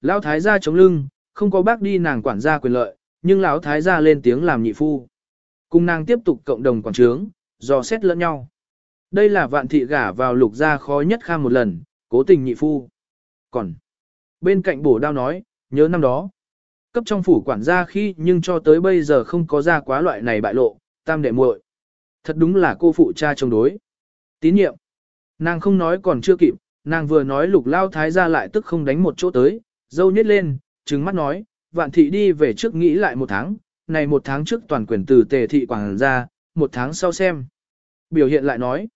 Lão thái gia chống lưng, không có bác đi nàng quản gia quyền lợi, nhưng lão thái gia lên tiếng làm nhị phu. Cùng nàng tiếp tục cộng đồng quản trướng, dò xét lẫn nhau. Đây là vạn thị gả vào lục gia khó nhất kham một lần, cố tình nhị phu. Còn, bên cạnh bổ đao nói, nhớ năm đó. Cấp trong phủ quản gia khi nhưng cho tới bây giờ không có ra quá loại này bại lộ, tam đệ muội. Thật đúng là cô phụ cha chống đối. Tín nhiệm. Nàng không nói còn chưa kịp, nàng vừa nói lục lao thái gia lại tức không đánh một chỗ tới, dâu nhét lên, trừng mắt nói, vạn thị đi về trước nghĩ lại một tháng, này một tháng trước toàn quyền từ tề thị quảng ra, một tháng sau xem. Biểu hiện lại nói,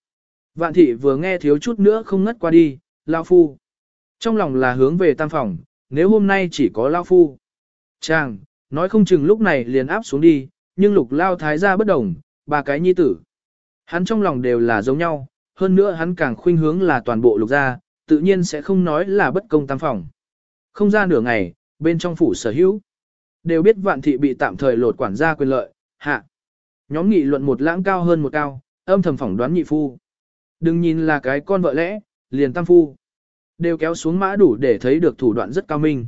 vạn thị vừa nghe thiếu chút nữa không ngất qua đi, lao phu. Trong lòng là hướng về tam phòng, nếu hôm nay chỉ có lao phu. Chàng, nói không chừng lúc này liền áp xuống đi, nhưng lục lao thái ra bất đồng, ba cái nhi tử. Hắn trong lòng đều là giống nhau, hơn nữa hắn càng khuynh hướng là toàn bộ lục gia, tự nhiên sẽ không nói là bất công tam phòng. Không ra nửa ngày, bên trong phủ sở hữu, đều biết vạn thị bị tạm thời lột quản gia quyền lợi, hạ. Nhóm nghị luận một lãng cao hơn một cao, âm thầm phỏng đoán nhị phu. Đừng nhìn là cái con vợ lẽ, liền tam phu. Đều kéo xuống mã đủ để thấy được thủ đoạn rất cao minh.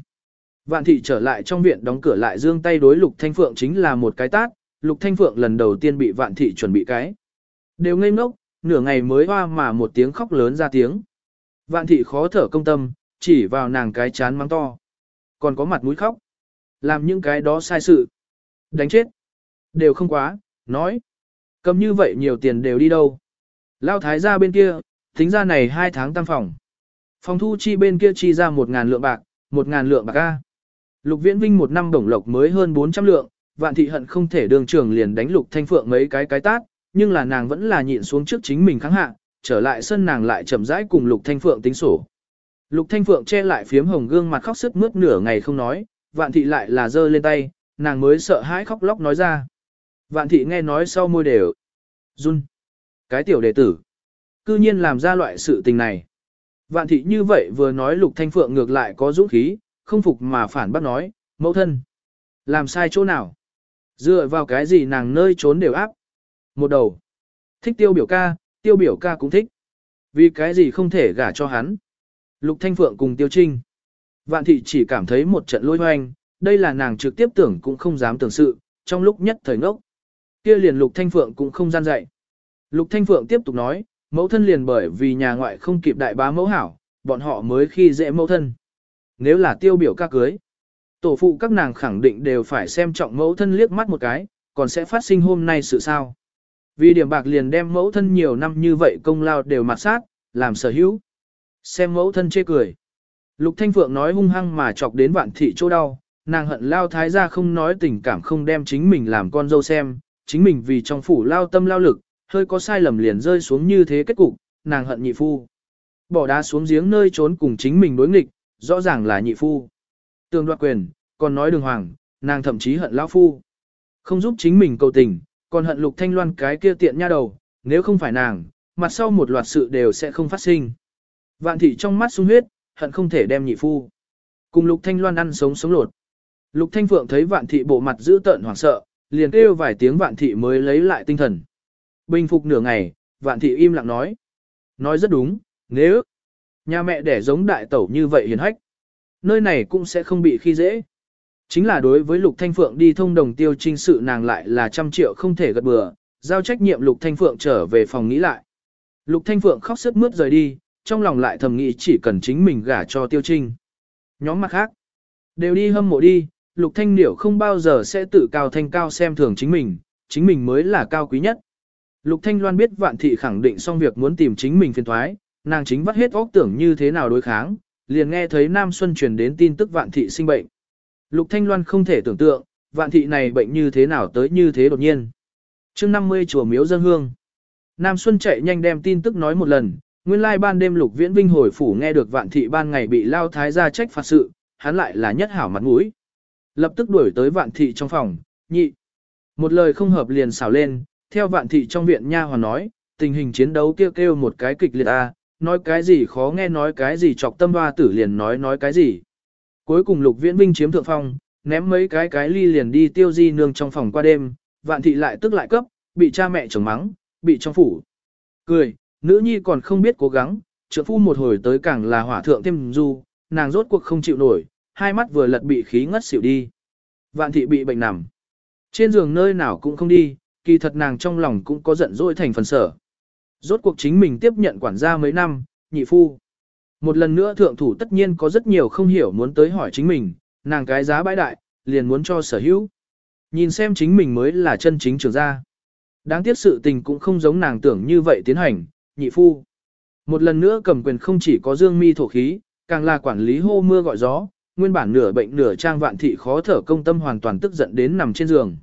Vạn thị trở lại trong viện đóng cửa lại dương tay đối lục thanh phượng chính là một cái tát, lục thanh phượng lần đầu tiên bị vạn thị chuẩn bị cái. Đều ngây ngốc, nửa ngày mới hoa mà một tiếng khóc lớn ra tiếng. Vạn thị khó thở công tâm, chỉ vào nàng cái chán mắng to. Còn có mặt mũi khóc. Làm những cái đó sai sự. Đánh chết. Đều không quá, nói. Cầm như vậy nhiều tiền đều đi đâu. Lao thái ra bên kia, tính ra này hai tháng tam phòng. Phòng thu chi bên kia chi ra một ngàn lượng bạc, một ngàn lượng bạc A. Lục viễn vinh một năm đồng lộc mới hơn 400 lượng, vạn thị hận không thể đường trường liền đánh lục thanh phượng mấy cái cái tát, nhưng là nàng vẫn là nhịn xuống trước chính mình kháng hạ, trở lại sân nàng lại chậm rãi cùng Lục Thanh Phượng tính sổ. Lục Thanh Phượng che lại phiếm hồng gương mặt khóc sướt mướt nửa ngày không nói, Vạn Thị lại là giơ lên tay, nàng mới sợ hãi khóc lóc nói ra. Vạn Thị nghe nói sau môi đều run. Cái tiểu đệ tử, cư nhiên làm ra loại sự tình này. Vạn Thị như vậy vừa nói Lục Thanh Phượng ngược lại có dũng khí, không phục mà phản bác nói, mẫu thân. Làm sai chỗ nào? Dựa vào cái gì nàng nơi trốn đều áp. Một đầu. Thích tiêu biểu ca, tiêu biểu ca cũng thích. Vì cái gì không thể gả cho hắn. Lục Thanh Phượng cùng tiêu trinh. Vạn thị chỉ cảm thấy một trận lôi hoanh, đây là nàng trực tiếp tưởng cũng không dám tưởng sự, trong lúc nhất thời ngốc. Kia liền Lục Thanh Phượng cũng không gian dạy. Lục Thanh Phượng tiếp tục nói, mẫu thân liền bởi vì nhà ngoại không kịp đại bá mẫu hảo, bọn họ mới khi dễ mẫu thân. Nếu là tiêu biểu ca cưới, tổ phụ các nàng khẳng định đều phải xem trọng mẫu thân liếc mắt một cái, còn sẽ phát sinh hôm nay sự sao. Vì điểm bạc liền đem mẫu thân nhiều năm như vậy công lao đều mặt sát, làm sở hữu. Xem mẫu thân chê cười. Lục Thanh Phượng nói hung hăng mà chọc đến vạn thị chỗ đau, nàng hận lao thái gia không nói tình cảm không đem chính mình làm con dâu xem, chính mình vì trong phủ lao tâm lao lực, hơi có sai lầm liền rơi xuống như thế kết cục, nàng hận nhị phu. Bỏ đá xuống giếng nơi trốn cùng chính mình đối nghịch, rõ ràng là nhị phu. Tương đoạt quyền, còn nói đường hoàng, nàng thậm chí hận lão phu. Không giúp chính mình cầu tình, còn hận lục thanh loan cái kia tiện nha đầu, nếu không phải nàng, mặt sau một loạt sự đều sẽ không phát sinh. Vạn thị trong mắt sung huyết, hận không thể đem nhị phu. Cùng lục thanh loan ăn sống sống lột. Lục thanh phượng thấy vạn thị bộ mặt dữ tợn hoảng sợ, liền kêu vài tiếng vạn thị mới lấy lại tinh thần. Bình phục nửa ngày, vạn thị im lặng nói. Nói rất đúng, nếu nhà mẹ đẻ giống đại tẩu như vậy hiền hách, nơi này cũng sẽ không bị khi dễ. Chính là đối với Lục Thanh Phượng đi thông đồng tiêu trinh sự nàng lại là trăm triệu không thể gật bừa, giao trách nhiệm Lục Thanh Phượng trở về phòng nghĩ lại. Lục Thanh Phượng khóc sướt mướt rời đi, trong lòng lại thầm nghĩ chỉ cần chính mình gả cho tiêu trinh. Nhóm mặt khác, đều đi hâm mộ đi, Lục Thanh Niểu không bao giờ sẽ tự cao thanh cao xem thường chính mình, chính mình mới là cao quý nhất. Lục Thanh Loan biết vạn thị khẳng định xong việc muốn tìm chính mình phiền thoái, nàng chính vắt hết óc tưởng như thế nào đối kháng, liền nghe thấy Nam Xuân truyền đến tin tức vạn thị sinh bệnh. Lục Thanh Loan không thể tưởng tượng, vạn thị này bệnh như thế nào tới như thế đột nhiên. Trước 50 chùa miếu dân hương. Nam Xuân chạy nhanh đem tin tức nói một lần, nguyên lai ban đêm Lục Viễn Vinh hồi phủ nghe được vạn thị ban ngày bị lao thái gia trách phạt sự, hắn lại là nhất hảo mặt mũi. Lập tức đuổi tới vạn thị trong phòng, nhị. Một lời không hợp liền xảo lên, theo vạn thị trong viện nha hoàn nói, tình hình chiến đấu kêu kêu một cái kịch liệt a, nói cái gì khó nghe nói cái gì chọc tâm hoa tử liền nói nói cái gì. Cuối cùng Lục Viễn Vinh chiếm thượng phong, ném mấy cái cái ly liền đi tiêu di nương trong phòng qua đêm, vạn thị lại tức lại cấp, bị cha mẹ chồng mắng, bị trong phủ. Cười, nữ nhi còn không biết cố gắng, trưởng phu một hồi tới càng là hỏa thượng thêm du, nàng rốt cuộc không chịu nổi, hai mắt vừa lật bị khí ngất xỉu đi. Vạn thị bị bệnh nằm. Trên giường nơi nào cũng không đi, kỳ thật nàng trong lòng cũng có giận dỗi thành phần sở. Rốt cuộc chính mình tiếp nhận quản gia mấy năm, nhị phu. Một lần nữa thượng thủ tất nhiên có rất nhiều không hiểu muốn tới hỏi chính mình, nàng cái giá bãi đại, liền muốn cho sở hữu. Nhìn xem chính mình mới là chân chính trưởng gia. Đáng tiếc sự tình cũng không giống nàng tưởng như vậy tiến hành, nhị phu. Một lần nữa cầm quyền không chỉ có dương mi thổ khí, càng là quản lý hô mưa gọi gió, nguyên bản nửa bệnh nửa trang vạn thị khó thở công tâm hoàn toàn tức giận đến nằm trên giường.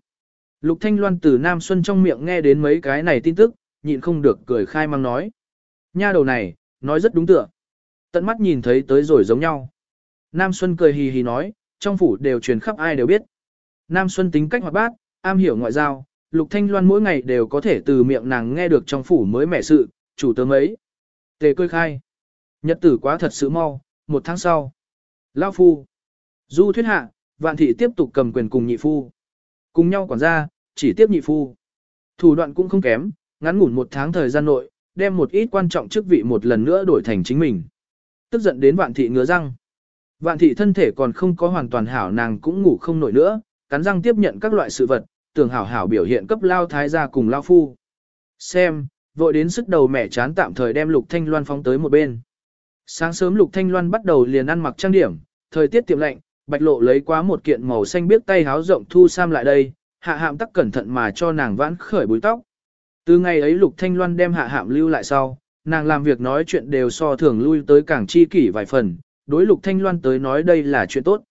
Lục Thanh Loan từ Nam Xuân trong miệng nghe đến mấy cái này tin tức, nhịn không được cười khai mang nói. Nha đầu này, nói rất đúng tựa. Tận mắt nhìn thấy tới rồi giống nhau. Nam Xuân cười hì hì nói, trong phủ đều truyền khắp ai đều biết. Nam Xuân tính cách hoạt bát, am hiểu ngoại giao, Lục Thanh Loan mỗi ngày đều có thể từ miệng nàng nghe được trong phủ mới mẻ sự, chủ tớ mấy. Tề cười khai. Nhật tử quá thật sự mau, một tháng sau. Lao phu. Du thuyết hạ, vạn thị tiếp tục cầm quyền cùng nhị phu. Cùng nhau quản gia, chỉ tiếp nhị phu. Thủ đoạn cũng không kém, ngắn ngủn một tháng thời gian nội, đem một ít quan trọng chức vị một lần nữa đổi thành chính mình. Tức giận đến vạn thị ngứa răng. Vạn thị thân thể còn không có hoàn toàn hảo nàng cũng ngủ không nổi nữa, cắn răng tiếp nhận các loại sự vật, tưởng hảo hảo biểu hiện cấp lao thái gia cùng lao phu. Xem, vội đến sức đầu mẹ chán tạm thời đem Lục Thanh Loan phóng tới một bên. Sáng sớm Lục Thanh Loan bắt đầu liền ăn mặc trang điểm, thời tiết tiệm lạnh, Bạch Lộ lấy quá một kiện màu xanh biết tay háo rộng thu sam lại đây, hạ hạm tắc cẩn thận mà cho nàng vãn khởi búi tóc. Từ ngày ấy Lục Thanh Loan đem hạ hạm lưu lại sau, nàng làm việc nói chuyện đều so thường lui tới càng chi kỷ vài phần, đối Lục Thanh Loan tới nói đây là chuyện tốt.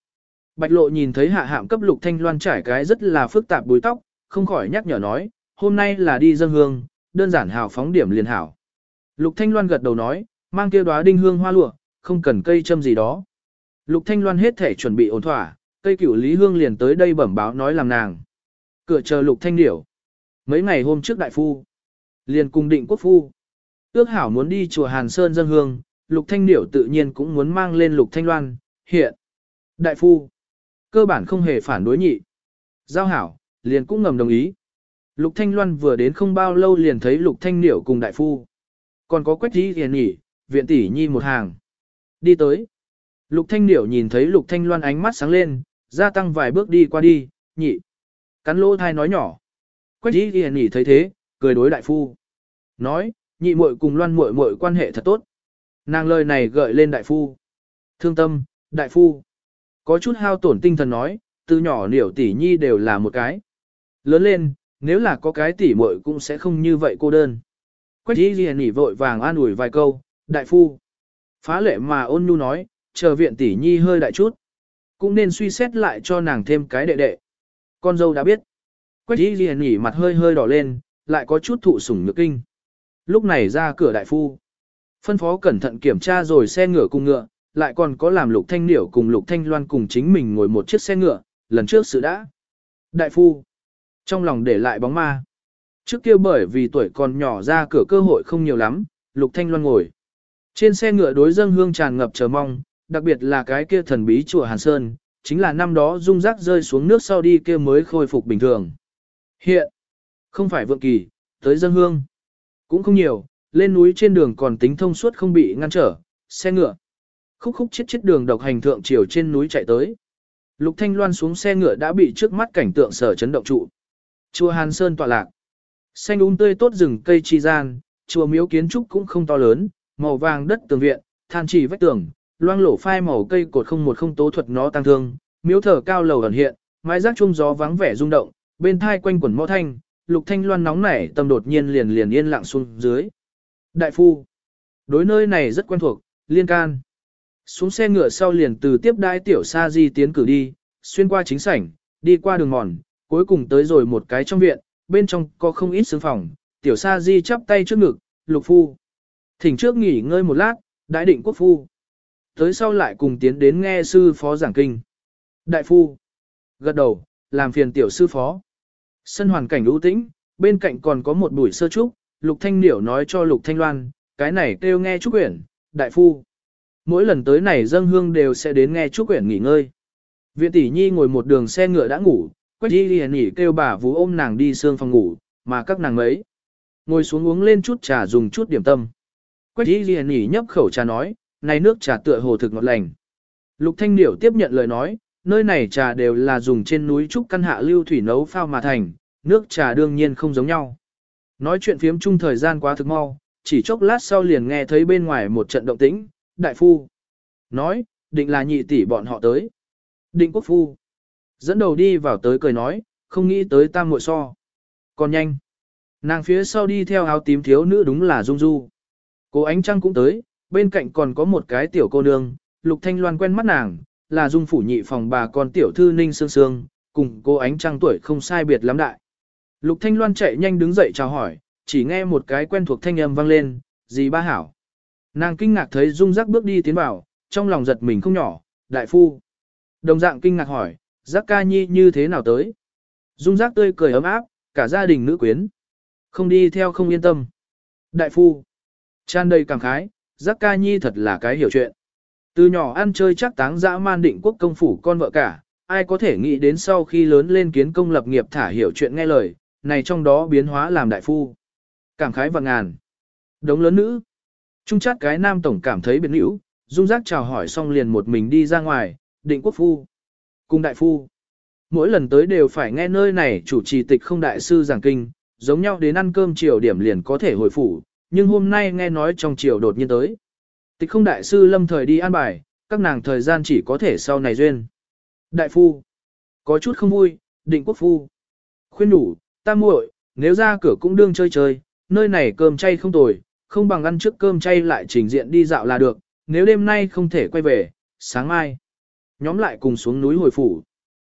Bạch Lộ nhìn thấy hạ hạm cấp Lục Thanh Loan trải cái rất là phức tạp búi tóc, không khỏi nhắc nhở nói, hôm nay là đi dân hương, đơn giản hào phóng điểm liền hảo. Lục Thanh Loan gật đầu nói, mang kia đóa đinh hương hoa lụa, không cần cây châm gì đó. Lục Thanh Loan hết thể chuẩn bị ổn thỏa, cây cửu Lý Hương liền tới đây bẩm báo nói làm nàng. Cửa chờ Lục Thanh Điểu. Mấy ngày hôm trước đại phu, liền cùng định quốc phu. Ước hảo muốn đi chùa Hàn Sơn dân hương, Lục Thanh Điểu tự nhiên cũng muốn mang lên Lục Thanh Loan, hiện. Đại phu, cơ bản không hề phản đối nhị. Giao hảo, liền cũng ngầm đồng ý. Lục Thanh Loan vừa đến không bao lâu liền thấy Lục Thanh Niệu cùng đại phu. Còn có quách đi tiền nhỉ, viện tỷ nhi một hàng. Đi tới. Lục Thanh Niệu nhìn thấy Lục Thanh Loan ánh mắt sáng lên, gia tăng vài bước đi qua đi, nhị. Cắn lỗ thai nói nhỏ. Quách đi tiền nhỉ thấy thế, cười đối đại phu. Nói, nhị muội cùng Loan muội muội quan hệ thật tốt. Nàng lời này gợi lên đại phu. Thương tâm, đại phu. Có chút hao tổn tinh thần nói, từ nhỏ niểu tỷ nhi đều là một cái. Lớn lên, nếu là có cái tỷ muội cũng sẽ không như vậy cô đơn. Quách y liền nhỉ vội vàng an ủi vài câu, đại phu. Phá lệ mà ôn nhu nói, chờ viện tỷ nhi hơi đại chút. Cũng nên suy xét lại cho nàng thêm cái đệ đệ. Con dâu đã biết. Quách y liền nhỉ mặt hơi hơi đỏ lên, lại có chút thụ sủng nhược kinh. Lúc này ra cửa đại phu. Phân phó cẩn thận kiểm tra rồi xe ngựa cùng ngựa, lại còn có làm lục thanh điểu cùng lục thanh loan cùng chính mình ngồi một chiếc xe ngựa, lần trước sự đã. Đại phu. Trong lòng để lại bóng ma. Trước kia bởi vì tuổi còn nhỏ ra cửa cơ hội không nhiều lắm, lục thanh loan ngồi. Trên xe ngựa đối dân hương tràn ngập chờ mong, đặc biệt là cái kia thần bí chùa Hàn Sơn, chính là năm đó dung rác rơi xuống nước sau đi kia mới khôi phục bình thường. Hiện, không phải vượng kỳ, tới dân hương. Cũng không nhiều, lên núi trên đường còn tính thông suốt không bị ngăn trở, xe ngựa. Khúc khúc chết chết đường độc hành thượng chiều trên núi chạy tới. Lục Thanh Loan xuống xe ngựa đã bị trước mắt cảnh tượng sở chấn động trụ. Chùa Hàn Sơn tọa lạc. Xanh um tươi tốt rừng cây chi gian, chùa miếu kiến trúc cũng không to lớn, màu vàng đất tường viện, than chỉ vách tường, loang lổ phai màu cây cột không một không tố thuật nó tăng thương, miếu thở cao lầu ẩn hiện, mái rác trung gió vắng vẻ rung động, bên thai quanh quẩn mõ thanh, lục thanh loan nóng nảy tâm đột nhiên liền liền yên lặng xuống dưới. Đại phu, đối nơi này rất quen thuộc, liên can. Xuống xe ngựa sau liền từ tiếp đai tiểu sa di tiến cử đi, xuyên qua chính sảnh, đi qua đường mòn, cuối cùng tới rồi một cái trong viện, bên trong có không ít sướng phòng, tiểu sa di chắp tay trước ngực, lục phu. Thỉnh trước nghỉ ngơi một lát, đại định quốc phu. Tới sau lại cùng tiến đến nghe sư phó giảng kinh. Đại phu. Gật đầu, làm phiền tiểu sư phó. Sân hoàn cảnh ưu tĩnh, bên cạnh còn có một buổi sơ trúc, Lục Thanh Niểu nói cho Lục Thanh Loan, cái này kêu nghe trúc quyển, đại phu. Mỗi lần tới này dân hương đều sẽ đến nghe trúc quyển nghỉ ngơi. Viện tỷ nhi ngồi một đường xe ngựa đã ngủ, quách đi liền kêu bà vú ôm nàng đi xương phòng ngủ, mà các nàng mấy. Ngồi xuống uống lên chút trà dùng chút điểm tâm. Quách đi liền nhỉ nhấp khẩu trà nói, này nước trà tựa hồ thực ngọt lành. Lục Thanh Điểu tiếp nhận lời nói, nơi này trà đều là dùng trên núi trúc căn hạ lưu thủy nấu phao mà thành, nước trà đương nhiên không giống nhau. Nói chuyện phiếm chung thời gian quá thực mau, chỉ chốc lát sau liền nghe thấy bên ngoài một trận động tĩnh, đại phu. Nói, định là nhị tỷ bọn họ tới. Định quốc phu. Dẫn đầu đi vào tới cười nói, không nghĩ tới tam muội so. Còn nhanh. Nàng phía sau đi theo áo tím thiếu nữ đúng là Dung Du. Cô ánh trăng cũng tới, bên cạnh còn có một cái tiểu cô nương, Lục Thanh Loan quen mắt nàng, là Dung phủ nhị phòng bà con tiểu thư Ninh Sương Sương, cùng cô ánh trăng tuổi không sai biệt lắm đại. Lục Thanh Loan chạy nhanh đứng dậy chào hỏi, chỉ nghe một cái quen thuộc thanh âm vang lên, gì ba hảo. Nàng kinh ngạc thấy Dung giác bước đi tiến vào, trong lòng giật mình không nhỏ, đại phu. Đồng dạng kinh ngạc hỏi, giác ca nhi như thế nào tới? Dung giác tươi cười ấm áp, cả gia đình nữ quyến. Không đi theo không yên tâm. Đại phu. Tràn đầy cảm khái, giác ca nhi thật là cái hiểu chuyện. Từ nhỏ ăn chơi chắc táng dã man định quốc công phủ con vợ cả, ai có thể nghĩ đến sau khi lớn lên kiến công lập nghiệp thả hiểu chuyện nghe lời, này trong đó biến hóa làm đại phu. Cảm khái và ngàn. Đống lớn nữ. Trung chát cái nam tổng cảm thấy biệt hữu, dung giác chào hỏi xong liền một mình đi ra ngoài, định quốc phu. Cùng đại phu. Mỗi lần tới đều phải nghe nơi này chủ trì tịch không đại sư giảng kinh, giống nhau đến ăn cơm chiều điểm liền có thể hồi phủ, nhưng hôm nay nghe nói trong chiều đột nhiên tới. Tịch không đại sư lâm thời đi an bài, các nàng thời gian chỉ có thể sau này duyên. Đại phu. Có chút không vui, định quốc phu. Khuyên đủ, ta muội, nếu ra cửa cũng đương chơi chơi, nơi này cơm chay không tồi, không bằng ăn trước cơm chay lại trình diện đi dạo là được, nếu đêm nay không thể quay về, sáng mai. Nhóm lại cùng xuống núi hồi phủ.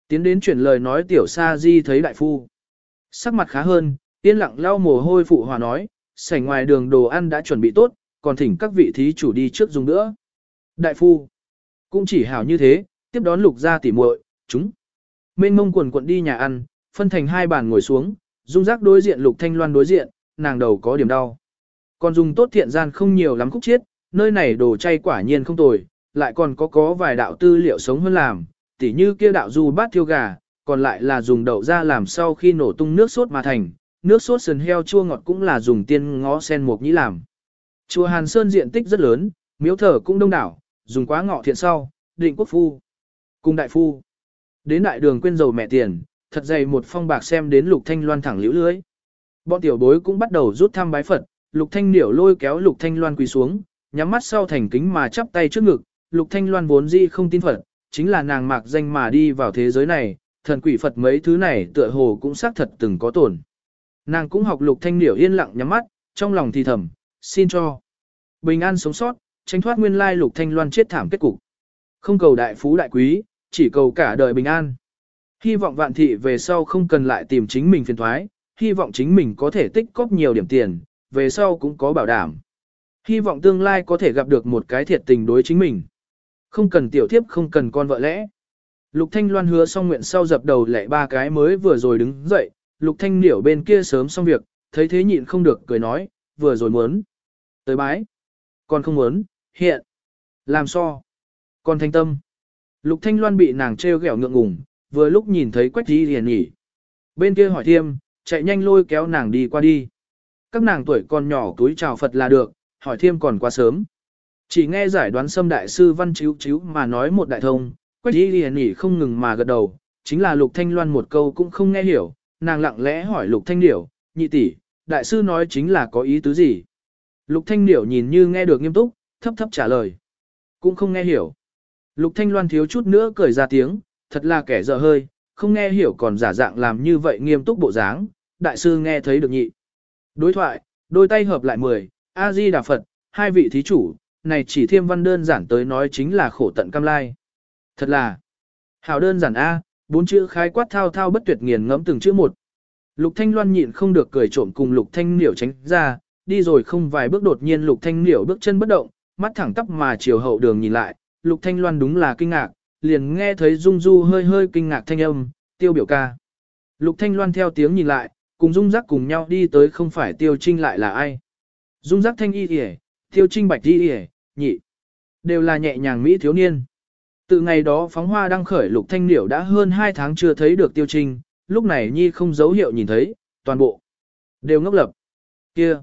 Tiến đến chuyển lời nói tiểu sa di thấy đại phu. Sắc mặt khá hơn, yên lặng lau mồ hôi phụ hòa nói, sảnh ngoài đường đồ ăn đã chuẩn bị tốt, còn thỉnh các vị thí chủ đi trước dùng nữa. Đại phu, cũng chỉ hảo như thế, tiếp đón lục gia tỉ muội, chúng. Mênh mông quần quận đi nhà ăn, phân thành hai bàn ngồi xuống, dung giác đối diện lục thanh loan đối diện, nàng đầu có điểm đau. Còn dùng tốt thiện gian không nhiều lắm khúc chiết, nơi này đồ chay quả nhiên không tồi, lại còn có có vài đạo tư liệu sống hơn làm, tỉ như kia đạo du bát thiêu gà, còn lại là dùng đậu ra làm sau khi nổ tung nước sốt mà thành, nước sốt sườn heo chua ngọt cũng là dùng tiên ngó sen mục nhĩ làm. Chùa Hàn Sơn diện tích rất lớn, miếu thờ cũng đông đảo, dùng quá ngọ thiện sau, định quốc phu, cung đại phu. Đến đại đường quên dầu mẹ tiền, thật dày một phong bạc xem đến lục thanh loan thẳng liễu lưới. Bọn tiểu bối cũng bắt đầu rút thăm bái Phật, lục thanh điểu lôi kéo lục thanh loan quỳ xuống, nhắm mắt sau thành kính mà chắp tay trước ngực, lục thanh loan vốn dĩ không tin Phật, chính là nàng mạc danh mà đi vào thế giới này, thần quỷ Phật mấy thứ này tựa hồ cũng xác thật từng có tổn. Nàng cũng học lục thanh điểu yên lặng nhắm mắt, trong lòng thì thầm, xin cho. Bình an sống sót, tránh thoát nguyên lai lục thanh loan chết thảm kết cục. Không cầu đại phú đại quý, chỉ cầu cả đời bình an. Hy vọng vạn thị về sau không cần lại tìm chính mình phiền thoái, hy vọng chính mình có thể tích cóp nhiều điểm tiền, về sau cũng có bảo đảm. Hy vọng tương lai có thể gặp được một cái thiệt tình đối chính mình. Không cần tiểu thiếp không cần con vợ lẽ. Lục Thanh Loan hứa xong nguyện sau dập đầu lệ ba cái mới vừa rồi đứng dậy, Lục Thanh Điểu bên kia sớm xong việc, thấy thế nhịn không được cười nói, vừa rồi muốn. Tới bái. Còn không muốn, hiện. Làm so. Còn thanh tâm. Lục Thanh Loan bị nàng treo gẻo ngượng ngùng, vừa lúc nhìn thấy quách Thi liền nghỉ. Bên kia hỏi thiêm, chạy nhanh lôi kéo nàng đi qua đi. Các nàng tuổi còn nhỏ túi chào Phật là được, hỏi thiêm còn quá sớm. Chỉ nghe giải đoán xâm đại sư văn chiếu chiếu mà nói một đại thông, quách y liền nghỉ không ngừng mà gật đầu, chính là Lục Thanh Loan một câu cũng không nghe hiểu, nàng lặng lẽ hỏi Lục Thanh Điểu, nhị tỷ, đại sư nói chính là có ý tứ gì. Lục Thanh Điểu nhìn như nghe được nghiêm túc, thấp thấp trả lời. Cũng không nghe hiểu. Lục Thanh Loan thiếu chút nữa cười ra tiếng, thật là kẻ dở hơi, không nghe hiểu còn giả dạng làm như vậy nghiêm túc bộ dáng, đại sư nghe thấy được nhị. Đối thoại, đôi tay hợp lại mười, A-di Đà Phật, hai vị thí chủ, này chỉ thiêm văn đơn giản tới nói chính là khổ tận cam lai. Thật là, hào đơn giản A, bốn chữ khái quát thao thao bất tuyệt nghiền ngẫm từng chữ một. Lục Thanh Loan nhịn không được cười trộm cùng Lục Thanh Niểu tránh ra, đi rồi không vài bước đột nhiên Lục Thanh Niểu bước chân bất động, mắt thẳng tắp mà chiều hậu đường nhìn lại, Lục Thanh Loan đúng là kinh ngạc, liền nghe thấy Dung Du hơi hơi kinh ngạc thanh âm, tiêu biểu ca. Lục Thanh Loan theo tiếng nhìn lại, cùng Dung Giác cùng nhau đi tới không phải tiêu trinh lại là ai. Dung Giác thanh y yể, tiêu trinh bạch y yể, nhị. Đều là nhẹ nhàng Mỹ thiếu niên. Từ ngày đó phóng hoa đăng khởi Lục Thanh Niểu đã hơn 2 tháng chưa thấy được tiêu trinh, lúc này Nhi không dấu hiệu nhìn thấy, toàn bộ. Đều ngốc lập. Kia.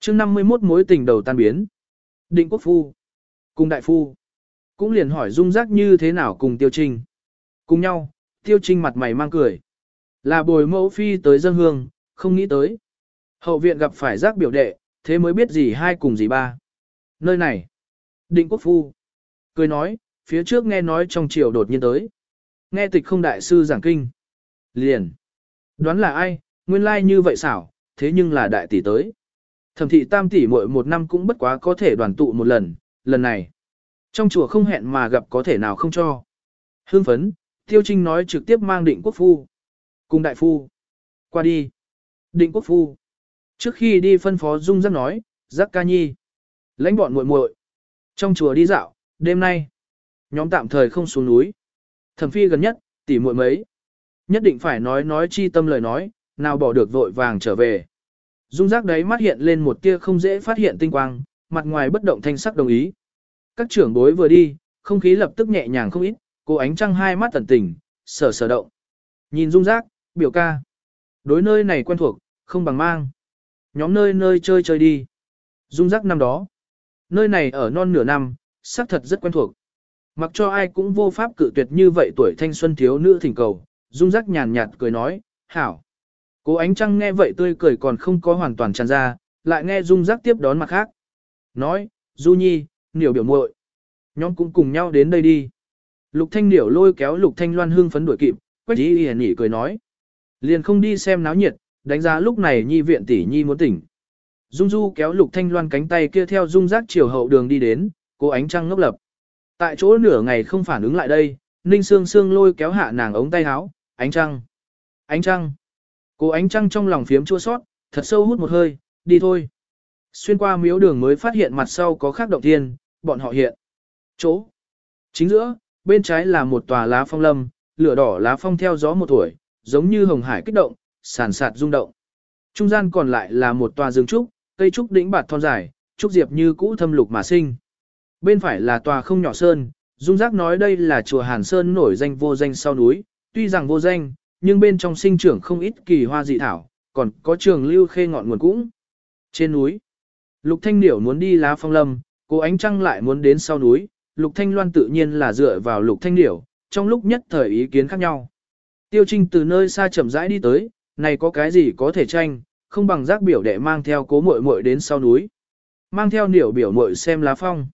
chương 51 mối tình đầu tan biến. Định quốc phu. Cùng đại phu. cũng liền hỏi dung giác như thế nào cùng tiêu trinh. Cùng nhau, tiêu trinh mặt mày mang cười. Là bồi mẫu phi tới dân hương, không nghĩ tới. Hậu viện gặp phải giác biểu đệ, thế mới biết gì hai cùng gì ba. Nơi này, định quốc phu. Cười nói, phía trước nghe nói trong triều đột nhiên tới. Nghe tịch không đại sư giảng kinh. Liền. Đoán là ai, nguyên lai like như vậy xảo, thế nhưng là đại tỷ tới. Thẩm thị tam tỷ muội một năm cũng bất quá có thể đoàn tụ một lần, lần này. Trong chùa không hẹn mà gặp có thể nào không cho. Hương phấn, Tiêu Trinh nói trực tiếp mang định quốc phu. Cùng đại phu. Qua đi. Định quốc phu. Trước khi đi phân phó Dung Giác nói, Giác ca nhi. lãnh bọn muội muội trong chùa đi dạo, đêm nay. Nhóm tạm thời không xuống núi. Thẩm phi gần nhất, tỉ muội mấy. Nhất định phải nói nói chi tâm lời nói, nào bỏ được vội vàng trở về. Dung giác đấy mắt hiện lên một tia không dễ phát hiện tinh quang, mặt ngoài bất động thanh sắc đồng ý. Các trưởng bối vừa đi, không khí lập tức nhẹ nhàng không ít, cô ánh trăng hai mắt tẩn tình, sở sở động. Nhìn dung giác, biểu ca. Đối nơi này quen thuộc, không bằng mang. Nhóm nơi nơi chơi chơi đi. Dung giác năm đó. Nơi này ở non nửa năm, xác thật rất quen thuộc. Mặc cho ai cũng vô pháp cự tuyệt như vậy tuổi thanh xuân thiếu nữ thỉnh cầu, dung giác nhàn nhạt cười nói, hảo. Cố ánh trăng nghe vậy tươi cười còn không có hoàn toàn tràn ra, lại nghe dung giác tiếp đón mặt khác. Nói, Du Nhi, Niểu biểu muội, Nhóm cũng cùng nhau đến đây đi. Lục Thanh Niểu lôi kéo Lục Thanh Loan hương phấn đuổi kịp, Quách Ý Y nhỉ cười nói. Liền không đi xem náo nhiệt, đánh giá lúc này nhi viện tỷ nhi muốn tỉnh. Dung Du kéo Lục Thanh Loan cánh tay kia theo dung rác chiều hậu đường đi đến, Cô ánh trăng ngốc lập. Tại chỗ nửa ngày không phản ứng lại đây, Ninh Sương Sương lôi kéo hạ nàng ống tay áo, ánh trăng. Ánh trăng. Cô ánh trăng trong lòng phiếm chua sót, thật sâu hút một hơi, đi thôi. Xuyên qua miếu đường mới phát hiện mặt sau có khác động thiên, bọn họ hiện. Chỗ. Chính giữa, bên trái là một tòa lá phong lâm, lửa đỏ lá phong theo gió một tuổi, giống như hồng hải kích động, sàn sạt rung động. Trung gian còn lại là một tòa rừng trúc, cây trúc đỉnh bạt thon dài, trúc diệp như cũ thâm lục mà sinh. Bên phải là tòa không nhỏ sơn, Dung Giác nói đây là chùa Hàn Sơn nổi danh vô danh sau núi, tuy rằng vô danh, nhưng bên trong sinh trưởng không ít kỳ hoa dị thảo, còn có trường lưu khê ngọn nguồn cũng. Trên núi, Lục Thanh Niểu muốn đi lá phong lâm, cô ánh trăng lại muốn đến sau núi, Lục Thanh Loan tự nhiên là dựa vào Lục Thanh Niểu, trong lúc nhất thời ý kiến khác nhau. Tiêu Trinh từ nơi xa chậm rãi đi tới, này có cái gì có thể tranh, không bằng giác biểu đệ mang theo cố muội muội đến sau núi. Mang theo niểu biểu muội xem lá phong.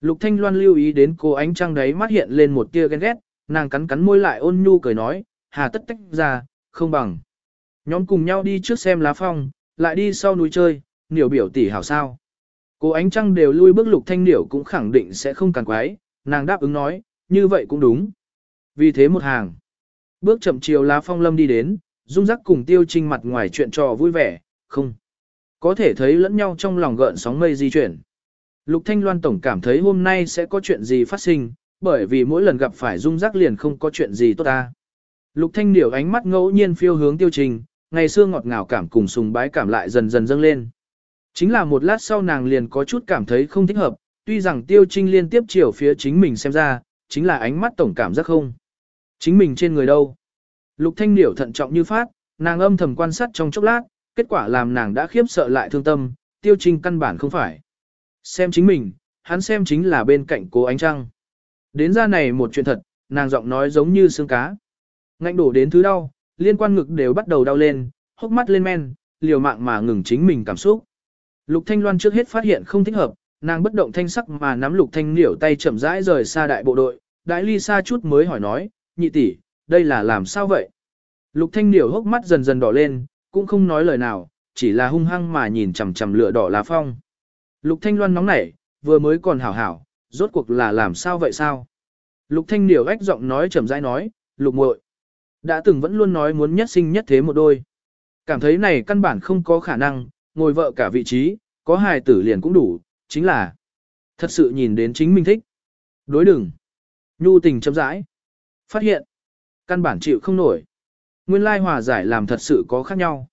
Lục Thanh Loan lưu ý đến cô ánh trăng đấy mắt hiện lên một tia ghen ghét, nàng cắn cắn môi lại ôn nhu cười nói, hà tất tách ra, không bằng. Nhóm cùng nhau đi trước xem lá phong, lại đi sau núi chơi, niểu biểu tỷ hảo sao. Cô ánh trăng đều lui bước lục thanh niểu cũng khẳng định sẽ không càng quái, nàng đáp ứng nói, như vậy cũng đúng. Vì thế một hàng. Bước chậm chiều lá phong lâm đi đến, dung giác cùng tiêu trinh mặt ngoài chuyện trò vui vẻ, không. Có thể thấy lẫn nhau trong lòng gợn sóng mây di chuyển. Lục Thanh Loan Tổng cảm thấy hôm nay sẽ có chuyện gì phát sinh, bởi vì mỗi lần gặp phải dung rắc liền không có chuyện gì tốt ta. Lục Thanh Điểu ánh mắt ngẫu nhiên phiêu hướng tiêu trình, ngày xưa ngọt ngào cảm cùng sùng bái cảm lại dần dần dâng lên. Chính là một lát sau nàng liền có chút cảm thấy không thích hợp, tuy rằng tiêu trinh liên tiếp chiều phía chính mình xem ra, chính là ánh mắt tổng cảm giác không. Chính mình trên người đâu. Lục Thanh Điểu thận trọng như phát, nàng âm thầm quan sát trong chốc lát, kết quả làm nàng đã khiếp sợ lại thương tâm, tiêu Trình căn bản không phải. Xem chính mình, hắn xem chính là bên cạnh cố ánh trăng. Đến ra này một chuyện thật, nàng giọng nói giống như xương cá. Ngạnh đổ đến thứ đau, liên quan ngực đều bắt đầu đau lên, hốc mắt lên men, liều mạng mà ngừng chính mình cảm xúc. Lục Thanh Loan trước hết phát hiện không thích hợp, nàng bất động thanh sắc mà nắm Lục Thanh Liễu tay chậm rãi rời xa đại bộ đội, đại ly xa chút mới hỏi nói, nhị tỷ, đây là làm sao vậy? Lục Thanh điểu hốc mắt dần dần đỏ lên, cũng không nói lời nào, chỉ là hung hăng mà nhìn chằm chằm lửa đỏ lá phong. Lục Thanh Loan nóng nảy, vừa mới còn hảo hảo, rốt cuộc là làm sao vậy sao? Lục Thanh điểu ách giọng nói chậm rãi nói, Lục muội, đã từng vẫn luôn nói muốn nhất sinh nhất thế một đôi. Cảm thấy này căn bản không có khả năng, ngồi vợ cả vị trí, có hài tử liền cũng đủ, chính là thật sự nhìn đến chính mình thích. Đối đừng. Nhu tình chậm rãi. Phát hiện. Căn bản chịu không nổi. Nguyên lai hòa giải làm thật sự có khác nhau.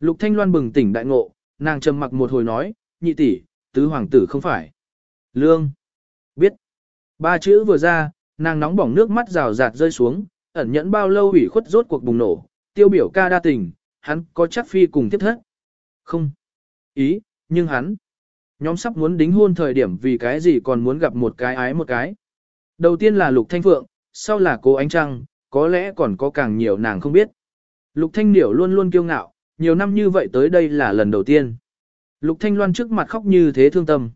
Lục Thanh Loan bừng tỉnh đại ngộ, nàng trầm mặc một hồi nói, nhị tỷ, tứ hoàng tử không phải. Lương. Biết. Ba chữ vừa ra, nàng nóng bỏng nước mắt rào rạt rơi xuống, ẩn nhẫn bao lâu ủy khuất rốt cuộc bùng nổ, tiêu biểu ca đa tình, hắn có chắc phi cùng tiếp thất. Không. Ý, nhưng hắn. Nhóm sắp muốn đính hôn thời điểm vì cái gì còn muốn gặp một cái ái một cái. Đầu tiên là Lục Thanh Phượng, sau là cô Ánh Trăng, có lẽ còn có càng nhiều nàng không biết. Lục Thanh Điểu luôn luôn kiêu ngạo, nhiều năm như vậy tới đây là lần đầu tiên. Lục Thanh Loan trước mặt khóc như thế thương tâm.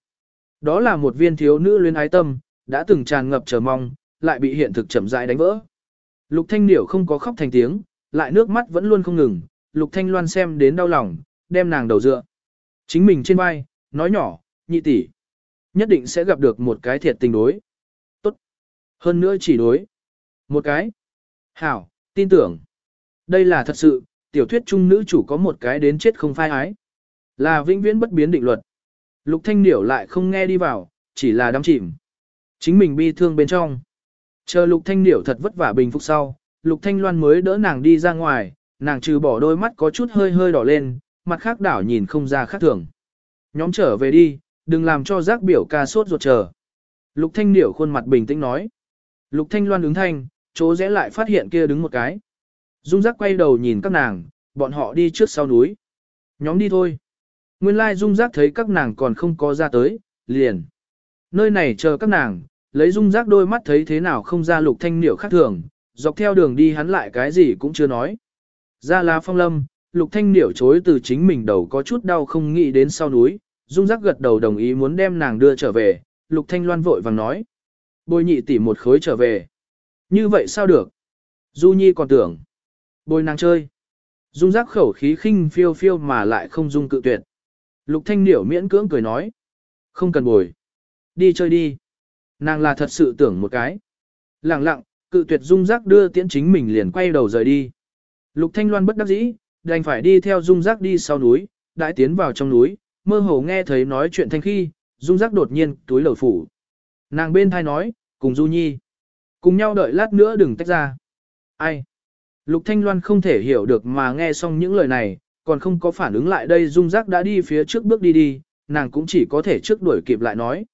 Đó là một viên thiếu nữ luyến ái tâm, đã từng tràn ngập chờ mong, lại bị hiện thực chậm rãi đánh vỡ. Lục Thanh Điểu không có khóc thành tiếng, lại nước mắt vẫn luôn không ngừng, Lục Thanh Loan xem đến đau lòng, đem nàng đầu dựa. Chính mình trên vai, nói nhỏ, nhị tỷ, nhất định sẽ gặp được một cái thiệt tình đối. Tốt. Hơn nữa chỉ đối. Một cái. Hảo, tin tưởng. Đây là thật sự, tiểu thuyết trung nữ chủ có một cái đến chết không phai ái. Là vĩnh viễn bất biến định luật. Lục Thanh Điểu lại không nghe đi vào, chỉ là đắm chìm. Chính mình bi thương bên trong. Chờ Lục Thanh Điểu thật vất vả bình phục sau, Lục Thanh Loan mới đỡ nàng đi ra ngoài, nàng trừ bỏ đôi mắt có chút hơi hơi đỏ lên, mặt khác đảo nhìn không ra khác thường. Nhóm trở về đi, đừng làm cho giác biểu ca sốt ruột chờ. Lục Thanh Điểu khuôn mặt bình tĩnh nói. Lục Thanh Loan ứng thanh, chỗ rẽ lại phát hiện kia đứng một cái. Dung giác quay đầu nhìn các nàng, bọn họ đi trước sau núi. Nhóm đi thôi. Nguyên lai Dung giác thấy các nàng còn không có ra tới, liền. Nơi này chờ các nàng, lấy Dung giác đôi mắt thấy thế nào không ra lục thanh niệu khác thường, dọc theo đường đi hắn lại cái gì cũng chưa nói. Ra lá phong lâm, lục thanh niệu chối từ chính mình đầu có chút đau không nghĩ đến sau núi, Dung giác gật đầu đồng ý muốn đem nàng đưa trở về, lục thanh loan vội vàng nói. Bồi nhị tỷ một khối trở về. Như vậy sao được? Du Nhi còn tưởng. Bồi nàng chơi. Dung giác khẩu khí khinh phiêu phiêu mà lại không dung cự tuyệt. Lục thanh Điểu miễn cưỡng cười nói. Không cần bồi. Đi chơi đi. Nàng là thật sự tưởng một cái. Lặng lặng, cự tuyệt dung giác đưa tiễn chính mình liền quay đầu rời đi. Lục thanh loan bất đắc dĩ, đành phải đi theo dung giác đi sau núi, đại tiến vào trong núi, mơ hồ nghe thấy nói chuyện thanh khi, dung giác đột nhiên túi lầu phủ. Nàng bên thai nói, cùng Du Nhi. Cùng nhau đợi lát nữa đừng tách ra. Ai? Lục Thanh Loan không thể hiểu được mà nghe xong những lời này, còn không có phản ứng lại đây dung giác đã đi phía trước bước đi đi, nàng cũng chỉ có thể trước đuổi kịp lại nói.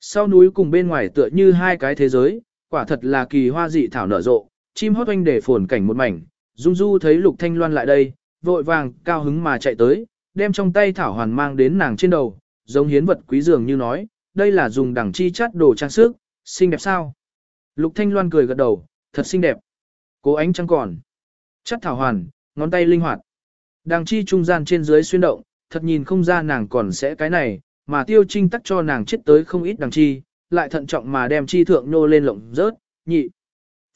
Sau núi cùng bên ngoài tựa như hai cái thế giới, quả thật là kỳ hoa dị thảo nở rộ, chim hót oanh để phồn cảnh một mảnh, dung du thấy Lục Thanh Loan lại đây, vội vàng, cao hứng mà chạy tới, đem trong tay thảo hoàn mang đến nàng trên đầu, giống hiến vật quý dường như nói, đây là dùng đẳng chi chắt đồ trang sức, xinh đẹp sao? Lục Thanh Loan cười gật đầu, thật xinh đẹp. Cố ánh trăng còn. Chắc thảo hoàn, ngón tay linh hoạt. Đằng chi trung gian trên dưới xuyên động, thật nhìn không ra nàng còn sẽ cái này, mà tiêu trinh tắc cho nàng chết tới không ít đằng chi, lại thận trọng mà đem chi thượng nô lên lộng rớt, nhị.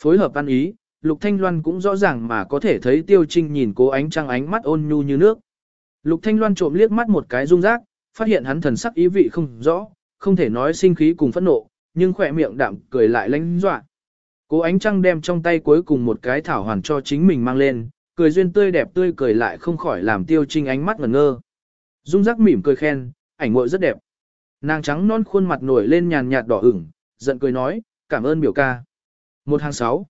Phối hợp ăn ý, Lục Thanh Loan cũng rõ ràng mà có thể thấy tiêu trinh nhìn cố ánh trăng ánh mắt ôn nhu như nước. Lục Thanh Loan trộm liếc mắt một cái rung rác, phát hiện hắn thần sắc ý vị không rõ, không thể nói sinh khí cùng phẫn nộ, nhưng khỏe miệng đạm cười lại lãnh dọa. Cố ánh trăng đem trong tay cuối cùng một cái thảo hoàn cho chính mình mang lên, cười duyên tươi đẹp tươi cười lại không khỏi làm tiêu trinh ánh mắt ngẩn ngơ. Dung giác mỉm cười khen, ảnh ngội rất đẹp. Nàng trắng non khuôn mặt nổi lên nhàn nhạt đỏ ửng, giận cười nói, cảm ơn biểu ca. Một hàng sáu.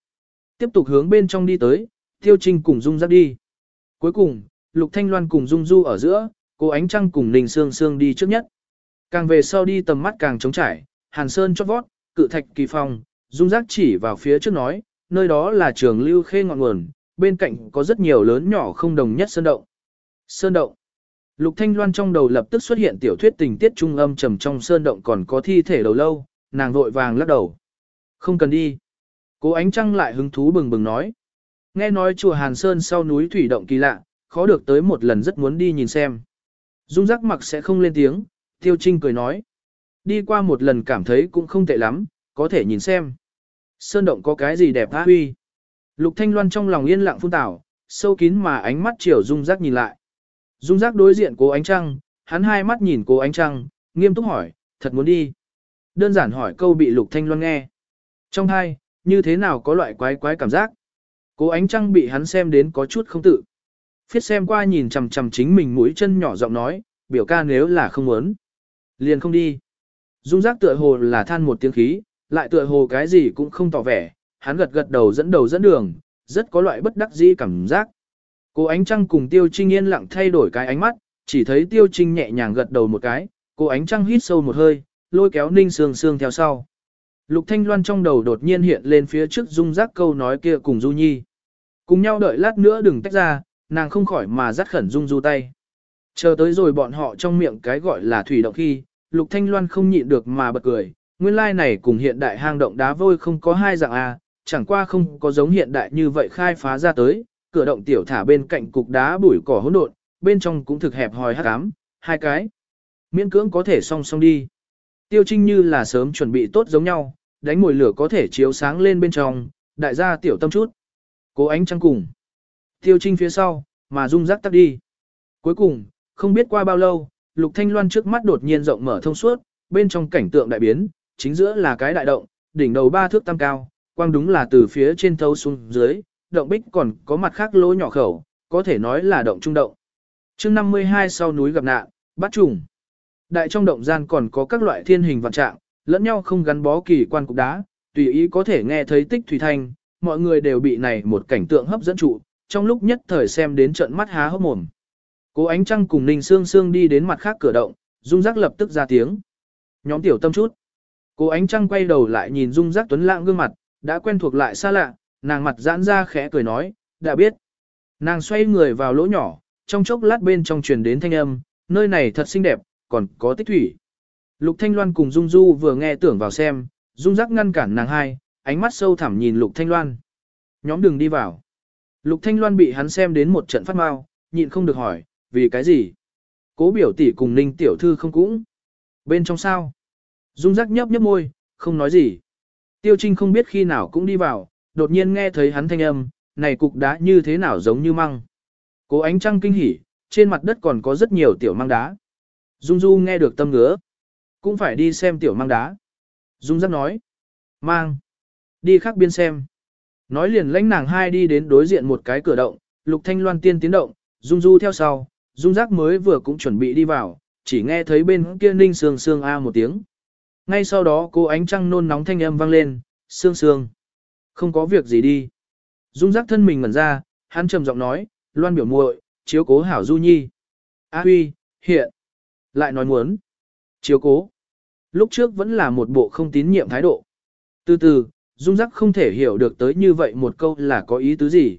Tiếp tục hướng bên trong đi tới, tiêu trinh cùng Dung giác đi. Cuối cùng, Lục Thanh Loan cùng Dung Du ở giữa, cô ánh trăng cùng Ninh Sương Sương đi trước nhất. Càng về sau đi tầm mắt càng trống trải, Hàn Sơn chót vót, cự thạch kỳ phong, Dung giác chỉ vào phía trước nói, nơi đó là trường lưu khê ngọn nguồn, bên cạnh có rất nhiều lớn nhỏ không đồng nhất sơn động. Sơn động. Lục Thanh Loan trong đầu lập tức xuất hiện tiểu thuyết tình tiết trung âm trầm trong sơn động còn có thi thể đầu lâu, nàng vội vàng lắc đầu. Không cần đi. Cố ánh trăng lại hứng thú bừng bừng nói. Nghe nói chùa Hàn Sơn sau núi thủy động kỳ lạ, khó được tới một lần rất muốn đi nhìn xem. Dung giác mặc sẽ không lên tiếng, Tiêu Trinh cười nói. Đi qua một lần cảm thấy cũng không tệ lắm, có thể nhìn xem. Sơn động có cái gì đẹp hả huy. Lục Thanh Loan trong lòng yên lặng phun tảo, sâu kín mà ánh mắt chiều Dung Giác nhìn lại. Dung Giác đối diện cố ánh trăng, hắn hai mắt nhìn cố ánh trăng, nghiêm túc hỏi, thật muốn đi. Đơn giản hỏi câu bị Lục Thanh Loan nghe. Trong hai, như thế nào có loại quái quái cảm giác. Cố ánh trăng bị hắn xem đến có chút không tự. Phiết xem qua nhìn chằm chằm chính mình mũi chân nhỏ giọng nói, biểu ca nếu là không muốn. Liền không đi. Dung giác tựa hồ là than một tiếng khí, lại tựa hồ cái gì cũng không tỏ vẻ, hắn gật gật đầu dẫn đầu dẫn đường, rất có loại bất đắc dĩ cảm giác. Cô ánh trăng cùng tiêu trinh yên lặng thay đổi cái ánh mắt, chỉ thấy tiêu trinh nhẹ nhàng gật đầu một cái, cô ánh trăng hít sâu một hơi, lôi kéo ninh sương sương theo sau. Lục thanh loan trong đầu đột nhiên hiện lên phía trước dung giác câu nói kia cùng du nhi. Cùng nhau đợi lát nữa đừng tách ra, nàng không khỏi mà dắt khẩn dung du tay. Chờ tới rồi bọn họ trong miệng cái gọi là thủy động khi, lục thanh loan không nhịn được mà bật cười, nguyên lai like này cùng hiện đại hang động đá vôi không có hai dạng A, chẳng qua không có giống hiện đại như vậy khai phá ra tới, cửa động tiểu thả bên cạnh cục đá bụi cỏ hỗn độn, bên trong cũng thực hẹp hòi hắc ám, hai cái. Miễn cưỡng có thể song song đi. Tiêu Trinh như là sớm chuẩn bị tốt giống nhau, đánh mồi lửa có thể chiếu sáng lên bên trong, đại gia tiểu tâm chút. Cố ánh trăng cùng. Tiêu Trinh phía sau, mà rung rắc tắt đi. Cuối cùng, không biết qua bao lâu, Lục Thanh Loan trước mắt đột nhiên rộng mở thông suốt, bên trong cảnh tượng đại biến, chính giữa là cái đại động, đỉnh đầu ba thước tam cao, quang đúng là từ phía trên thấu xuống dưới, động bích còn có mặt khác lỗ nhỏ khẩu, có thể nói là động trung động. chương 52 sau núi gặp nạn, bắt trùng. Đại trong động gian còn có các loại thiên hình vạn trạng, lẫn nhau không gắn bó kỳ quan cục đá, tùy ý có thể nghe thấy tích thủy thanh, mọi người đều bị này một cảnh tượng hấp dẫn trụ, trong lúc nhất thời xem đến trận mắt há hốc mồm. Cố ánh trăng cùng Ninh Sương Sương đi đến mặt khác cửa động, Dung Giác lập tức ra tiếng. Nhóm tiểu tâm chút. Cố ánh trăng quay đầu lại nhìn Dung Giác tuấn lãng gương mặt, đã quen thuộc lại xa lạ, nàng mặt giãn ra khẽ cười nói, đã biết. Nàng xoay người vào lỗ nhỏ, trong chốc lát bên trong truyền đến thanh âm, nơi này thật xinh đẹp, còn có tích thủy. Lục Thanh Loan cùng Dung Du vừa nghe tưởng vào xem, Dung giác ngăn cản nàng hai, ánh mắt sâu thẳm nhìn Lục Thanh Loan. Nhóm đừng đi vào. Lục Thanh Loan bị hắn xem đến một trận phát mau, nhịn không được hỏi, vì cái gì? Cố biểu tỷ cùng Ninh tiểu thư không cũng. Bên trong sao? Dung giác nhấp nhấp môi, không nói gì. Tiêu Trinh không biết khi nào cũng đi vào, đột nhiên nghe thấy hắn thanh âm, này cục đá như thế nào giống như măng. Cố ánh trăng kinh hỉ, trên mặt đất còn có rất nhiều tiểu măng đá. Dung Du nghe được tâm ngứa. Cũng phải đi xem tiểu măng đá. Dung giác nói. Mang. Đi khác biên xem. Nói liền lãnh nàng hai đi đến đối diện một cái cửa động, lục thanh loan tiên tiến động, Dung Du theo sau, Dung giác mới vừa cũng chuẩn bị đi vào, chỉ nghe thấy bên kia ninh sương sương a một tiếng. Ngay sau đó cô ánh trăng nôn nóng thanh âm vang lên, sương sương. Không có việc gì đi. Dung giác thân mình ngẩn ra, hắn trầm giọng nói, loan biểu muội, chiếu cố hảo du nhi. A huy, hiện. Lại nói muốn. Chiếu cố. Lúc trước vẫn là một bộ không tín nhiệm thái độ. Từ từ, Dung Giác không thể hiểu được tới như vậy một câu là có ý tứ gì.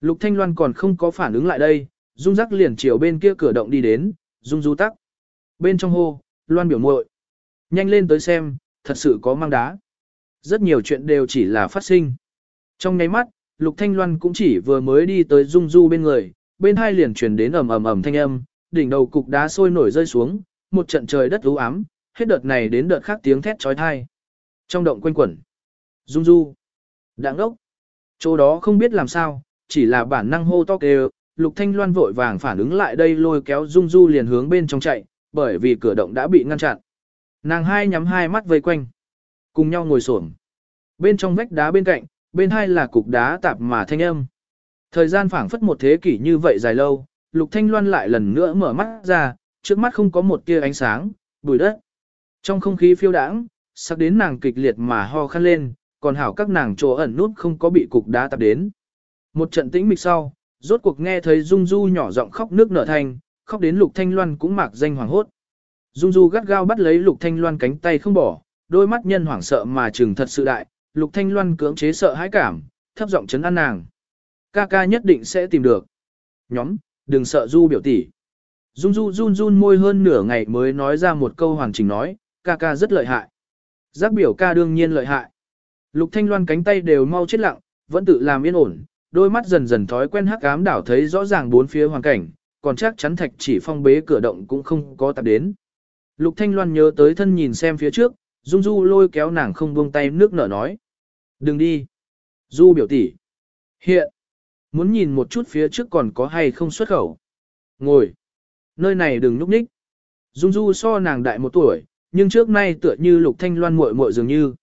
Lục Thanh Loan còn không có phản ứng lại đây, Dung Giác liền chiều bên kia cửa động đi đến, Dung Du tắc. Bên trong hô, Loan biểu muội, Nhanh lên tới xem, thật sự có mang đá. Rất nhiều chuyện đều chỉ là phát sinh. Trong nháy mắt, Lục Thanh Loan cũng chỉ vừa mới đi tới Dung Du bên người, bên hai liền truyền đến ầm ầm ầm thanh âm, đỉnh đầu cục đá sôi nổi rơi xuống, một trận trời đất u ám, hết đợt này đến đợt khác tiếng thét chói tai. Trong động quanh quẩn, Dung Du, Đạng đốc, chỗ đó không biết làm sao, chỉ là bản năng hô to kêu, Lục Thanh Loan vội vàng phản ứng lại đây lôi kéo Dung Du liền hướng bên trong chạy, bởi vì cửa động đã bị ngăn chặn. Nàng hai nhắm hai mắt vây quanh, cùng nhau ngồi xổm. Bên trong vách đá bên cạnh, bên hai là cục đá tạp mà thanh âm. Thời gian phảng phất một thế kỷ như vậy dài lâu, Lục Thanh Loan lại lần nữa mở mắt ra, trước mắt không có một tia ánh sáng, bụi đất. Trong không khí phiêu đãng, sắc đến nàng kịch liệt mà ho khăn lên, còn hảo các nàng chỗ ẩn nút không có bị cục đá tạp đến. Một trận tĩnh mịch sau, rốt cuộc nghe thấy Dung Du nhỏ giọng khóc nước nở thành, khóc đến Lục Thanh Loan cũng mạc danh hoàng hốt. Dung Du gắt gao bắt lấy Lục Thanh Loan cánh tay không bỏ, đôi mắt nhân hoảng sợ mà trừng thật sự đại, Lục Thanh Loan cưỡng chế sợ hãi cảm, thấp giọng chấn an nàng. Ca ca nhất định sẽ tìm được. Nhóm, đừng sợ Du biểu tỷ. Dung Du run run môi hơn nửa ngày mới nói ra một câu hoàn chỉnh nói, ca ca rất lợi hại. Giác biểu ca đương nhiên lợi hại. Lục Thanh Loan cánh tay đều mau chết lặng, vẫn tự làm yên ổn, đôi mắt dần dần thói quen hắc ám đảo thấy rõ ràng bốn phía hoàn cảnh, còn chắc chắn thạch chỉ phong bế cửa động cũng không có tạp đến. Lục Thanh Loan nhớ tới thân nhìn xem phía trước, Dung Du lôi kéo nàng không buông tay nước nở nói. Đừng đi. Du biểu tỷ. Hiện. Muốn nhìn một chút phía trước còn có hay không xuất khẩu. Ngồi. Nơi này đừng núp ních. Dung Du so nàng đại một tuổi, nhưng trước nay tựa như Lục Thanh Loan muội muội dường như.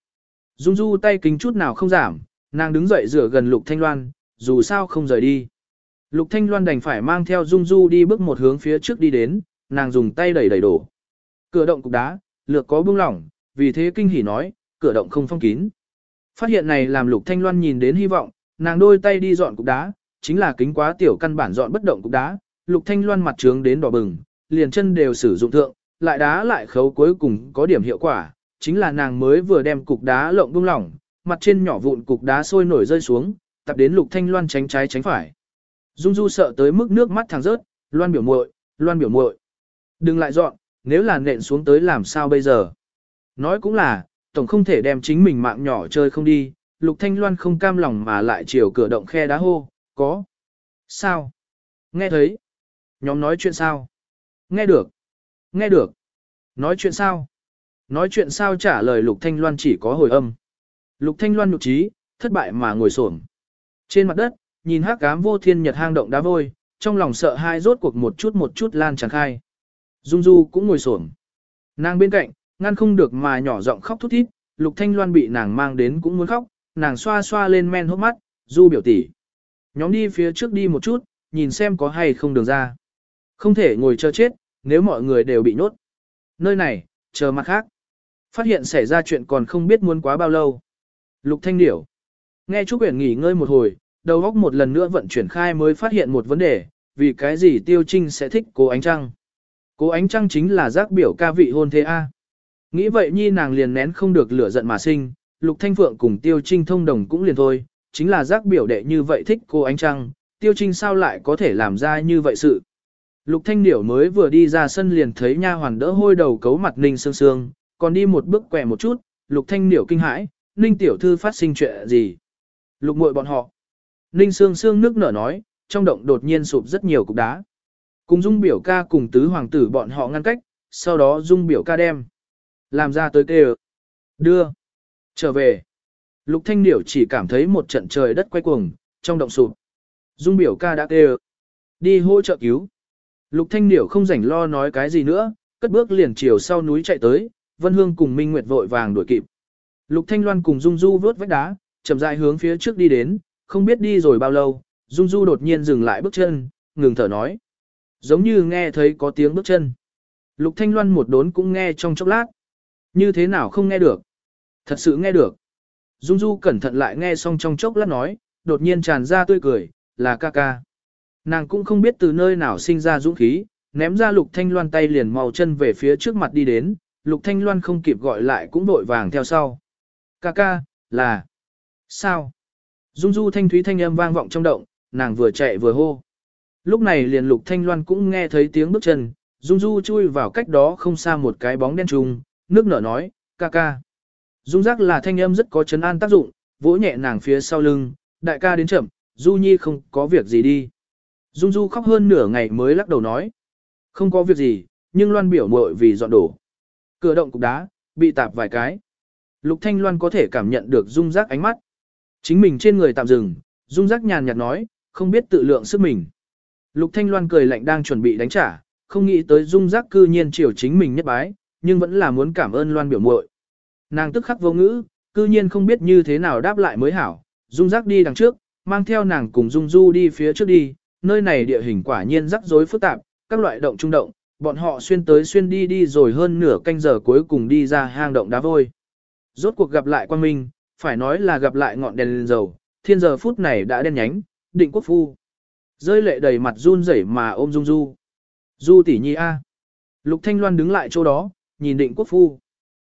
Dung Du tay kính chút nào không giảm, nàng đứng dậy rửa gần Lục Thanh Loan, dù sao không rời đi. Lục Thanh Loan đành phải mang theo Dung Du đi bước một hướng phía trước đi đến, nàng dùng tay đẩy đẩy đổ. Cửa động cục đá, lược có bưng lỏng, vì thế kinh hỉ nói, cửa động không phong kín. Phát hiện này làm Lục Thanh Loan nhìn đến hy vọng, nàng đôi tay đi dọn cục đá, chính là kính quá tiểu căn bản dọn bất động cục đá, Lục Thanh Loan mặt trướng đến đỏ bừng, liền chân đều sử dụng thượng, lại đá lại khấu cuối cùng có điểm hiệu quả, chính là nàng mới vừa đem cục đá lộng bung lỏng, mặt trên nhỏ vụn cục đá sôi nổi rơi xuống, tập đến Lục Thanh Loan tránh trái tránh phải. Dung Du sợ tới mức nước mắt thẳng rớt, Loan biểu muội, Loan biểu muội. Đừng lại dọn, nếu là nện xuống tới làm sao bây giờ? Nói cũng là, tổng không thể đem chính mình mạng nhỏ chơi không đi, Lục Thanh Loan không cam lòng mà lại chiều cửa động khe đá hô, có. Sao? Nghe thấy. Nhóm nói chuyện sao? Nghe được. Nghe được. Nói chuyện sao? Nói chuyện sao trả lời Lục Thanh Loan chỉ có hồi âm. Lục Thanh Loan nhục trí, thất bại mà ngồi xổm trên mặt đất, nhìn hắc ám vô thiên nhật hang động đá vôi, trong lòng sợ hai rốt cuộc một chút một chút lan tràn khai. Dung Du cũng ngồi xổm Nàng bên cạnh, ngăn không được mà nhỏ giọng khóc thút thít, Lục Thanh Loan bị nàng mang đến cũng muốn khóc, nàng xoa xoa lên men hốc mắt, Du biểu tỷ. Nhóm đi phía trước đi một chút, nhìn xem có hay không đường ra. Không thể ngồi chờ chết, nếu mọi người đều bị nhốt. Nơi này, chờ mặt khác. Phát hiện xảy ra chuyện còn không biết muốn quá bao lâu. Lục Thanh Điểu. Nghe Trúc Uyển nghỉ ngơi một hồi, đầu óc một lần nữa vận chuyển khai mới phát hiện một vấn đề, vì cái gì Tiêu Trinh sẽ thích cố ánh trăng. Cố ánh trăng chính là giác biểu ca vị hôn thế A. Nghĩ vậy nhi nàng liền nén không được lửa giận mà sinh, Lục Thanh Phượng cùng Tiêu Trinh thông đồng cũng liền thôi, chính là giác biểu đệ như vậy thích cô ánh trăng, Tiêu Trinh sao lại có thể làm ra như vậy sự. Lục Thanh Điểu mới vừa đi ra sân liền thấy nha hoàn đỡ hôi đầu cấu mặt Ninh Sương Sương, còn đi một bước quẹ một chút, Lục Thanh Điểu kinh hãi, Ninh Tiểu Thư phát sinh chuyện gì? Lục muội bọn họ. Ninh Sương Sương nước nở nói, trong động đột nhiên sụp rất nhiều cục đá. Cùng dung biểu ca cùng tứ hoàng tử bọn họ ngăn cách, sau đó dung biểu ca đem. Làm ra tới kê Đưa. Trở về. Lục Thanh Điểu chỉ cảm thấy một trận trời đất quay cuồng, trong động sụp. Dung biểu ca đã kêu. Đi hỗ trợ cứu. Lục Thanh Điểu không rảnh lo nói cái gì nữa, cất bước liền chiều sau núi chạy tới, Vân Hương cùng Minh Nguyệt vội vàng đuổi kịp. Lục Thanh Loan cùng Dung Du vớt vách đá, chậm rãi hướng phía trước đi đến, không biết đi rồi bao lâu, Dung Du đột nhiên dừng lại bước chân, ngừng thở nói. Giống như nghe thấy có tiếng bước chân. Lục Thanh Loan một đốn cũng nghe trong chốc lát. Như thế nào không nghe được? Thật sự nghe được. Dung Du cẩn thận lại nghe xong trong chốc lát nói, đột nhiên tràn ra tươi cười, là ca ca. Nàng cũng không biết từ nơi nào sinh ra dũng khí, ném ra Lục Thanh Loan tay liền màu chân về phía trước mặt đi đến, Lục Thanh Loan không kịp gọi lại cũng vội vàng theo sau. Ca ca, là... Sao? Dung Du thanh thúy thanh âm vang vọng trong động, nàng vừa chạy vừa hô. Lúc này liền Lục Thanh Loan cũng nghe thấy tiếng bước chân, Dung Du chui vào cách đó không xa một cái bóng đen trùng, nước nở nói, ca ca. Dung giác là thanh âm rất có chấn an tác dụng, vỗ nhẹ nàng phía sau lưng, đại ca đến chậm, Du Nhi không có việc gì đi. Dung Du khóc hơn nửa ngày mới lắc đầu nói, không có việc gì, nhưng Loan biểu muội vì dọn đổ. Cửa động cục đá, bị tạp vài cái. Lục Thanh Loan có thể cảm nhận được Dung giác ánh mắt. Chính mình trên người tạm dừng, Dung giác nhàn nhạt nói, không biết tự lượng sức mình. Lục Thanh Loan cười lạnh đang chuẩn bị đánh trả, không nghĩ tới Dung giác cư nhiên chiều chính mình nhất bái, nhưng vẫn là muốn cảm ơn Loan biểu muội. Nàng tức khắc vô ngữ, cư nhiên không biết như thế nào đáp lại mới hảo, Dung giác đi đằng trước, mang theo nàng cùng Dung Du đi phía trước đi, nơi này địa hình quả nhiên rắc rối phức tạp, các loại động trung động, bọn họ xuyên tới xuyên đi đi rồi hơn nửa canh giờ cuối cùng đi ra hang động đá vôi. Rốt cuộc gặp lại quan minh, phải nói là gặp lại ngọn đèn lên dầu, thiên giờ phút này đã đen nhánh, định quốc phu. Rơi lệ đầy mặt run rẩy mà ôm Dung Du. Du tỷ nhi A. Lục Thanh Loan đứng lại chỗ đó, nhìn định quốc phu.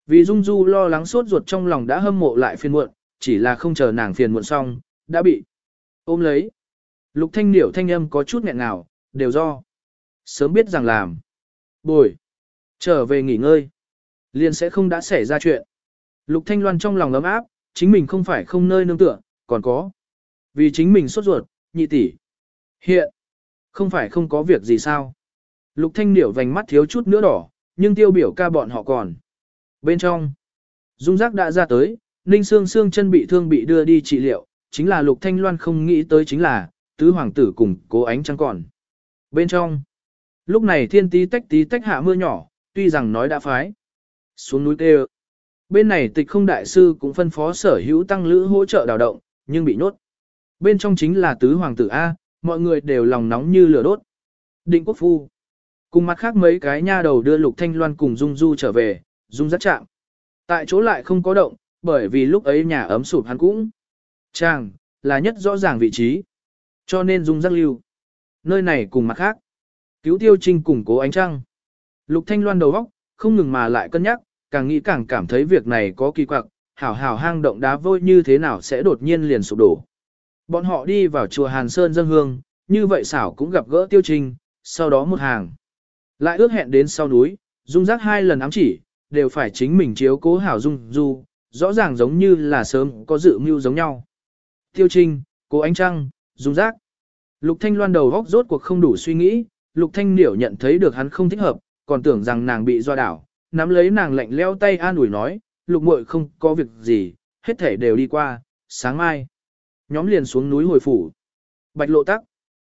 Vì Dung Du lo lắng sốt ruột trong lòng đã hâm mộ lại phiền muộn, chỉ là không chờ nàng phiền muộn xong, đã bị ôm lấy. Lục Thanh Điểu thanh âm có chút nghẹn ngào, đều do. Sớm biết rằng làm. Bồi. Trở về nghỉ ngơi. Liền sẽ không đã xảy ra chuyện. Lục Thanh Loan trong lòng ấm áp, chính mình không phải không nơi nương tựa, còn có. Vì chính mình sốt ruột, nhị tỷ. Hiện. Không phải không có việc gì sao. Lục Thanh Điểu vành mắt thiếu chút nữa đỏ, nhưng tiêu biểu ca bọn họ còn. Bên trong, dung giác đã ra tới, Ninh Sương Sương chân bị thương bị đưa đi trị liệu, chính là Lục Thanh Loan không nghĩ tới chính là, tứ hoàng tử cùng cố ánh trăng còn. Bên trong, lúc này thiên tí tách tí tách hạ mưa nhỏ, tuy rằng nói đã phái. Xuống núi tê Bên này tịch không đại sư cũng phân phó sở hữu tăng lữ hỗ trợ đào động, nhưng bị nhốt. Bên trong chính là tứ hoàng tử A, mọi người đều lòng nóng như lửa đốt. Định quốc phu. Cùng mặt khác mấy cái nha đầu đưa Lục Thanh Loan cùng Dung Du trở về, Dung rất chạm. Tại chỗ lại không có động, bởi vì lúc ấy nhà ấm sụp hắn cũng. Chàng, là nhất rõ ràng vị trí. Cho nên Dung rất lưu. Nơi này cùng mặt khác. Cứu tiêu trinh cùng cố ánh trăng. Lục Thanh Loan đầu óc, không ngừng mà lại cân nhắc, càng nghĩ càng cảm thấy việc này có kỳ quặc, hảo hảo hang động đá vôi như thế nào sẽ đột nhiên liền sụp đổ. Bọn họ đi vào chùa Hàn Sơn dân hương, như vậy xảo cũng gặp gỡ tiêu Trình, sau đó một hàng. Lại ước hẹn đến sau núi, dung giác hai lần ám chỉ, đều phải chính mình chiếu cố hảo dung du, rõ ràng giống như là sớm có dự mưu giống nhau. Tiêu Trình, Cố Ánh Trăng, Dung Giác. Lục Thanh Loan đầu góc rốt cuộc không đủ suy nghĩ, Lục Thanh Niểu nhận thấy được hắn không thích hợp, còn tưởng rằng nàng bị doa đảo, nắm lấy nàng lạnh leo tay an ủi nói, Lục muội không có việc gì, hết thể đều đi qua, sáng mai. Nhóm liền xuống núi hồi phủ. Bạch lộ tắc.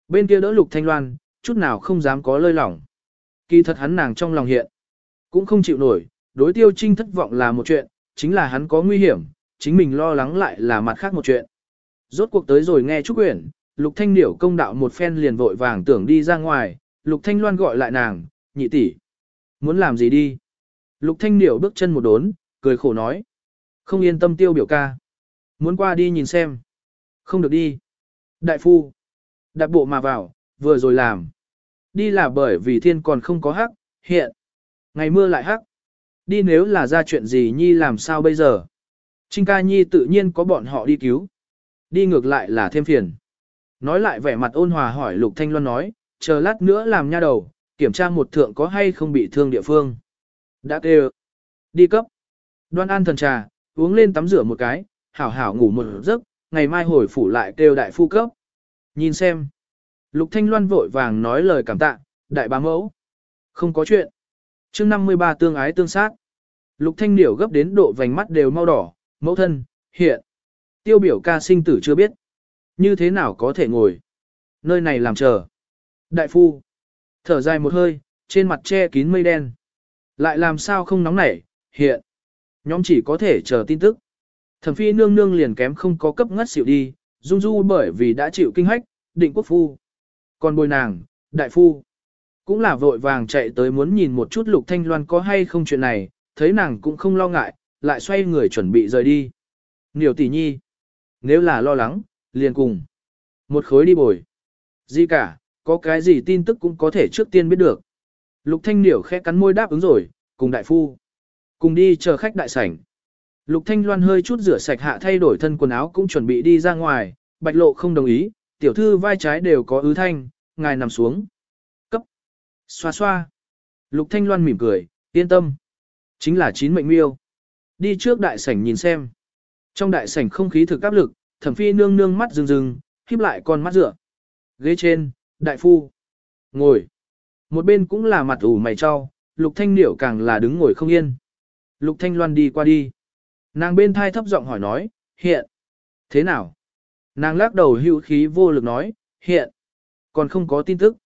Bên kia đỡ Lục Thanh Loan, chút nào không dám có lơi lỏng. Kỳ thật hắn nàng trong lòng hiện. Cũng không chịu nổi, đối tiêu trinh thất vọng là một chuyện, chính là hắn có nguy hiểm, chính mình lo lắng lại là mặt khác một chuyện. Rốt cuộc tới rồi nghe Trúc uyển, Lục Thanh Điểu công đạo một phen liền vội vàng tưởng đi ra ngoài, Lục Thanh Loan gọi lại nàng, nhị tỷ, Muốn làm gì đi? Lục Thanh Niểu bước chân một đốn, cười khổ nói. Không yên tâm tiêu biểu ca. Muốn qua đi nhìn xem. Không được đi. Đại phu. Đạp bộ mà vào, vừa rồi làm. Đi là bởi vì thiên còn không có hắc, hiện. Ngày mưa lại hắc. Đi nếu là ra chuyện gì nhi làm sao bây giờ? Trinh ca nhi tự nhiên có bọn họ đi cứu. Đi ngược lại là thêm phiền. Nói lại vẻ mặt ôn hòa hỏi Lục Thanh Loan nói, chờ lát nữa làm nha đầu, kiểm tra một thượng có hay không bị thương địa phương. Đã kêu. Đi cấp. Đoan an thần trà, uống lên tắm rửa một cái, hảo hảo ngủ một giấc, ngày mai hồi phủ lại kêu đại phu cấp. Nhìn xem. Lục Thanh Loan vội vàng nói lời cảm tạ, đại bá mẫu. Không có chuyện. chương 53 tương ái tương sát. Lục Thanh Điểu gấp đến độ vành mắt đều mau đỏ, mẫu thân, hiện. Tiêu biểu ca sinh tử chưa biết. Như thế nào có thể ngồi. Nơi này làm chờ. Đại phu. Thở dài một hơi, trên mặt che kín mây đen. Lại làm sao không nóng nảy, hiện. Nhóm chỉ có thể chờ tin tức. Thẩm phi nương nương liền kém không có cấp ngất xỉu đi, dung du bởi vì đã chịu kinh hách, định quốc phu. Còn bồi nàng, đại phu, cũng là vội vàng chạy tới muốn nhìn một chút lục thanh loan có hay không chuyện này, thấy nàng cũng không lo ngại, lại xoay người chuẩn bị rời đi. nhiều tỷ nhi, nếu là lo lắng, liền cùng. Một khối đi bồi. Gì cả, có cái gì tin tức cũng có thể trước tiên biết được. Lục thanh Điểu khẽ cắn môi đáp ứng rồi, cùng đại phu. Cùng đi chờ khách đại sảnh. Lục thanh loan hơi chút rửa sạch hạ thay đổi thân quần áo cũng chuẩn bị đi ra ngoài, bạch lộ không đồng ý, tiểu thư vai trái đều có ứ thanh, ngài nằm xuống. Cấp. Xoa xoa. Lục thanh loan mỉm cười, yên tâm. Chính là chín mệnh miêu. Đi trước đại sảnh nhìn xem. Trong đại sảnh không khí thực áp lực, thẩm phi nương nương mắt rừng rừng, híp lại con mắt rửa Ghế trên, đại phu. Ngồi. Một bên cũng là mặt ủ mày cho, lục thanh điểu càng là đứng ngồi không yên. Lục thanh loan đi qua đi. Nàng bên thai thấp giọng hỏi nói, hiện. Thế nào? Nàng lắc đầu hữu khí vô lực nói, hiện. Còn không có tin tức.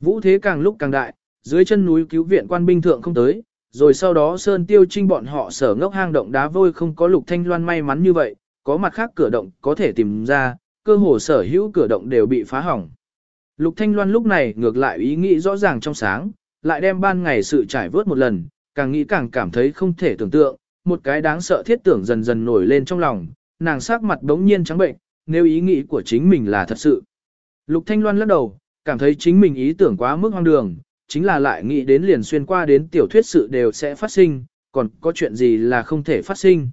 Vũ thế càng lúc càng đại, dưới chân núi cứu viện quan binh thượng không tới, rồi sau đó Sơn Tiêu Trinh bọn họ sở ngốc hang động đá vôi không có Lục Thanh Loan may mắn như vậy, có mặt khác cửa động có thể tìm ra, cơ hồ sở hữu cửa động đều bị phá hỏng. Lục Thanh Loan lúc này ngược lại ý nghĩ rõ ràng trong sáng, lại đem ban ngày sự trải vớt một lần, càng nghĩ càng cảm thấy không thể tưởng tượng, một cái đáng sợ thiết tưởng dần dần nổi lên trong lòng, nàng sắc mặt đống nhiên trắng bệnh, nếu ý nghĩ của chính mình là thật sự. Lục Thanh Loan lắc đầu, cảm thấy chính mình ý tưởng quá mức hoang đường, chính là lại nghĩ đến liền xuyên qua đến tiểu thuyết sự đều sẽ phát sinh, còn có chuyện gì là không thể phát sinh.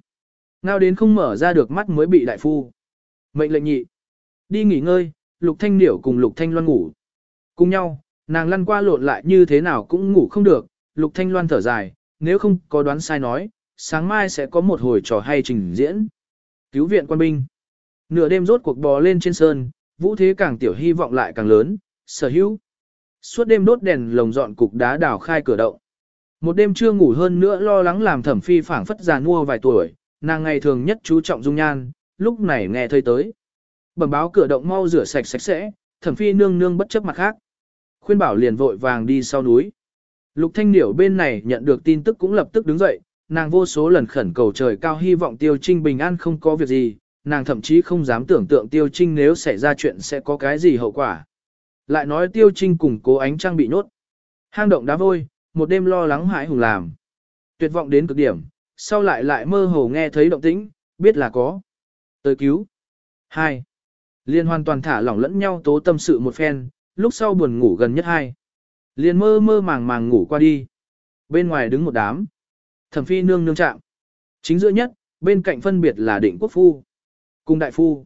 Ngao đến không mở ra được mắt mới bị đại phu. Mệnh lệnh nhị. Đi nghỉ ngơi, Lục Thanh Điểu cùng Lục Thanh Loan ngủ. Cùng nhau, nàng lăn qua lộn lại như thế nào cũng ngủ không được, Lục Thanh Loan thở dài, nếu không có đoán sai nói, sáng mai sẽ có một hồi trò hay trình diễn. Cứu viện quân binh. Nửa đêm rốt cuộc bò lên trên sơn, vũ thế càng tiểu hy vọng lại càng lớn, sở hữu. Suốt đêm đốt đèn lồng dọn cục đá đào khai cửa động. Một đêm chưa ngủ hơn nữa lo lắng làm thẩm phi phảng phất già nua vài tuổi, nàng ngày thường nhất chú trọng dung nhan, lúc này nghe thấy tới. Bẩm báo cửa động mau rửa sạch sạch sẽ, thẩm phi nương nương bất chấp mặt khác. Khuyên bảo liền vội vàng đi sau núi. Lục thanh điểu bên này nhận được tin tức cũng lập tức đứng dậy, nàng vô số lần khẩn cầu trời cao hy vọng tiêu trinh bình an không có việc gì, nàng thậm chí không dám tưởng tượng tiêu trinh nếu xảy ra chuyện sẽ có cái gì hậu quả. Lại nói tiêu trinh cùng cố ánh trang bị nhốt. Hang động đá vôi, một đêm lo lắng hãi hùng làm. Tuyệt vọng đến cực điểm, sau lại lại mơ hồ nghe thấy động tĩnh, biết là có. Tới cứu. 2. Liên hoàn toàn thả lỏng lẫn nhau tố tâm sự một phen, lúc sau buồn ngủ gần nhất hai. liền mơ mơ màng màng ngủ qua đi. Bên ngoài đứng một đám. Thẩm phi nương nương chạm. Chính giữa nhất, bên cạnh phân biệt là định quốc phu. Cùng đại phu.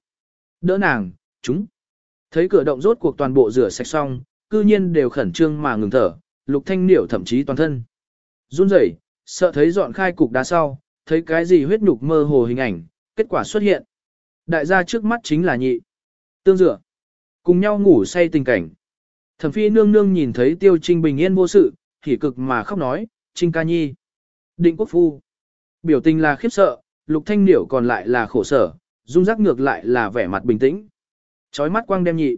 Đỡ nàng, chúng. Thấy cửa động rốt cuộc toàn bộ rửa sạch xong, cư nhiên đều khẩn trương mà ngừng thở, lục thanh niểu thậm chí toàn thân. Run rẩy, sợ thấy dọn khai cục đá sau, thấy cái gì huyết nhục mơ hồ hình ảnh, kết quả xuất hiện. Đại gia trước mắt chính là nhị. Tương dựa. Cùng nhau ngủ say tình cảnh. Thẩm phi nương nương nhìn thấy tiêu trinh bình yên vô sự, thì cực mà khóc nói, trinh ca nhi. Định quốc phu. Biểu tình là khiếp sợ, lục thanh điểu còn lại là khổ sở, dung giác ngược lại là vẻ mặt bình tĩnh. Chói mắt quang đem nhị.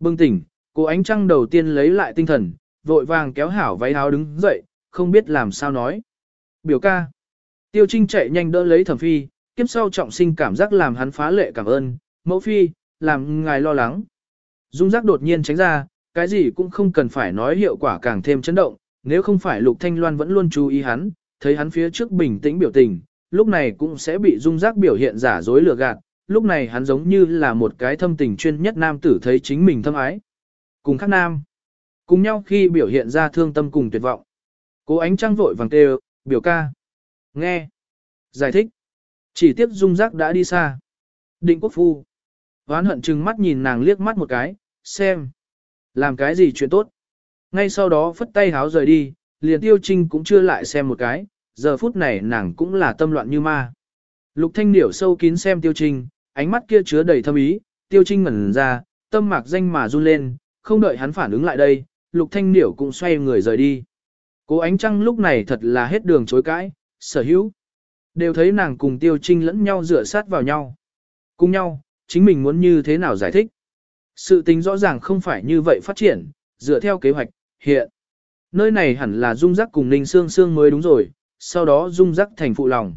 bưng tỉnh, cô ánh trăng đầu tiên lấy lại tinh thần, vội vàng kéo hảo váy áo đứng dậy, không biết làm sao nói. Biểu ca. Tiêu Trinh chạy nhanh đỡ lấy thẩm phi, kiếp sau trọng sinh cảm giác làm hắn phá lệ cảm ơn, mẫu phi, làm ngài lo lắng. Dung giác đột nhiên tránh ra, cái gì cũng không cần phải nói hiệu quả càng thêm chấn động, nếu không phải Lục Thanh Loan vẫn luôn chú ý hắn, thấy hắn phía trước bình tĩnh biểu tình, lúc này cũng sẽ bị dung giác biểu hiện giả dối lừa gạt, lúc này hắn giống như là một cái thâm tình chuyên nhất nam tử thấy chính mình thâm ái. Cùng khác nam, cùng nhau khi biểu hiện ra thương tâm cùng tuyệt vọng. Cố ánh trăng vội vàng kêu, biểu ca. Nghe. Giải thích. Chỉ tiếp dung giác đã đi xa. Định quốc phu. Hoán hận chừng mắt nhìn nàng liếc mắt một cái, xem. Làm cái gì chuyện tốt. Ngay sau đó phất tay háo rời đi, liền tiêu trinh cũng chưa lại xem một cái, giờ phút này nàng cũng là tâm loạn như ma. Lục thanh điểu sâu kín xem tiêu trinh, ánh mắt kia chứa đầy thâm ý, tiêu trinh ngẩn ra, tâm mạc danh mà run lên, không đợi hắn phản ứng lại đây, lục thanh điểu cũng xoay người rời đi. Cố ánh trăng lúc này thật là hết đường chối cãi, sở hữu. Đều thấy nàng cùng tiêu trinh lẫn nhau dựa sát vào nhau. Cùng nhau, chính mình muốn như thế nào giải thích. Sự tính rõ ràng không phải như vậy phát triển, dựa theo kế hoạch, hiện. Nơi này hẳn là dung giác cùng Ninh Sương Sương mới đúng rồi, sau đó dung giác thành phụ lòng.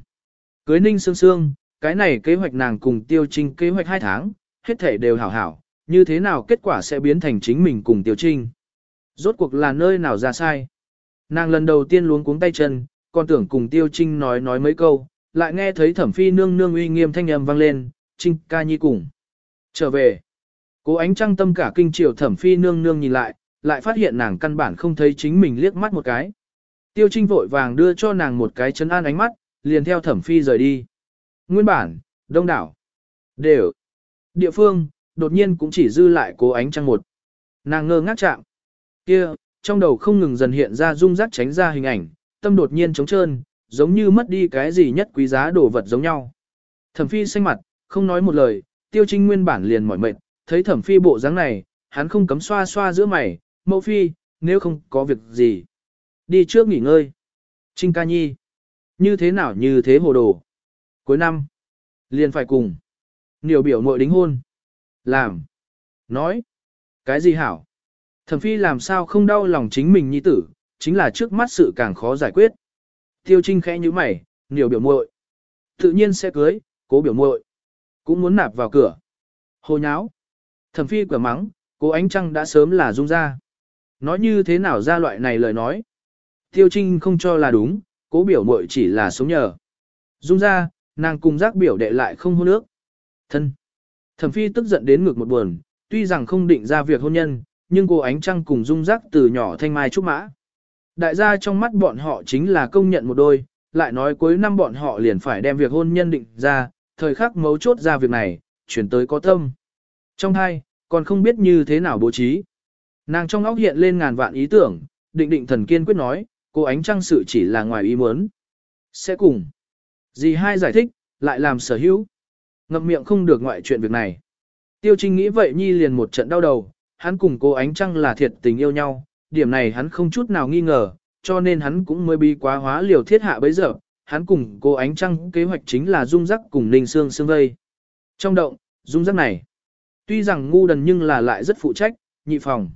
Cưới Ninh Sương Sương, cái này kế hoạch nàng cùng tiêu trinh kế hoạch 2 tháng, hết thể đều hảo hảo, như thế nào kết quả sẽ biến thành chính mình cùng tiêu trinh. Rốt cuộc là nơi nào ra sai. Nàng lần đầu tiên luống cuống tay chân, còn tưởng cùng tiêu trinh nói nói mấy câu, lại nghe thấy thẩm phi nương nương uy nghiêm thanh âm vang lên, trinh ca nhi cùng. Trở về. Cố ánh trăng tâm cả kinh triều thẩm phi nương nương nhìn lại, lại phát hiện nàng căn bản không thấy chính mình liếc mắt một cái. Tiêu Trinh vội vàng đưa cho nàng một cái chấn an ánh mắt, liền theo thẩm phi rời đi. Nguyên bản, đông đảo, đều, địa phương, đột nhiên cũng chỉ dư lại cố ánh trăng một. Nàng ngơ ngác chạm. kia trong đầu không ngừng dần hiện ra rung rắc tránh ra hình ảnh, tâm đột nhiên trống trơn, giống như mất đi cái gì nhất quý giá đồ vật giống nhau. Thẩm phi xanh mặt, không nói một lời, tiêu trinh nguyên bản liền mỏi mệt, thấy thẩm phi bộ dáng này, hắn không cấm xoa xoa giữa mày, mẫu phi, nếu không có việc gì. Đi trước nghỉ ngơi. Trinh ca nhi. Như thế nào như thế hồ đồ. Cuối năm. Liền phải cùng. Nhiều biểu mội đính hôn. Làm. Nói. Cái gì hảo? Thẩm phi làm sao không đau lòng chính mình nhi tử, chính là trước mắt sự càng khó giải quyết. Tiêu Trinh khẽ như mày, nhiều biểu muội, Tự nhiên sẽ cưới, cố biểu muội cũng muốn nạp vào cửa. Hồ nháo. Thẩm phi quả mắng, cố ánh trăng đã sớm là dung ra. Nói như thế nào ra loại này lời nói. Tiêu Trinh không cho là đúng, cố biểu muội chỉ là sống nhờ. Dung ra, nàng cùng giác biểu đệ lại không hôn nước. Thân. Thẩm phi tức giận đến ngược một buồn, tuy rằng không định ra việc hôn nhân, nhưng cô ánh trăng cùng dung giác từ nhỏ thanh mai trúc mã. Đại gia trong mắt bọn họ chính là công nhận một đôi, lại nói cuối năm bọn họ liền phải đem việc hôn nhân định ra, thời khắc mấu chốt ra việc này, chuyển tới có tâm. Trong hai, còn không biết như thế nào bố trí. Nàng trong óc hiện lên ngàn vạn ý tưởng, định định thần kiên quyết nói, cô ánh trăng sự chỉ là ngoài ý muốn. Sẽ cùng. Dì hai giải thích, lại làm sở hữu. Ngậm miệng không được ngoại chuyện việc này. Tiêu Trinh nghĩ vậy Nhi liền một trận đau đầu, hắn cùng cô ánh trăng là thiệt tình yêu nhau, điểm này hắn không chút nào nghi ngờ, cho nên hắn cũng mới bi quá hóa liều thiết hạ bấy giờ, hắn cùng cô ánh trăng kế hoạch chính là dung rắc cùng ninh xương xương vây. Trong động, dung rắc này, tuy rằng ngu đần nhưng là lại rất phụ trách, nhị phòng.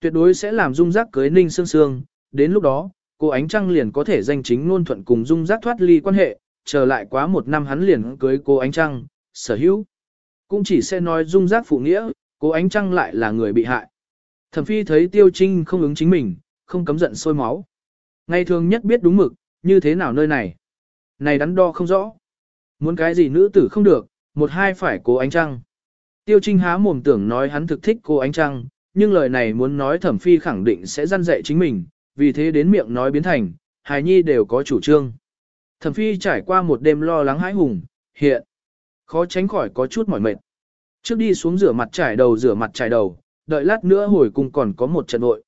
Tuyệt đối sẽ làm dung rắc cưới ninh xương xương, đến lúc đó, cô ánh trăng liền có thể danh chính ngôn thuận cùng dung rắc thoát ly quan hệ, chờ lại quá một năm hắn liền cưới cô ánh trăng, sở hữu. Cũng chỉ sẽ nói dung rắc phụ nghĩa, cô ánh trăng lại là người bị hại. Thẩm phi thấy tiêu trinh không ứng chính mình, không cấm giận sôi máu. Ngày thường nhất biết đúng mực, như thế nào nơi này. Này đắn đo không rõ. Muốn cái gì nữ tử không được, một hai phải cố ánh trăng. Tiêu trinh há mồm tưởng nói hắn thực thích cô ánh trăng, nhưng lời này muốn nói thẩm phi khẳng định sẽ răn dạy chính mình, vì thế đến miệng nói biến thành, hài nhi đều có chủ trương. Thẩm phi trải qua một đêm lo lắng hãi hùng, hiện, khó tránh khỏi có chút mỏi mệt. Trước đi xuống rửa mặt trải đầu rửa mặt trải đầu, đợi lát nữa hồi cùng còn có một trận hội.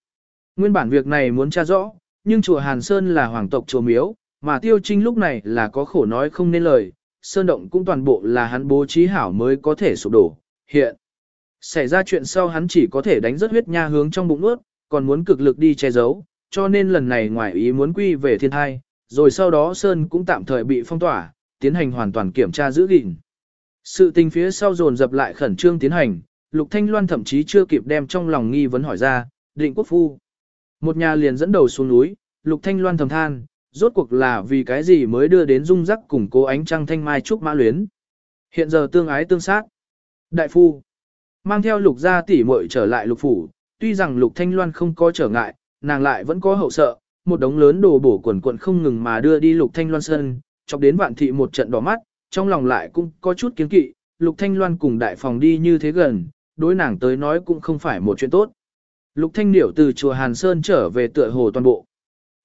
Nguyên bản việc này muốn tra rõ, nhưng chùa Hàn Sơn là hoàng tộc chùa miếu, mà Tiêu Trinh lúc này là có khổ nói không nên lời, sơn động cũng toàn bộ là hắn bố trí hảo mới có thể sụp đổ, hiện. Xảy ra chuyện sau hắn chỉ có thể đánh rất huyết nha hướng trong bụng ướt, còn muốn cực lực đi che giấu, cho nên lần này ngoài ý muốn quy về thiên thai, rồi sau đó Sơn cũng tạm thời bị phong tỏa, tiến hành hoàn toàn kiểm tra giữ gìn. Sự tình phía sau dồn dập lại khẩn trương tiến hành, Lục Thanh Loan thậm chí chưa kịp đem trong lòng nghi vấn hỏi ra, định quốc phu. Một nhà liền dẫn đầu xuống núi, Lục Thanh Loan thầm than, rốt cuộc là vì cái gì mới đưa đến dung rắc cùng cố ánh trăng thanh mai trúc mã luyến. Hiện giờ tương ái tương sát. Đại phu, mang theo lục gia tỷ muội trở lại lục phủ, tuy rằng lục thanh loan không có trở ngại, nàng lại vẫn có hậu sợ, một đống lớn đồ bổ quần quần không ngừng mà đưa đi lục thanh loan sân, chọc đến vạn thị một trận đỏ mắt, trong lòng lại cũng có chút kiến kỵ, lục thanh loan cùng đại phòng đi như thế gần, đối nàng tới nói cũng không phải một chuyện tốt. Lục thanh điểu từ chùa Hàn Sơn trở về tựa hồ toàn bộ,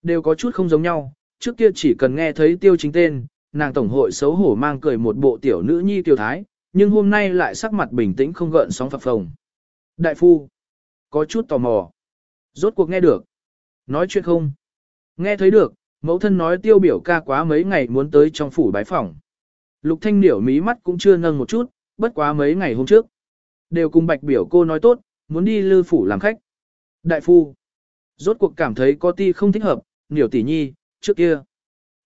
đều có chút không giống nhau, trước kia chỉ cần nghe thấy tiêu chính tên, nàng tổng hội xấu hổ mang cười một bộ tiểu nữ nhi tiểu thái, nhưng hôm nay lại sắc mặt bình tĩnh không gợn sóng phập phồng. Đại phu, có chút tò mò. Rốt cuộc nghe được. Nói chuyện không? Nghe thấy được, mẫu thân nói tiêu biểu ca quá mấy ngày muốn tới trong phủ bái phỏng. Lục thanh niểu mí mắt cũng chưa nâng một chút, bất quá mấy ngày hôm trước. Đều cùng bạch biểu cô nói tốt, muốn đi lư phủ làm khách. Đại phu, rốt cuộc cảm thấy có ti không thích hợp, niểu tỷ nhi, trước kia.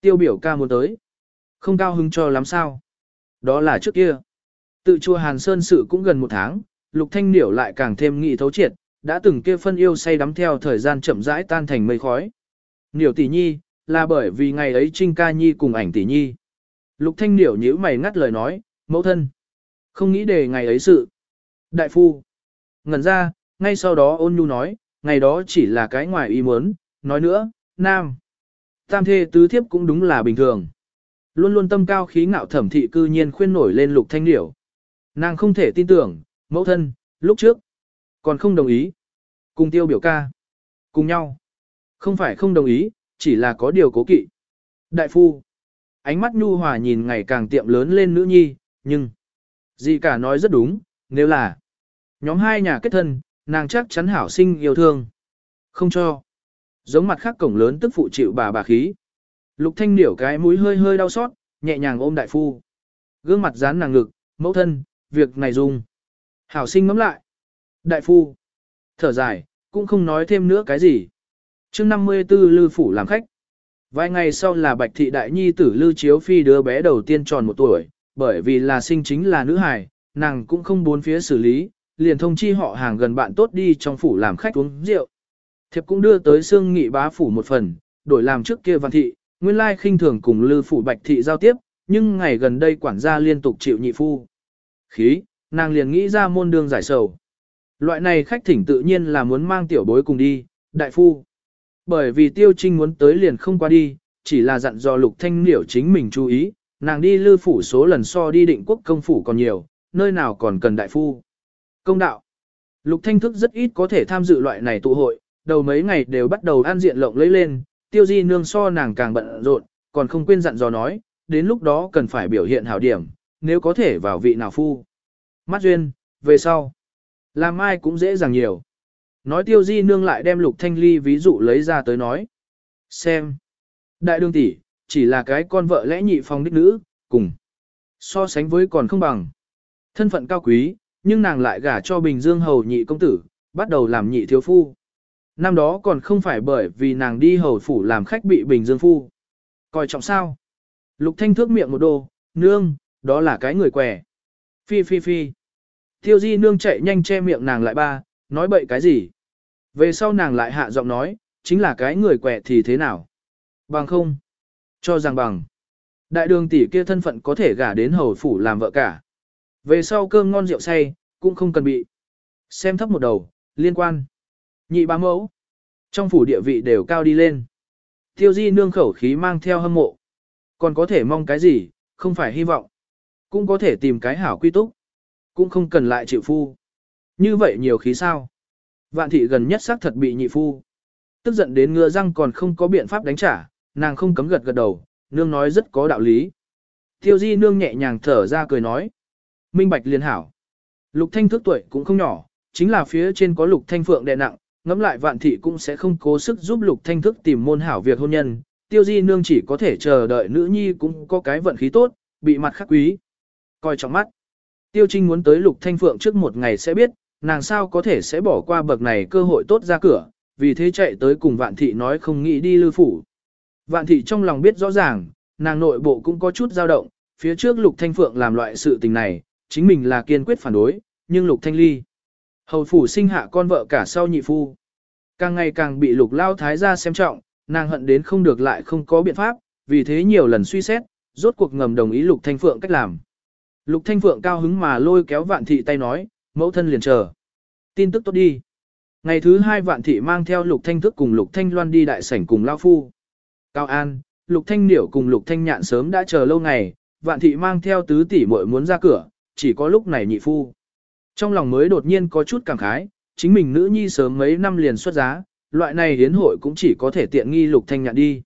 Tiêu biểu ca muốn tới. Không cao hứng cho lắm sao. Đó là trước kia. Tự chùa Hàn Sơn sự cũng gần một tháng, Lục Thanh Điểu lại càng thêm nghị thấu triệt, đã từng kia phân yêu say đắm theo thời gian chậm rãi tan thành mây khói. Niểu tỷ nhi, là bởi vì ngày ấy Trinh ca nhi cùng ảnh tỷ nhi. Lục Thanh Điểu nhíu mày ngắt lời nói, mẫu thân. Không nghĩ để ngày ấy sự. Đại phu. Ngẩn ra, ngay sau đó ôn nhu nói, ngày đó chỉ là cái ngoài ý muốn, nói nữa, nam. Tam thê tứ thiếp cũng đúng là bình thường. Luôn luôn tâm cao khí ngạo thẩm thị cư nhiên khuyên nổi lên lục thanh điểu. Nàng không thể tin tưởng, mẫu thân, lúc trước, còn không đồng ý. Cùng tiêu biểu ca. Cùng nhau. Không phải không đồng ý, chỉ là có điều cố kỵ. Đại phu. Ánh mắt nhu hòa nhìn ngày càng tiệm lớn lên nữ nhi, nhưng... Dì cả nói rất đúng, nếu là... Nhóm hai nhà kết thân, nàng chắc chắn hảo sinh yêu thương. Không cho. Giống mặt khác cổng lớn tức phụ chịu bà bà khí. Lục thanh niểu cái mũi hơi hơi đau xót, nhẹ nhàng ôm đại phu. Gương mặt dán nàng ngực, mẫu thân, việc này dùng. Hảo sinh ngắm lại. Đại phu. Thở dài, cũng không nói thêm nữa cái gì. chương 54 Lư Phủ làm khách. Vài ngày sau là Bạch Thị Đại Nhi tử Lư Chiếu Phi đứa bé đầu tiên tròn một tuổi, bởi vì là sinh chính là nữ hài, nàng cũng không bốn phía xử lý, liền thông chi họ hàng gần bạn tốt đi trong phủ làm khách uống rượu. Thiệp cũng đưa tới xương nghị bá phủ một phần, đổi làm trước kia văn thị, nguyên lai khinh thường cùng Lư Phủ Bạch Thị giao tiếp, nhưng ngày gần đây quản gia liên tục chịu nhị phu. Khí, nàng liền nghĩ ra môn đường giải sầu. Loại này khách thỉnh tự nhiên là muốn mang tiểu bối cùng đi, đại phu. Bởi vì tiêu trinh muốn tới liền không qua đi, chỉ là dặn dò lục thanh liễu chính mình chú ý, nàng đi lư phủ số lần so đi định quốc công phủ còn nhiều, nơi nào còn cần đại phu. Công đạo. Lục thanh thức rất ít có thể tham dự loại này tụ hội, đầu mấy ngày đều bắt đầu an diện lộng lấy lên, tiêu di nương so nàng càng bận rộn, còn không quên dặn dò nói, đến lúc đó cần phải biểu hiện hảo điểm, nếu có thể vào vị nào phu. Mắt duyên, về sau. Làm ai cũng dễ dàng nhiều. Nói tiêu di nương lại đem lục thanh ly ví dụ lấy ra tới nói. Xem. Đại đương tỷ chỉ là cái con vợ lẽ nhị phong đích nữ, cùng. So sánh với còn không bằng. Thân phận cao quý, nhưng nàng lại gả cho Bình Dương hầu nhị công tử, bắt đầu làm nhị thiếu phu. Năm đó còn không phải bởi vì nàng đi hầu phủ làm khách bị Bình Dương phu. Coi trọng sao? Lục thanh thước miệng một đồ, nương, đó là cái người què. Phi phi phi. Tiêu di nương chạy nhanh che miệng nàng lại ba, nói bậy cái gì. Về sau nàng lại hạ giọng nói, chính là cái người què thì thế nào. Bằng không. Cho rằng bằng. Đại đường tỷ kia thân phận có thể gả đến hầu phủ làm vợ cả. Về sau cơm ngon rượu say, cũng không cần bị. Xem thấp một đầu, liên quan. Nhị bá mẫu. Trong phủ địa vị đều cao đi lên. Tiêu di nương khẩu khí mang theo hâm mộ. Còn có thể mong cái gì, không phải hy vọng. Cũng có thể tìm cái hảo quy túc. Cũng không cần lại chịu phu. Như vậy nhiều khí sao. Vạn thị gần nhất xác thật bị nhị phu. Tức giận đến ngựa răng còn không có biện pháp đánh trả, nàng không cấm gật gật đầu, nương nói rất có đạo lý. Tiêu di nương nhẹ nhàng thở ra cười nói. Minh bạch liền hảo. Lục thanh thước tuổi cũng không nhỏ, chính là phía trên có lục thanh phượng đệ nặng, ngẫm lại vạn thị cũng sẽ không cố sức giúp lục thanh thức tìm môn hảo việc hôn nhân, tiêu di nương chỉ có thể chờ đợi nữ nhi cũng có cái vận khí tốt, bị mặt khắc quý. Coi trọng mắt. Tiêu Trinh muốn tới Lục Thanh Phượng trước một ngày sẽ biết, nàng sao có thể sẽ bỏ qua bậc này cơ hội tốt ra cửa, vì thế chạy tới cùng Vạn Thị nói không nghĩ đi lưu phủ. Vạn Thị trong lòng biết rõ ràng, nàng nội bộ cũng có chút dao động, phía trước Lục Thanh Phượng làm loại sự tình này, chính mình là kiên quyết phản đối, nhưng Lục Thanh Ly. Hầu phủ sinh hạ con vợ cả sau nhị phu. Càng ngày càng bị Lục Lao Thái gia xem trọng, nàng hận đến không được lại không có biện pháp, vì thế nhiều lần suy xét, rốt cuộc ngầm đồng ý Lục Thanh Phượng cách làm. Lục Thanh Phượng cao hứng mà lôi kéo Vạn Thị tay nói, mẫu thân liền chờ. Tin tức tốt đi. Ngày thứ hai Vạn Thị mang theo Lục Thanh Thức cùng Lục Thanh Loan đi đại sảnh cùng Lao Phu. Cao An, Lục Thanh Niểu cùng Lục Thanh Nhạn sớm đã chờ lâu ngày, Vạn Thị mang theo tứ tỷ muội muốn ra cửa, chỉ có lúc này nhị phu. Trong lòng mới đột nhiên có chút cảm khái, chính mình nữ nhi sớm mấy năm liền xuất giá, loại này hiến hội cũng chỉ có thể tiện nghi Lục Thanh Nhạn đi.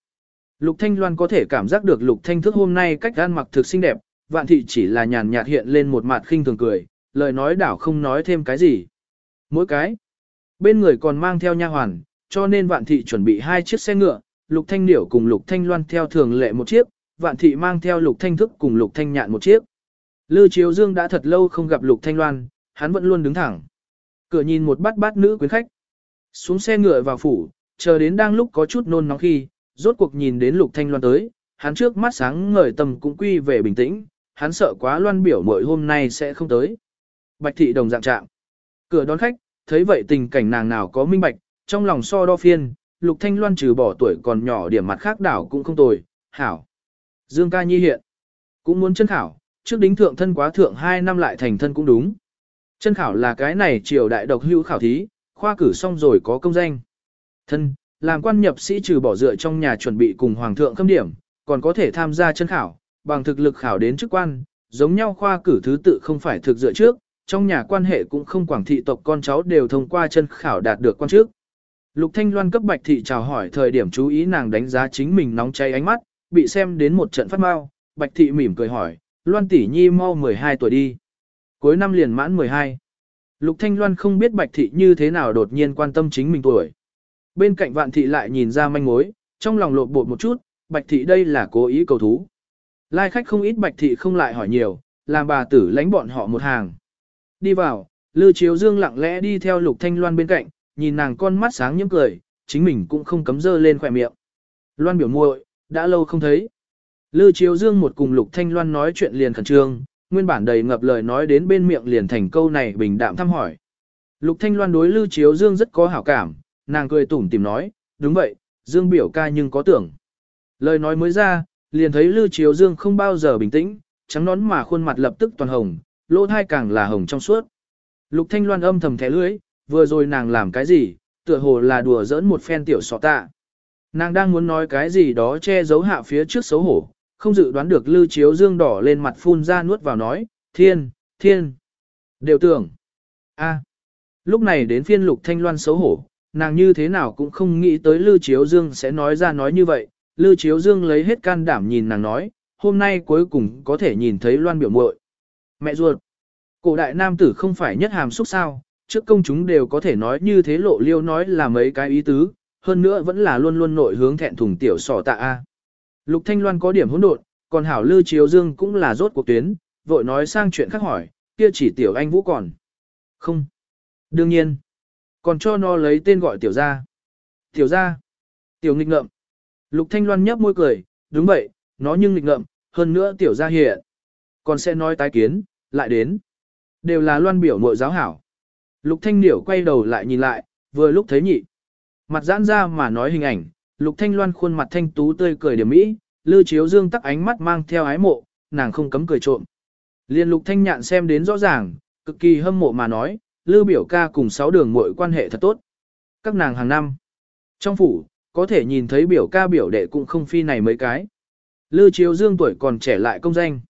Lục Thanh Loan có thể cảm giác được Lục Thanh Thức hôm nay cách ăn mặc thực xinh đẹp, vạn thị chỉ là nhàn nhạt hiện lên một mặt khinh thường cười, lời nói đảo không nói thêm cái gì. Mỗi cái, bên người còn mang theo nha hoàn, cho nên vạn thị chuẩn bị hai chiếc xe ngựa, lục thanh điểu cùng lục thanh loan theo thường lệ một chiếc, vạn thị mang theo lục thanh thức cùng lục thanh nhạn một chiếc. Lư Chiếu Dương đã thật lâu không gặp lục thanh loan, hắn vẫn luôn đứng thẳng. Cửa nhìn một bát bát nữ quyến khách. Xuống xe ngựa vào phủ, chờ đến đang lúc có chút nôn nóng khi, rốt cuộc nhìn đến lục thanh loan tới, hắn trước mắt sáng ngời tầm cũng quy về bình tĩnh, hắn sợ quá loan biểu mỗi hôm nay sẽ không tới. Bạch thị đồng dạng trạng. Cửa đón khách, thấy vậy tình cảnh nàng nào có minh bạch, trong lòng so đo phiên, lục thanh loan trừ bỏ tuổi còn nhỏ điểm mặt khác đảo cũng không tồi, hảo. Dương ca nhi hiện, cũng muốn chân khảo, trước đính thượng thân quá thượng 2 năm lại thành thân cũng đúng. Chân khảo là cái này triều đại độc hữu khảo thí, khoa cử xong rồi có công danh. Thân, làm quan nhập sĩ trừ bỏ dựa trong nhà chuẩn bị cùng hoàng thượng khâm điểm, còn có thể tham gia chân khảo, bằng thực lực khảo đến chức quan, giống nhau khoa cử thứ tự không phải thực dựa trước, trong nhà quan hệ cũng không quảng thị tộc con cháu đều thông qua chân khảo đạt được quan trước. Lục Thanh Loan cấp Bạch Thị chào hỏi thời điểm chú ý nàng đánh giá chính mình nóng cháy ánh mắt, bị xem đến một trận phát mau, Bạch Thị mỉm cười hỏi, Loan tỷ nhi mau 12 tuổi đi. Cuối năm liền mãn 12. Lục Thanh Loan không biết Bạch Thị như thế nào đột nhiên quan tâm chính mình tuổi. Bên cạnh Vạn Thị lại nhìn ra manh mối, trong lòng lột bột một chút, Bạch Thị đây là cố ý cầu thú. Lai khách không ít bạch thị không lại hỏi nhiều, làm bà tử lánh bọn họ một hàng. Đi vào, Lư Chiếu Dương lặng lẽ đi theo Lục Thanh Loan bên cạnh, nhìn nàng con mắt sáng nhếch cười, chính mình cũng không cấm dơ lên khỏe miệng. Loan biểu muội, đã lâu không thấy. Lư Chiếu Dương một cùng Lục Thanh Loan nói chuyện liền khẩn trương, nguyên bản đầy ngập lời nói đến bên miệng liền thành câu này bình đạm thăm hỏi. Lục Thanh Loan đối Lưu Chiếu Dương rất có hảo cảm, nàng cười tủm tỉm nói, đúng vậy, Dương biểu ca nhưng có tưởng. Lời nói mới ra, liền thấy Lưu Chiếu Dương không bao giờ bình tĩnh, trắng nón mà khuôn mặt lập tức toàn hồng, lỗ thai càng là hồng trong suốt. Lục Thanh Loan âm thầm thẻ lưới, vừa rồi nàng làm cái gì, tựa hồ là đùa giỡn một phen tiểu sọ tạ. Nàng đang muốn nói cái gì đó che giấu hạ phía trước xấu hổ, không dự đoán được Lư Chiếu Dương đỏ lên mặt phun ra nuốt vào nói, thiên, thiên, đều tưởng. a lúc này đến phiên Lục Thanh Loan xấu hổ, nàng như thế nào cũng không nghĩ tới Lư Chiếu Dương sẽ nói ra nói như vậy, Lư Chiếu Dương lấy hết can đảm nhìn nàng nói, hôm nay cuối cùng có thể nhìn thấy loan biểu muội. Mẹ ruột, cổ đại nam tử không phải nhất hàm xúc sao, trước công chúng đều có thể nói như thế lộ liêu nói là mấy cái ý tứ, hơn nữa vẫn là luôn luôn nội hướng thẹn thùng tiểu sỏ tạ A. Lục Thanh Loan có điểm hỗn độn, còn hảo Lư Chiếu Dương cũng là rốt cuộc tuyến, vội nói sang chuyện khác hỏi, kia chỉ tiểu anh vũ còn. Không. Đương nhiên. Còn cho nó lấy tên gọi tiểu gia. Tiểu gia. Tiểu nghịch ngợm, Lục Thanh Loan nhấp môi cười, đúng vậy, nó nhưng nghịch ngợm, hơn nữa tiểu gia hiện. Còn sẽ nói tái kiến, lại đến. Đều là loan biểu mội giáo hảo. Lục Thanh Điểu quay đầu lại nhìn lại, vừa lúc thấy nhị. Mặt giãn ra mà nói hình ảnh, Lục Thanh Loan khuôn mặt thanh tú tươi cười điểm mỹ, Lư Chiếu Dương tắc ánh mắt mang theo ái mộ, nàng không cấm cười trộm. Liên Lục Thanh Nhạn xem đến rõ ràng, cực kỳ hâm mộ mà nói, Lư biểu ca cùng sáu đường muội quan hệ thật tốt. Các nàng hàng năm. Trong phủ, có thể nhìn thấy biểu ca biểu đệ cũng không phi này mấy cái. Lư Chiếu Dương tuổi còn trẻ lại công danh.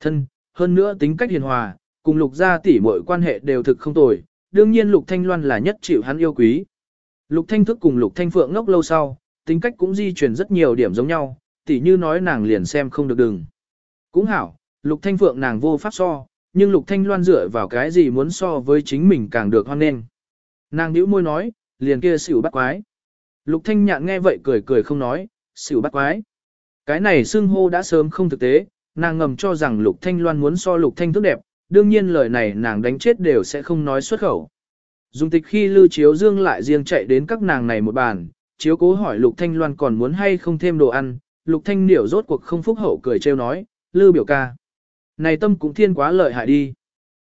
Thân, hơn nữa tính cách hiền hòa, cùng lục gia tỷ muội quan hệ đều thực không tồi, đương nhiên lục thanh loan là nhất chịu hắn yêu quý. Lục thanh thức cùng lục thanh phượng ngốc lâu sau, tính cách cũng di chuyển rất nhiều điểm giống nhau, tỷ như nói nàng liền xem không được đừng. Cũng hảo, lục thanh phượng nàng vô pháp so, nhưng lục thanh loan dựa vào cái gì muốn so với chính mình càng được hoan nghênh. Nàng nhíu môi nói, liền kia xỉu bắt quái. Lục Thanh Nhạn nghe vậy cười cười không nói, xỉu bắt quái. Cái này xưng hô đã sớm không thực tế, nàng ngầm cho rằng Lục Thanh Loan muốn so Lục Thanh thức đẹp, đương nhiên lời này nàng đánh chết đều sẽ không nói xuất khẩu. Dung tịch khi Lưu Chiếu Dương lại riêng chạy đến các nàng này một bàn, Chiếu cố hỏi Lục Thanh Loan còn muốn hay không thêm đồ ăn, Lục Thanh Điểu rốt cuộc không phúc hậu cười trêu nói, lư biểu ca. Này tâm cũng thiên quá lợi hại đi.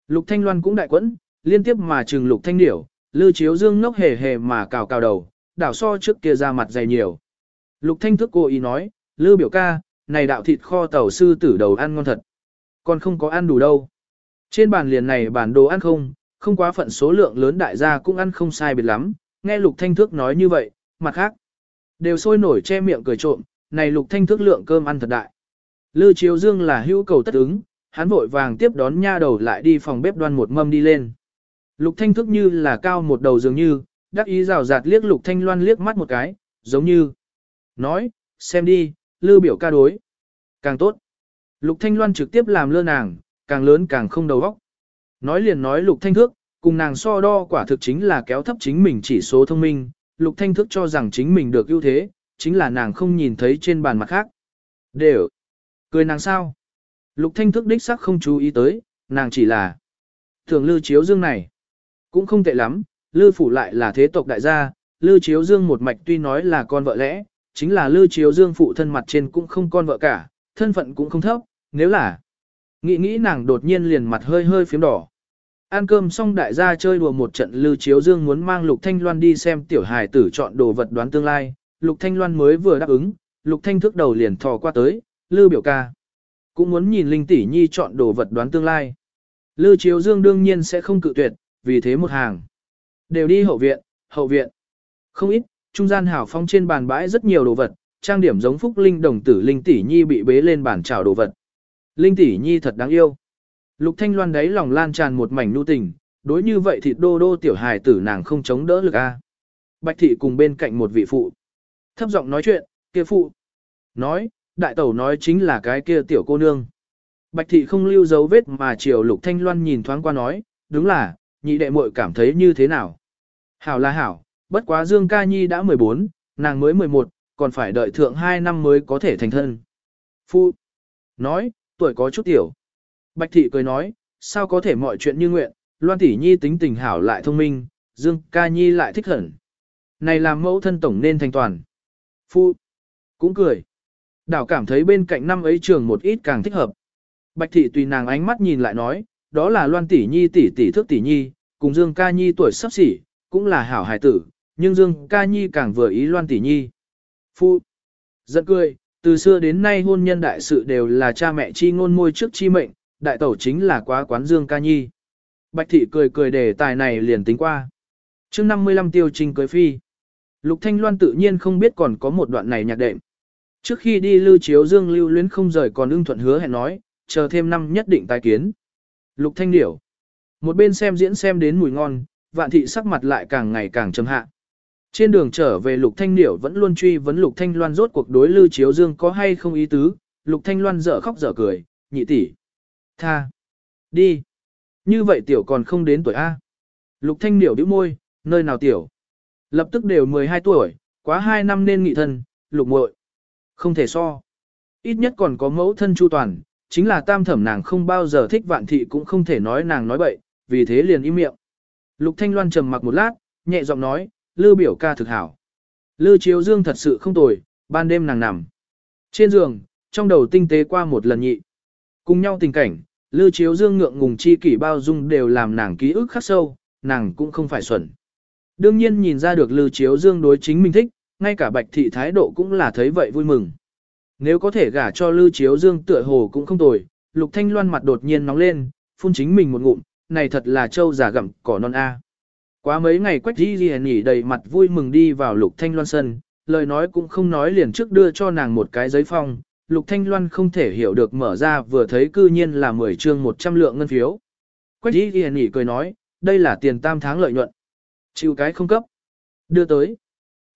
Lục Thanh Loan cũng đại quẫn, liên tiếp mà trừng Lục Thanh Điểu, lư Chiếu Dương ngốc hề hề mà cào cào đầu, đảo so trước kia ra mặt dày nhiều. Lục Thanh thức cô ý nói, lư biểu ca, này đạo thịt kho tàu sư tử đầu ăn ngon thật. Còn không có ăn đủ đâu. Trên bàn liền này bản đồ ăn không, không quá phận số lượng lớn đại gia cũng ăn không sai biệt lắm. Nghe Lục Thanh Thước nói như vậy, mặt khác. Đều sôi nổi che miệng cười trộm, này Lục Thanh thức lượng cơm ăn thật đại. Lư Chiếu Dương là hữu cầu tất ứng, hắn vội vàng tiếp đón nha đầu lại đi phòng bếp đoan một mâm đi lên. Lục Thanh thức như là cao một đầu dường như, đắc ý rào rạt liếc Lục Thanh Loan liếc mắt một cái, giống như nói, xem đi, Lư biểu ca đối. Càng tốt. Lục Thanh Loan trực tiếp làm lơ nàng, càng lớn càng không đầu óc. Nói liền nói Lục Thanh Thước, cùng nàng so đo quả thực chính là kéo thấp chính mình chỉ số thông minh, Lục Thanh Thước cho rằng chính mình được ưu thế, chính là nàng không nhìn thấy trên bàn mặt khác. Đều. Cười nàng sao? Lục Thanh Thước đích sắc không chú ý tới, nàng chỉ là thường Lư Chiếu Dương này. Cũng không tệ lắm, Lư Phủ lại là thế tộc đại gia, Lư Chiếu Dương một mạch tuy nói là con vợ lẽ, chính là Lư Chiếu Dương phụ thân mặt trên cũng không con vợ cả, thân phận cũng không thấp, nếu là Nghĩ nghĩ nàng đột nhiên liền mặt hơi hơi phím đỏ. Ăn cơm xong đại gia chơi đùa một trận Lưu Chiếu Dương muốn mang Lục Thanh Loan đi xem tiểu hài tử chọn đồ vật đoán tương lai. Lục Thanh Loan mới vừa đáp ứng, Lục Thanh thước đầu liền thò qua tới, Lưu biểu ca. Cũng muốn nhìn Linh Tỷ Nhi chọn đồ vật đoán tương lai. Lưu Chiếu Dương đương nhiên sẽ không cự tuyệt, vì thế một hàng. Đều đi hậu viện, hậu viện. Không ít, trung gian hảo phong trên bàn bãi rất nhiều đồ vật, trang điểm giống Phúc Linh đồng tử Linh Tỷ Nhi bị bế lên bàn chào đồ vật. Linh tỷ nhi thật đáng yêu. Lục Thanh Loan đấy lòng lan tràn một mảnh nu tình, đối như vậy thịt đô đô tiểu hài tử nàng không chống đỡ lực a. Bạch thị cùng bên cạnh một vị phụ. Thấp giọng nói chuyện, kia phụ. Nói, đại tẩu nói chính là cái kia tiểu cô nương. Bạch thị không lưu dấu vết mà chiều Lục Thanh Loan nhìn thoáng qua nói, đúng là, nhị đệ muội cảm thấy như thế nào. Hảo là hảo, bất quá Dương Ca Nhi đã 14, nàng mới 11, còn phải đợi thượng 2 năm mới có thể thành thân. Phụ. Nói, tuổi có chút tiểu. Bạch thị cười nói, sao có thể mọi chuyện như nguyện, Loan tỷ nhi tính tình hảo lại thông minh, Dương ca nhi lại thích hẳn. Này làm mẫu thân tổng nên thành toàn. Phu cũng cười. Đảo cảm thấy bên cạnh năm ấy trường một ít càng thích hợp. Bạch thị tùy nàng ánh mắt nhìn lại nói, đó là Loan tỷ nhi tỷ tỷ thước tỷ nhi, cùng Dương ca nhi tuổi sắp xỉ, cũng là hảo hài tử, nhưng Dương ca nhi càng vừa ý Loan tỷ nhi. Phu giận cười, từ xưa đến nay hôn nhân đại sự đều là cha mẹ chi ngôn môi trước chi mệnh, đại tẩu chính là quá quán dương ca nhi. Bạch thị cười cười để tài này liền tính qua. chương 55 tiêu trình cưới phi. Lục Thanh Loan tự nhiên không biết còn có một đoạn này nhạc đệm. Trước khi đi lưu chiếu dương lưu luyến không rời còn ưng thuận hứa hẹn nói, chờ thêm năm nhất định tái kiến. Lục Thanh điểu. Một bên xem diễn xem đến mùi ngon, vạn thị sắc mặt lại càng ngày càng trầm hạ. Trên đường trở về Lục Thanh Điểu vẫn luôn truy vấn Lục Thanh Loan rốt cuộc đối Lưu Chiếu Dương có hay không ý tứ, Lục Thanh Loan dở khóc dở cười, nhị tỷ, Tha. Đi. Như vậy tiểu còn không đến tuổi A. Lục Thanh Điểu bĩu môi, nơi nào tiểu. Lập tức đều 12 tuổi, quá 2 năm nên nghị thân, lục muội Không thể so. Ít nhất còn có mẫu thân chu toàn, chính là tam thẩm nàng không bao giờ thích vạn thị cũng không thể nói nàng nói bậy, vì thế liền im miệng. Lục Thanh Loan trầm mặc một lát, nhẹ giọng nói, Lư biểu ca thực hảo. Lư chiếu dương thật sự không tồi, ban đêm nàng nằm. Trên giường, trong đầu tinh tế qua một lần nhị. Cùng nhau tình cảnh, Lư chiếu dương ngượng ngùng chi kỷ bao dung đều làm nàng ký ức khắc sâu, nàng cũng không phải xuẩn. Đương nhiên nhìn ra được Lư chiếu dương đối chính mình thích, ngay cả bạch thị thái độ cũng là thấy vậy vui mừng. Nếu có thể gả cho Lư chiếu dương tựa hồ cũng không tồi, lục thanh loan mặt đột nhiên nóng lên, phun chính mình một ngụm, này thật là trâu giả gặm cỏ non A. Quá mấy ngày quách di di nhỉ đầy mặt vui mừng đi vào lục thanh loan sân, lời nói cũng không nói liền trước đưa cho nàng một cái giấy phong, lục thanh loan không thể hiểu được mở ra vừa thấy cư nhiên là 10 chương 100 lượng ngân phiếu. Quách đi ghi nhỉ cười nói, đây là tiền tam tháng lợi nhuận. Chịu cái không cấp. Đưa tới.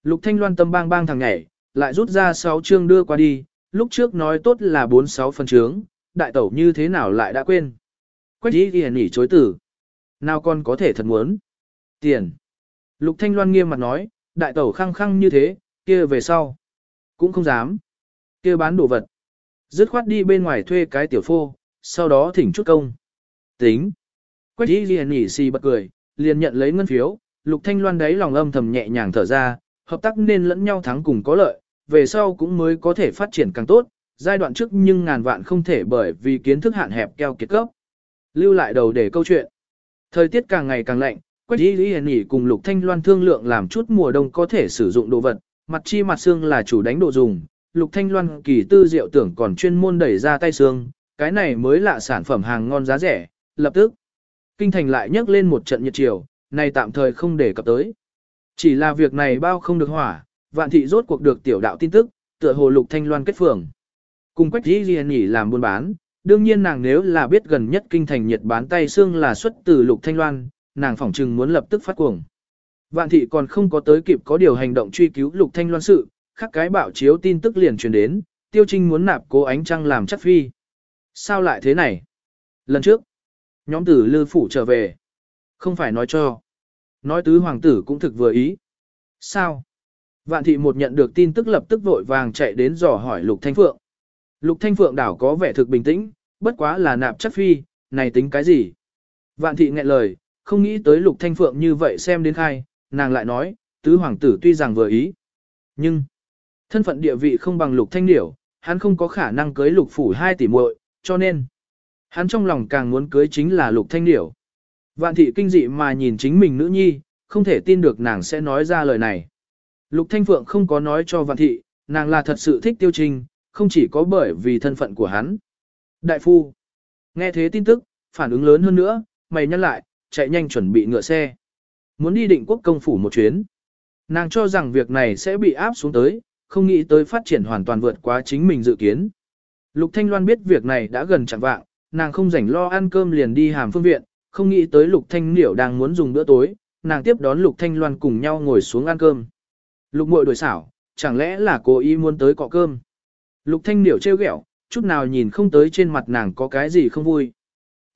Lục thanh loan tâm bang bang thằng nhảy, lại rút ra 6 chương đưa qua đi, lúc trước nói tốt là 46 phần trướng, đại tẩu như thế nào lại đã quên. Quách đi ghi nhỉ chối tử. Nào con có thể thật muốn. Tiền. Lục Thanh Loan nghiêm mặt nói, đại tẩu khăng khăng như thế, kia về sau. Cũng không dám kia bán đồ vật. Dứt khoát đi bên ngoài thuê cái tiểu phô, sau đó thỉnh chút công. Tính. Quách y liền nhỉ xì bật cười, liền nhận lấy ngân phiếu, lục thanh loan đấy lòng âm thầm nhẹ nhàng thở ra, hợp tác nên lẫn nhau thắng cùng có lợi, về sau cũng mới có thể phát triển càng tốt, giai đoạn trước nhưng ngàn vạn không thể bởi vì kiến thức hạn hẹp keo kiệt cấp. Lưu lại đầu để câu chuyện. Thời tiết càng ngày càng lạnh, Quách Y Lý Nhỉ cùng Lục Thanh Loan thương lượng làm chút mùa đông có thể sử dụng đồ vật, mặt chi mặt xương là chủ đánh độ dùng, Lục Thanh Loan kỳ tư diệu tưởng còn chuyên môn đẩy ra tay xương, cái này mới là sản phẩm hàng ngon giá rẻ, lập tức. Kinh thành lại nhấc lên một trận nhiệt chiều, này tạm thời không để cập tới. Chỉ là việc này bao không được hỏa, vạn thị rốt cuộc được tiểu đạo tin tức, tựa hồ Lục Thanh Loan kết phường. Cùng Quách Y Lý Nhỉ làm buôn bán, đương nhiên nàng nếu là biết gần nhất kinh thành nhiệt bán tay xương là xuất từ Lục Thanh Loan, nàng phỏng chừng muốn lập tức phát cuồng. Vạn thị còn không có tới kịp có điều hành động truy cứu Lục Thanh Loan sự, khác cái bạo chiếu tin tức liền truyền đến, Tiêu Trinh muốn nạp cố ánh trăng làm chắc phi. Sao lại thế này? Lần trước, nhóm tử lư phủ trở về. Không phải nói cho. Nói tứ hoàng tử cũng thực vừa ý. Sao? Vạn thị một nhận được tin tức lập tức vội vàng chạy đến dò hỏi Lục Thanh Phượng. Lục Thanh Phượng đảo có vẻ thực bình tĩnh, bất quá là nạp chắc phi, này tính cái gì? Vạn thị nghẹn lời, không nghĩ tới Lục Thanh Phượng như vậy xem đến khai, nàng lại nói, tứ hoàng tử tuy rằng vừa ý. Nhưng, thân phận địa vị không bằng Lục Thanh Điểu, hắn không có khả năng cưới Lục Phủ hai tỷ muội, cho nên, hắn trong lòng càng muốn cưới chính là Lục Thanh Điểu. Vạn thị kinh dị mà nhìn chính mình nữ nhi, không thể tin được nàng sẽ nói ra lời này. Lục Thanh Phượng không có nói cho Vạn thị, nàng là thật sự thích tiêu trình, không chỉ có bởi vì thân phận của hắn. Đại phu, nghe thế tin tức, phản ứng lớn hơn nữa, mày nhăn lại, chạy nhanh chuẩn bị ngựa xe. Muốn đi định quốc công phủ một chuyến. Nàng cho rằng việc này sẽ bị áp xuống tới, không nghĩ tới phát triển hoàn toàn vượt quá chính mình dự kiến. Lục Thanh Loan biết việc này đã gần chẳng vạng, nàng không rảnh lo ăn cơm liền đi hàm phương viện, không nghĩ tới Lục Thanh Niểu đang muốn dùng bữa tối, nàng tiếp đón Lục Thanh Loan cùng nhau ngồi xuống ăn cơm. Lục muội đổi xảo, chẳng lẽ là cố ý muốn tới cọ cơm. Lục Thanh Niểu trêu ghẹo, chút nào nhìn không tới trên mặt nàng có cái gì không vui.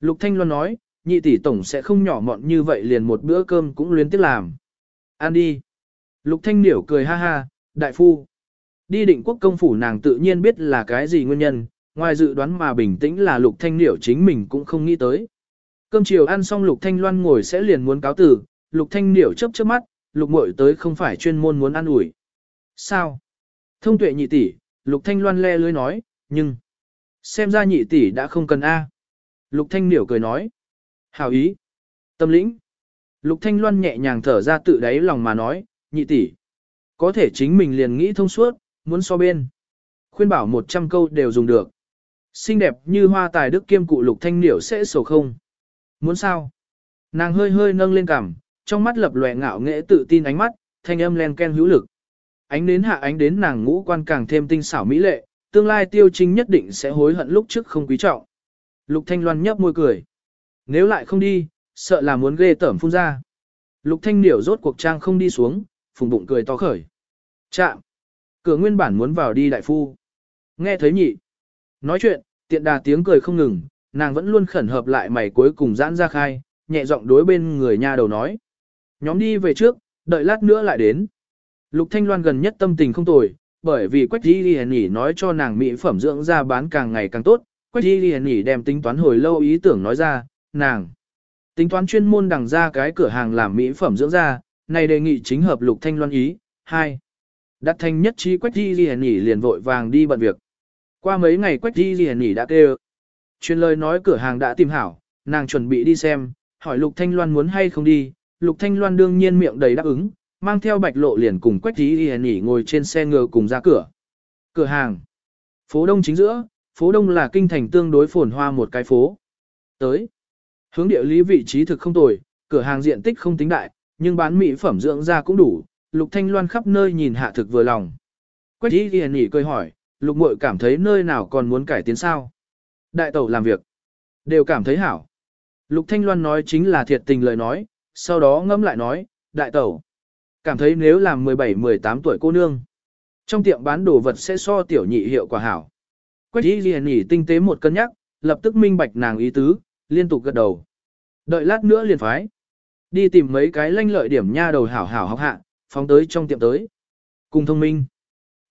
Lục Thanh Loan nói, nhị tỷ tổng sẽ không nhỏ mọn như vậy liền một bữa cơm cũng luyến tiếc làm. Ăn đi. Lục Thanh Niểu cười ha ha, đại phu. Đi định quốc công phủ nàng tự nhiên biết là cái gì nguyên nhân, ngoài dự đoán mà bình tĩnh là Lục Thanh liễu chính mình cũng không nghĩ tới. Cơm chiều ăn xong Lục Thanh Loan ngồi sẽ liền muốn cáo tử, Lục Thanh liễu chớp chớp mắt, Lục muội tới không phải chuyên môn muốn ăn ủi. Sao? Thông tuệ nhị tỷ, Lục Thanh Loan le lưới nói, nhưng... Xem ra nhị tỷ đã không cần A. Lục Thanh liễu cười nói. hảo ý. Tâm lĩnh. Lục Thanh Loan nhẹ nhàng thở ra tự đáy lòng mà nói, nhị tỷ. Có thể chính mình liền nghĩ thông suốt, muốn so bên. Khuyên bảo một trăm câu đều dùng được. Xinh đẹp như hoa tài đức kiêm cụ Lục Thanh Niểu sẽ sầu không. Muốn sao? Nàng hơi hơi nâng lên cằm, trong mắt lập lòe ngạo nghễ tự tin ánh mắt, thanh âm len ken hữu lực. Ánh đến hạ ánh đến nàng ngũ quan càng thêm tinh xảo mỹ lệ, tương lai tiêu chính nhất định sẽ hối hận lúc trước không quý trọng. Lục Thanh Loan nhấp môi cười. Nếu lại không đi, sợ là muốn ghê tởm phun ra. Lục Thanh Niểu rốt cuộc trang không đi xuống, phùng bụng cười to khởi. Chạm. Cửa nguyên bản muốn vào đi đại phu. Nghe thấy nhị. Nói chuyện, tiện đà tiếng cười không ngừng, nàng vẫn luôn khẩn hợp lại mày cuối cùng giãn ra khai, nhẹ giọng đối bên người nha đầu nói. Nhóm đi về trước, đợi lát nữa lại đến. Lục Thanh Loan gần nhất tâm tình không tồi, bởi vì Quách Di Liên Nhỉ nói cho nàng mỹ phẩm dưỡng da bán càng ngày càng tốt, Quách Di Liên Nhỉ đem tính toán hồi lâu ý tưởng nói ra, nàng tính toán chuyên môn đằng ra cái cửa hàng làm mỹ phẩm dưỡng da, này đề nghị chính hợp Lục Thanh Loan ý. 2. Đặt thành nhất trí Quách Di di Nhỉ liền vội vàng đi bận việc. Qua mấy ngày Quách Di di Nhỉ đã kêu. Truyền lời nói cửa hàng đã tìm hảo, nàng chuẩn bị đi xem, hỏi Lục Thanh Loan muốn hay không đi, Lục Thanh Loan đương nhiên miệng đầy đáp ứng, mang theo bạch lộ liền cùng quách di di nghỉ ngồi trên xe ngựa cùng ra cửa. Cửa hàng. Phố Đông chính giữa, phố Đông là kinh thành tương đối phồn hoa một cái phố. Tới. Hướng địa lý vị trí thực không tồi, cửa hàng diện tích không tính đại, nhưng bán mỹ phẩm dưỡng da cũng đủ, Lục Thanh Loan khắp nơi nhìn hạ thực vừa lòng. Quách Y đi nhỉ cười hỏi, Lục Mội cảm thấy nơi nào còn muốn cải tiến sao? Đại tẩu làm việc. Đều cảm thấy hảo. Lục Thanh Loan nói chính là thiệt tình lời nói, sau đó ngẫm lại nói, đại tẩu. Cảm thấy nếu làm 17-18 tuổi cô nương, trong tiệm bán đồ vật sẽ so tiểu nhị hiệu quả hảo. Quách y liền nhỉ tinh tế một cân nhắc, lập tức minh bạch nàng ý tứ, liên tục gật đầu. Đợi lát nữa liền phái. Đi tìm mấy cái lanh lợi điểm nha đầu hảo hảo học hạ, phóng tới trong tiệm tới. Cùng thông minh.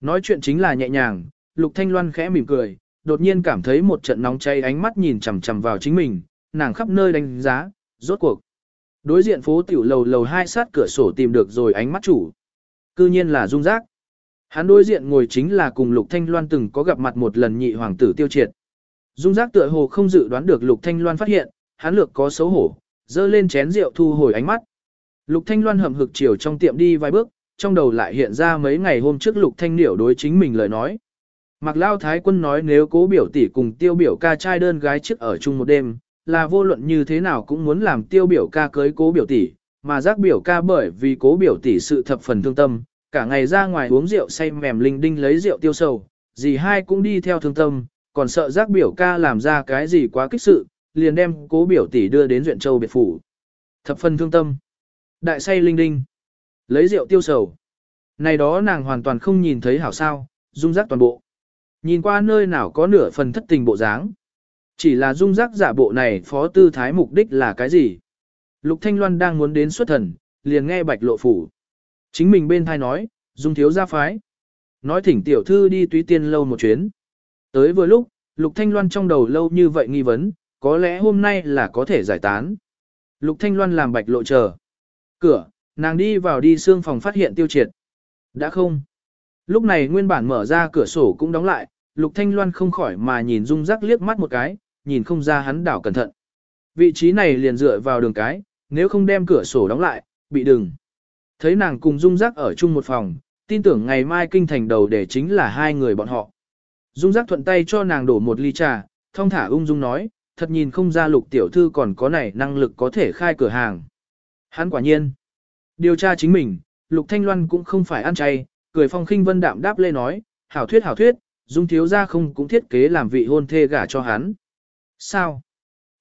Nói chuyện chính là nhẹ nhàng, Lục Thanh Loan khẽ mỉm cười, đột nhiên cảm thấy một trận nóng cháy ánh mắt nhìn chằm chằm vào chính mình, nàng khắp nơi đánh giá, rốt cuộc. Đối diện phố tiểu lầu lầu hai sát cửa sổ tìm được rồi ánh mắt chủ. Cư nhiên là dung giác. Hắn đối diện ngồi chính là cùng Lục Thanh Loan từng có gặp mặt một lần nhị hoàng tử tiêu triệt. Dung giác tựa hồ không dự đoán được Lục Thanh Loan phát hiện, hắn lược có xấu hổ, dơ lên chén rượu thu hồi ánh mắt. Lục Thanh Loan hậm hực chiều trong tiệm đi vài bước, trong đầu lại hiện ra mấy ngày hôm trước Lục Thanh Điểu đối chính mình lời nói. Mạc Lao Thái Quân nói nếu cố biểu tỷ cùng tiêu biểu ca trai đơn gái trước ở chung một đêm, là vô luận như thế nào cũng muốn làm tiêu biểu ca cưới cố biểu tỷ, mà giác biểu ca bởi vì cố biểu tỷ sự thập phần thương tâm, cả ngày ra ngoài uống rượu say mềm linh đinh lấy rượu tiêu sầu, gì hai cũng đi theo thương tâm, còn sợ giác biểu ca làm ra cái gì quá kích sự, liền đem cố biểu tỷ đưa đến Duyện Châu biệt phủ. Thập phần thương tâm. Đại say linh đinh. Lấy rượu tiêu sầu. Này đó nàng hoàn toàn không nhìn thấy hảo sao, dung giác toàn bộ. Nhìn qua nơi nào có nửa phần thất tình bộ dáng. Chỉ là dung giác giả bộ này phó tư thái mục đích là cái gì? Lục Thanh Loan đang muốn đến xuất thần, liền nghe bạch lộ phủ. Chính mình bên thai nói, dung thiếu gia phái. Nói thỉnh tiểu thư đi túy tiên lâu một chuyến. Tới vừa lúc, Lục Thanh Loan trong đầu lâu như vậy nghi vấn, có lẽ hôm nay là có thể giải tán. Lục Thanh Loan làm bạch lộ chờ. Cửa, nàng đi vào đi xương phòng phát hiện tiêu triệt. Đã không. Lúc này nguyên bản mở ra cửa sổ cũng đóng lại, Lục Thanh Loan không khỏi mà nhìn Dung Giác liếc mắt một cái, nhìn không ra hắn đảo cẩn thận. Vị trí này liền dựa vào đường cái, nếu không đem cửa sổ đóng lại, bị đừng. Thấy nàng cùng Dung Giác ở chung một phòng, tin tưởng ngày mai kinh thành đầu để chính là hai người bọn họ. Dung Giác thuận tay cho nàng đổ một ly trà, thông thả ung dung nói, thật nhìn không ra lục tiểu thư còn có này năng lực có thể khai cửa hàng. Hắn quả nhiên. Điều tra chính mình, lục thanh loan cũng không phải ăn chay, cười phong khinh vân đạm đáp lê nói, hảo thuyết hảo thuyết, dung thiếu gia không cũng thiết kế làm vị hôn thê gả cho hắn. Sao?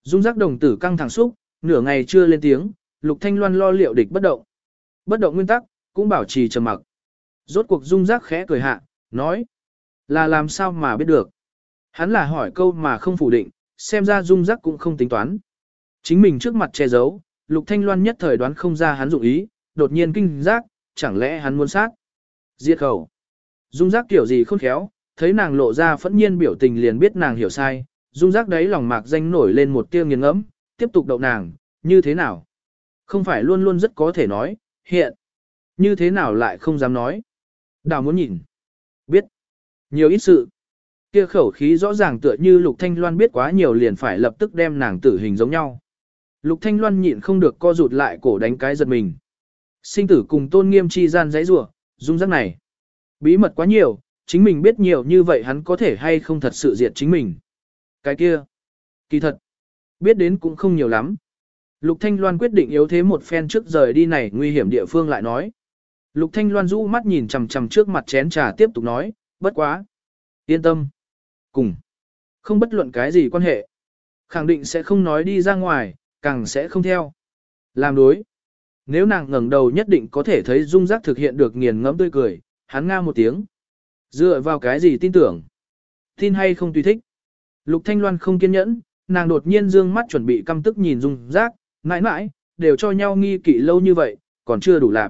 Dung giác đồng tử căng thẳng xúc, nửa ngày chưa lên tiếng, lục thanh loan lo liệu địch bất động. Bất động nguyên tắc, cũng bảo trì trầm mặc. Rốt cuộc dung giác khẽ cười hạ, nói. Là làm sao mà biết được. Hắn là hỏi câu mà không phủ định, xem ra dung giác cũng không tính toán. Chính mình trước mặt che giấu, lục thanh loan nhất thời đoán không ra hắn dụng ý, đột nhiên kinh giác, chẳng lẽ hắn muốn sát. Diệt khẩu. Dung giác kiểu gì khôn khéo, thấy nàng lộ ra phẫn nhiên biểu tình liền biết nàng hiểu sai, dung giác đấy lòng mạc danh nổi lên một tia nghiền ngẫm, tiếp tục đậu nàng, như thế nào? Không phải luôn luôn rất có thể nói, hiện. Như thế nào lại không dám nói? Đào muốn nhìn. Biết. Nhiều ít sự. Kia khẩu khí rõ ràng tựa như Lục Thanh Loan biết quá nhiều liền phải lập tức đem nàng tử hình giống nhau. Lục Thanh Loan nhịn không được co rụt lại cổ đánh cái giật mình. Sinh tử cùng tôn nghiêm chi gian giấy rủa, dung giác này. Bí mật quá nhiều, chính mình biết nhiều như vậy hắn có thể hay không thật sự diệt chính mình. Cái kia, kỳ thật, biết đến cũng không nhiều lắm. Lục Thanh Loan quyết định yếu thế một phen trước rời đi này nguy hiểm địa phương lại nói. Lục Thanh Loan rũ mắt nhìn chằm chằm trước mặt chén trà tiếp tục nói, bất quá. Yên tâm. Cùng. Không bất luận cái gì quan hệ. Khẳng định sẽ không nói đi ra ngoài, càng sẽ không theo. Làm đối. Nếu nàng ngẩng đầu nhất định có thể thấy dung giác thực hiện được nghiền ngẫm tươi cười, hắn nga một tiếng. Dựa vào cái gì tin tưởng? Tin hay không tùy thích? Lục Thanh Loan không kiên nhẫn, nàng đột nhiên dương mắt chuẩn bị căm tức nhìn dung giác, mãi mãi, đều cho nhau nghi kỵ lâu như vậy, còn chưa đủ lạc.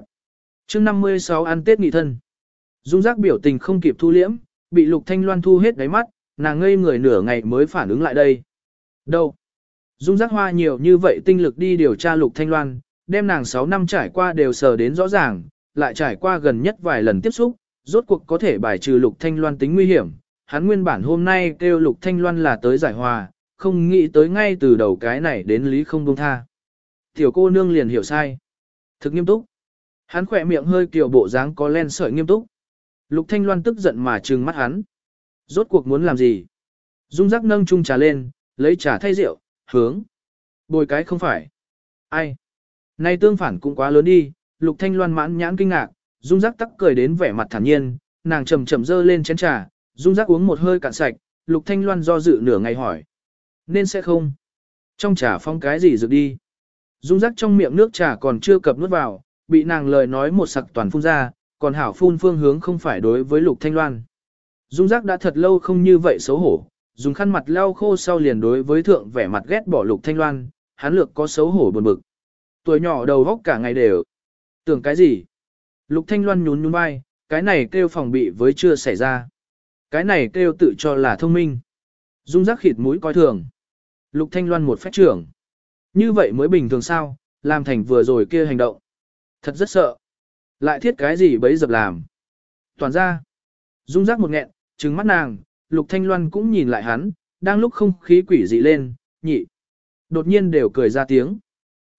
Trước 56 ăn Tết nghị thân. Dung giác biểu tình không kịp thu liễm, bị Lục Thanh Loan thu hết đáy mắt, nàng ngây người nửa ngày mới phản ứng lại đây. Đâu? Dung giác hoa nhiều như vậy tinh lực đi điều tra Lục Thanh Loan, đem nàng 6 năm trải qua đều sờ đến rõ ràng, lại trải qua gần nhất vài lần tiếp xúc, rốt cuộc có thể bài trừ Lục Thanh Loan tính nguy hiểm. Hắn nguyên bản hôm nay kêu Lục Thanh Loan là tới giải hòa, không nghĩ tới ngay từ đầu cái này đến lý không buông tha. Tiểu cô nương liền hiểu sai. Thực nghiêm túc. Hắn khỏe miệng hơi kiểu bộ dáng có len sợi nghiêm túc. Lục Thanh Loan tức giận mà trừng mắt hắn. Rốt cuộc muốn làm gì? Dung giác nâng chung trà lên, lấy trà thay rượu, hướng. Bồi cái không phải. Ai? Nay tương phản cũng quá lớn đi, Lục Thanh Loan mãn nhãn kinh ngạc, Dung giác tắc cười đến vẻ mặt thản nhiên, nàng chậm chậm dơ lên chén trà, Dung giác uống một hơi cạn sạch, Lục Thanh Loan do dự nửa ngày hỏi. Nên sẽ không. Trong trà phong cái gì dược đi. Dung giác trong miệng nước trà còn chưa cập nuốt vào, bị nàng lời nói một sặc toàn phun ra, còn hảo phun phương hướng không phải đối với Lục Thanh Loan. Dung giác đã thật lâu không như vậy xấu hổ, dùng khăn mặt lau khô sau liền đối với thượng vẻ mặt ghét bỏ Lục Thanh Loan, hắn lược có xấu hổ buồn bực. Tuổi nhỏ đầu góc cả ngày đều. Tưởng cái gì? Lục Thanh Loan nhún nhún vai, Cái này kêu phòng bị với chưa xảy ra. Cái này kêu tự cho là thông minh. Dung giác khịt mũi coi thường. Lục Thanh Loan một phép trưởng. Như vậy mới bình thường sao, làm thành vừa rồi kia hành động. Thật rất sợ. Lại thiết cái gì bấy dập làm. Toàn ra. Dung giác một nghẹn, trừng mắt nàng, Lục Thanh Loan cũng nhìn lại hắn, đang lúc không khí quỷ dị lên, nhị. Đột nhiên đều cười ra tiếng.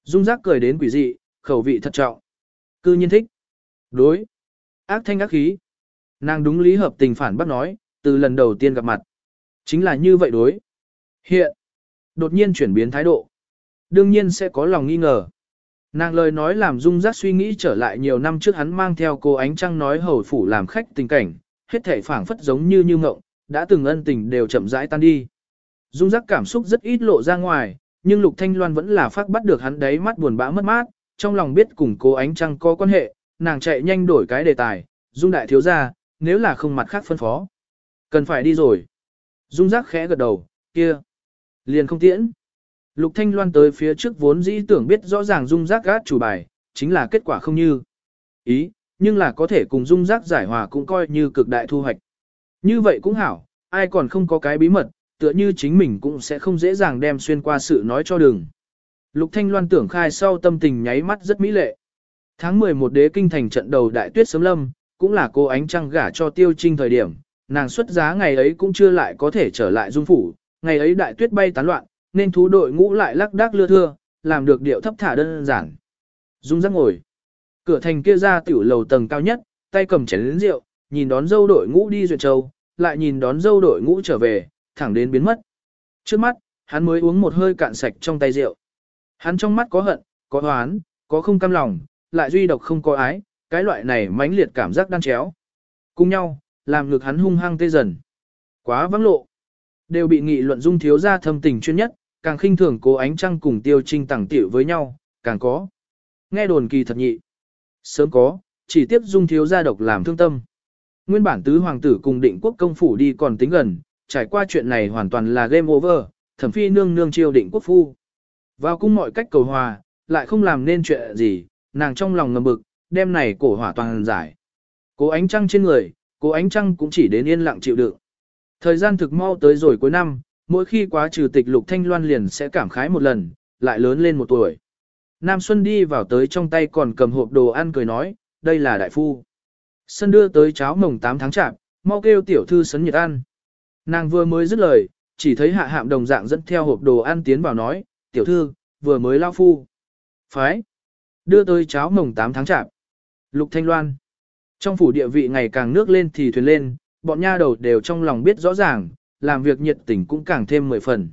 Dung giác cười đến quỷ dị, khẩu vị thật trọng. Cư nhiên thích. Đối. Ác thanh ác khí. Nàng đúng lý hợp tình phản bác nói, từ lần đầu tiên gặp mặt. Chính là như vậy đối. Hiện. Đột nhiên chuyển biến thái độ. Đương nhiên sẽ có lòng nghi ngờ. Nàng lời nói làm dung giác suy nghĩ trở lại nhiều năm trước hắn mang theo cô ánh trăng nói hầu phủ làm khách tình cảnh, hết thể phảng phất giống như như ngộng, đã từng ân tình đều chậm rãi tan đi. Dung giác cảm xúc rất ít lộ ra ngoài, nhưng Lục Thanh Loan vẫn là phát bắt được hắn đấy mắt buồn bã mất mát, trong lòng biết cùng cô ánh trăng có quan hệ, nàng chạy nhanh đổi cái đề tài, Dung đại thiếu gia, nếu là không mặt khác phân phó. Cần phải đi rồi. Dung giác khẽ gật đầu, kia. Liền không tiễn. Lục Thanh Loan tới phía trước vốn dĩ tưởng biết rõ ràng Dung giác gát chủ bài, chính là kết quả không như. Ý, nhưng là có thể cùng Dung giác giải hòa cũng coi như cực đại thu hoạch. Như vậy cũng hảo, ai còn không có cái bí mật, tựa như chính mình cũng sẽ không dễ dàng đem xuyên qua sự nói cho đường. Lục Thanh Loan tưởng khai sau tâm tình nháy mắt rất mỹ lệ. Tháng 11 đế kinh thành trận đầu đại tuyết sớm lâm, cũng là cô ánh trăng gả cho tiêu trinh thời điểm, nàng xuất giá ngày ấy cũng chưa lại có thể trở lại dung phủ, ngày ấy đại tuyết bay tán loạn, nên thú đội ngũ lại lắc đác lưa thưa, làm được điệu thấp thả đơn giản. Dung giác ngồi. Cửa thành kia ra tiểu lầu tầng cao nhất, tay cầm chén lớn rượu, nhìn đón dâu đội ngũ đi duyệt châu, lại nhìn đón dâu đội ngũ trở về, thẳng đến biến mất. Trước mắt, hắn mới uống một hơi cạn sạch trong tay rượu. Hắn trong mắt có hận, có hoán, có không cam lòng, lại duy độc không có ái, cái loại này mãnh liệt cảm giác đan chéo. Cùng nhau, làm ngực hắn hung hăng tê dần. Quá vắng lộ. Đều bị nghị luận dung thiếu ra thâm tình chuyên nhất, càng khinh thường cố ánh trăng cùng tiêu trinh tẳng tiểu với nhau, càng có. Nghe đồn kỳ thật nhị. Sớm có, chỉ tiếp dung thiếu gia độc làm thương tâm. Nguyên bản tứ hoàng tử cùng định quốc công phủ đi còn tính gần, trải qua chuyện này hoàn toàn là game over, thẩm phi nương nương chiêu định quốc phu. Vào cung mọi cách cầu hòa, lại không làm nên chuyện gì, nàng trong lòng ngầm bực, đêm này cổ hỏa toàn giải. Cố ánh trăng trên người, cố ánh trăng cũng chỉ đến yên lặng chịu đựng. Thời gian thực mau tới rồi cuối năm, mỗi khi quá trừ tịch lục thanh loan liền sẽ cảm khái một lần, lại lớn lên một tuổi. Nam Xuân đi vào tới trong tay còn cầm hộp đồ ăn cười nói, đây là đại phu. Sân đưa tới cháo mồng 8 tháng chạp, mau kêu tiểu thư sấn nhiệt ăn. Nàng vừa mới dứt lời, chỉ thấy hạ hạm đồng dạng dẫn theo hộp đồ ăn tiến vào nói, tiểu thư, vừa mới lao phu. Phái. Đưa tới cháo mồng 8 tháng chạp. Lục Thanh Loan. Trong phủ địa vị ngày càng nước lên thì thuyền lên, bọn nha đầu đều trong lòng biết rõ ràng, làm việc nhiệt tình cũng càng thêm mười phần.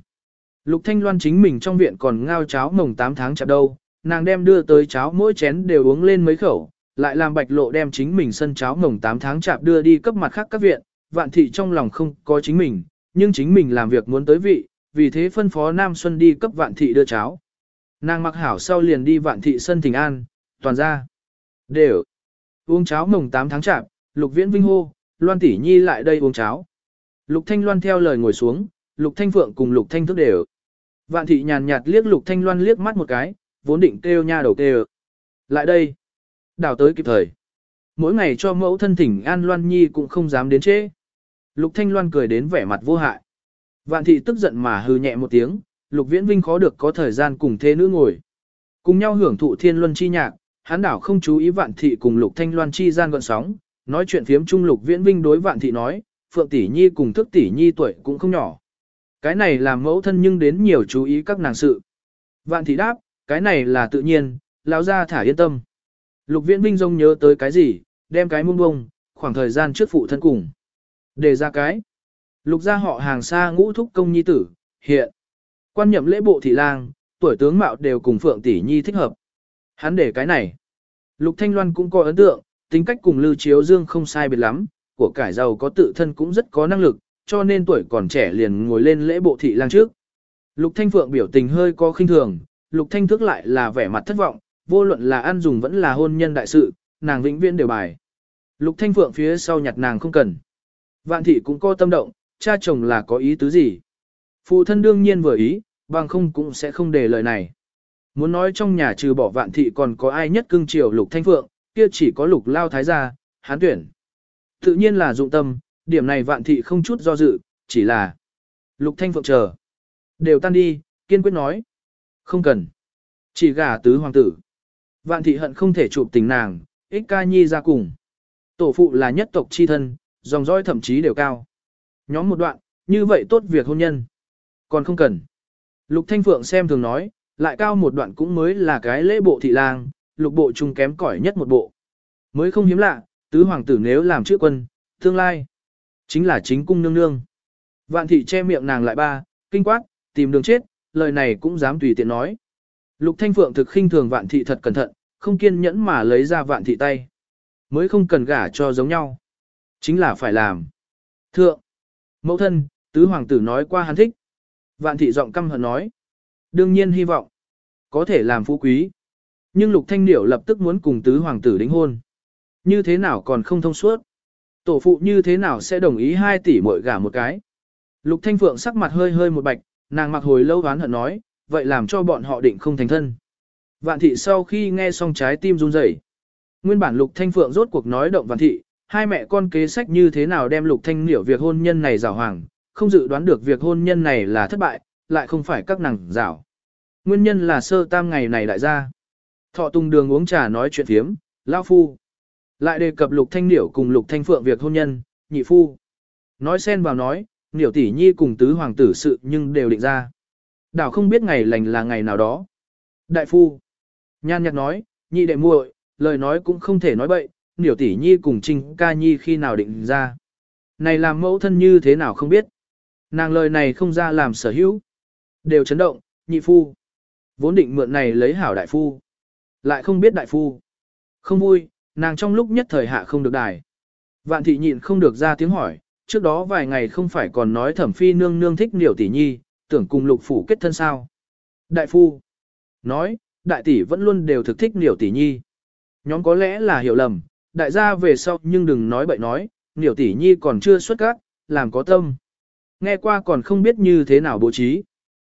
Lục Thanh Loan chính mình trong viện còn ngao cháo mồng 8 tháng chạp đâu, nàng đem đưa tới cháo mỗi chén đều uống lên mấy khẩu, lại làm bạch lộ đem chính mình sân cháo mồng 8 tháng chạp đưa đi cấp mặt khác các viện, vạn thị trong lòng không có chính mình, nhưng chính mình làm việc muốn tới vị, vì thế phân phó Nam Xuân đi cấp vạn thị đưa cháo. Nàng mặc hảo sau liền đi vạn thị sân thỉnh an, toàn ra. Đều. Uống cháo mồng 8 tháng chạp, lục viễn vinh hô, loan tỷ nhi lại đây uống cháo. Lục thanh loan theo lời ngồi xuống, lục thanh phượng cùng lục thanh thức đều. Vạn thị nhàn nhạt liếc lục thanh loan liếc mắt một cái, vốn định kêu nha đầu kêu. Lại đây. Đào tới kịp thời. Mỗi ngày cho mẫu thân thỉnh an loan nhi cũng không dám đến trễ. Lục thanh loan cười đến vẻ mặt vô hại. Vạn thị tức giận mà hừ nhẹ một tiếng, lục viễn vinh khó được có thời gian cùng thế nữ ngồi. Cùng nhau hưởng thụ thiên luân chi nhạc, hắn đảo không chú ý vạn thị cùng lục thanh loan chi gian gọn sóng, nói chuyện phiếm trung lục viễn vinh đối vạn thị nói, phượng tỷ nhi cùng thức tỷ nhi tuổi cũng không nhỏ. Cái này làm mẫu thân nhưng đến nhiều chú ý các nàng sự. Vạn thị đáp, cái này là tự nhiên, lão gia thả yên tâm. Lục viễn vinh rông nhớ tới cái gì, đem cái muông bông, khoảng thời gian trước phụ thân cùng. Để ra cái. Lục gia họ hàng xa ngũ thúc công nhi tử, hiện. Quan nhậm lễ bộ thị lang, tuổi tướng mạo đều cùng Phượng tỷ nhi thích hợp. Hắn để cái này. Lục Thanh Loan cũng có ấn tượng, tính cách cùng Lưu Chiếu Dương không sai biệt lắm, của cải giàu có tự thân cũng rất có năng lực, cho nên tuổi còn trẻ liền ngồi lên lễ bộ thị lang trước. Lục Thanh Phượng biểu tình hơi có khinh thường, Lục Thanh Thước lại là vẻ mặt thất vọng, vô luận là ăn dùng vẫn là hôn nhân đại sự, nàng vĩnh viễn đều bài. Lục Thanh Phượng phía sau nhặt nàng không cần. Vạn thị cũng có tâm động, cha chồng là có ý tứ gì. Phụ thân đương nhiên vừa ý, bằng không cũng sẽ không để lời này. Muốn nói trong nhà trừ bỏ vạn thị còn có ai nhất cưng chiều lục thanh phượng, kia chỉ có lục lao thái gia, hán tuyển. Tự nhiên là dụng tâm, điểm này vạn thị không chút do dự, chỉ là Lục Thanh Phượng chờ. Đều tan đi, kiên quyết nói. Không cần. Chỉ gả tứ hoàng tử. Vạn thị hận không thể chụp tình nàng, ích ca nhi ra cùng. Tổ phụ là nhất tộc chi thân, dòng dõi thậm chí đều cao. Nhóm một đoạn, như vậy tốt việc hôn nhân. Còn không cần. Lục Thanh Phượng xem thường nói, lại cao một đoạn cũng mới là cái lễ bộ thị lang, lục bộ trung kém cỏi nhất một bộ. Mới không hiếm lạ, tứ hoàng tử nếu làm chữ quân, tương lai, chính là chính cung nương nương. Vạn thị che miệng nàng lại ba, kinh quát, tìm đường chết, lời này cũng dám tùy tiện nói. Lục Thanh Phượng thực khinh thường vạn thị thật cẩn thận, không kiên nhẫn mà lấy ra vạn thị tay. Mới không cần gả cho giống nhau. Chính là phải làm. Thượng, mẫu thân, tứ hoàng tử nói qua hắn thích. Vạn thị giọng căm hận nói. Đương nhiên hy vọng, có thể làm phú quý. Nhưng Lục Thanh Điểu lập tức muốn cùng tứ hoàng tử đính hôn. Như thế nào còn không thông suốt? Tổ phụ như thế nào sẽ đồng ý hai tỷ mỗi gả một cái? Lục Thanh Phượng sắc mặt hơi hơi một bạch, nàng mặc hồi lâu ván hận nói, vậy làm cho bọn họ định không thành thân. Vạn thị sau khi nghe xong trái tim run rẩy. Nguyên bản Lục Thanh Phượng rốt cuộc nói động Vạn thị, hai mẹ con kế sách như thế nào đem Lục Thanh Liễu việc hôn nhân này rào hoàng, không dự đoán được việc hôn nhân này là thất bại, lại không phải các nàng rào. Nguyên nhân là sơ tam ngày này đại gia. Thọ tung đường uống trà nói chuyện thiếm, lao phu. Lại đề cập Lục Thanh Niểu cùng Lục Thanh Phượng việc hôn nhân, nhị phu. Nói xen vào nói, Niểu tỷ nhi cùng tứ hoàng tử sự nhưng đều định ra. Đảo không biết ngày lành là ngày nào đó. Đại phu. Nhan nhạt nói, nhị đệ muội, lời nói cũng không thể nói bậy, Niểu tỷ nhi cùng Trinh ca nhi khi nào định ra. Này làm mẫu thân như thế nào không biết. Nàng lời này không ra làm sở hữu. Đều chấn động, nhị phu. Vốn định mượn này lấy hảo đại phu. Lại không biết đại phu. Không vui, nàng trong lúc nhất thời hạ không được đài. Vạn thị nhịn không được ra tiếng hỏi, trước đó vài ngày không phải còn nói thẩm phi nương nương thích niểu tỷ nhi, tưởng cùng lục phủ kết thân sao. Đại phu. Nói, đại tỷ vẫn luôn đều thực thích niểu tỷ nhi. Nhóm có lẽ là hiểu lầm, đại gia về sau nhưng đừng nói bậy nói, niểu tỷ nhi còn chưa xuất các, làm có tâm. Nghe qua còn không biết như thế nào bố trí.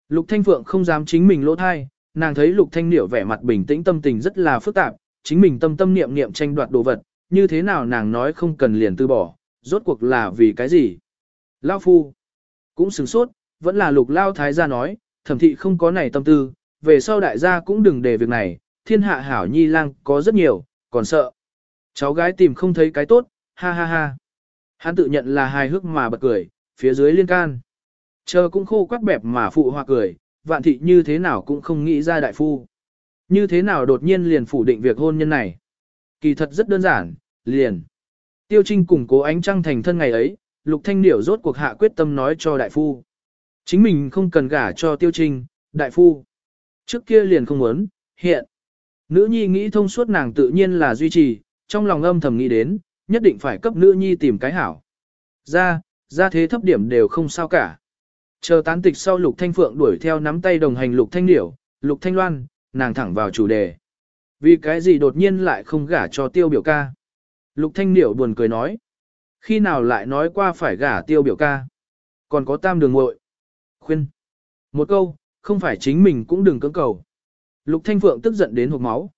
Lục Thanh Phượng không dám chính mình lỗ thai, nàng thấy Lục Thanh Niểu vẻ mặt bình tĩnh tâm tình rất là phức tạp, chính mình tâm tâm niệm niệm tranh đoạt đồ vật, như thế nào nàng nói không cần liền từ bỏ, rốt cuộc là vì cái gì. lão Phu cũng sửng sốt, vẫn là Lục Lao Thái gia nói, thẩm thị không có này tâm tư, về sau đại gia cũng đừng để việc này, thiên hạ hảo nhi lang có rất nhiều, còn sợ. Cháu gái tìm không thấy cái tốt, ha ha ha. Hắn tự nhận là hài hước mà bật cười, phía dưới liên can. Chờ cũng khô quắc bẹp mà phụ hoa cười, vạn thị như thế nào cũng không nghĩ ra đại phu. Như thế nào đột nhiên liền phủ định việc hôn nhân này. Kỳ thật rất đơn giản, liền. Tiêu Trinh cùng cố ánh trăng thành thân ngày ấy, Lục Thanh Điểu rốt cuộc hạ quyết tâm nói cho đại phu. Chính mình không cần gả cho Tiêu Trinh, đại phu. Trước kia liền không muốn, hiện. Nữ nhi nghĩ thông suốt nàng tự nhiên là duy trì, trong lòng âm thầm nghĩ đến, nhất định phải cấp nữ nhi tìm cái hảo. Ra, ra thế thấp điểm đều không sao cả. Chờ tán tịch sau Lục Thanh Phượng đuổi theo nắm tay đồng hành Lục Thanh Điểu, Lục Thanh Loan, nàng thẳng vào chủ đề. Vì cái gì đột nhiên lại không gả cho tiêu biểu ca? Lục Thanh Điểu buồn cười nói. Khi nào lại nói qua phải gả tiêu biểu ca? Còn có tam đường muội Khuyên. Một câu, không phải chính mình cũng đừng cưỡng cầu. Lục Thanh Phượng tức giận đến hộc máu.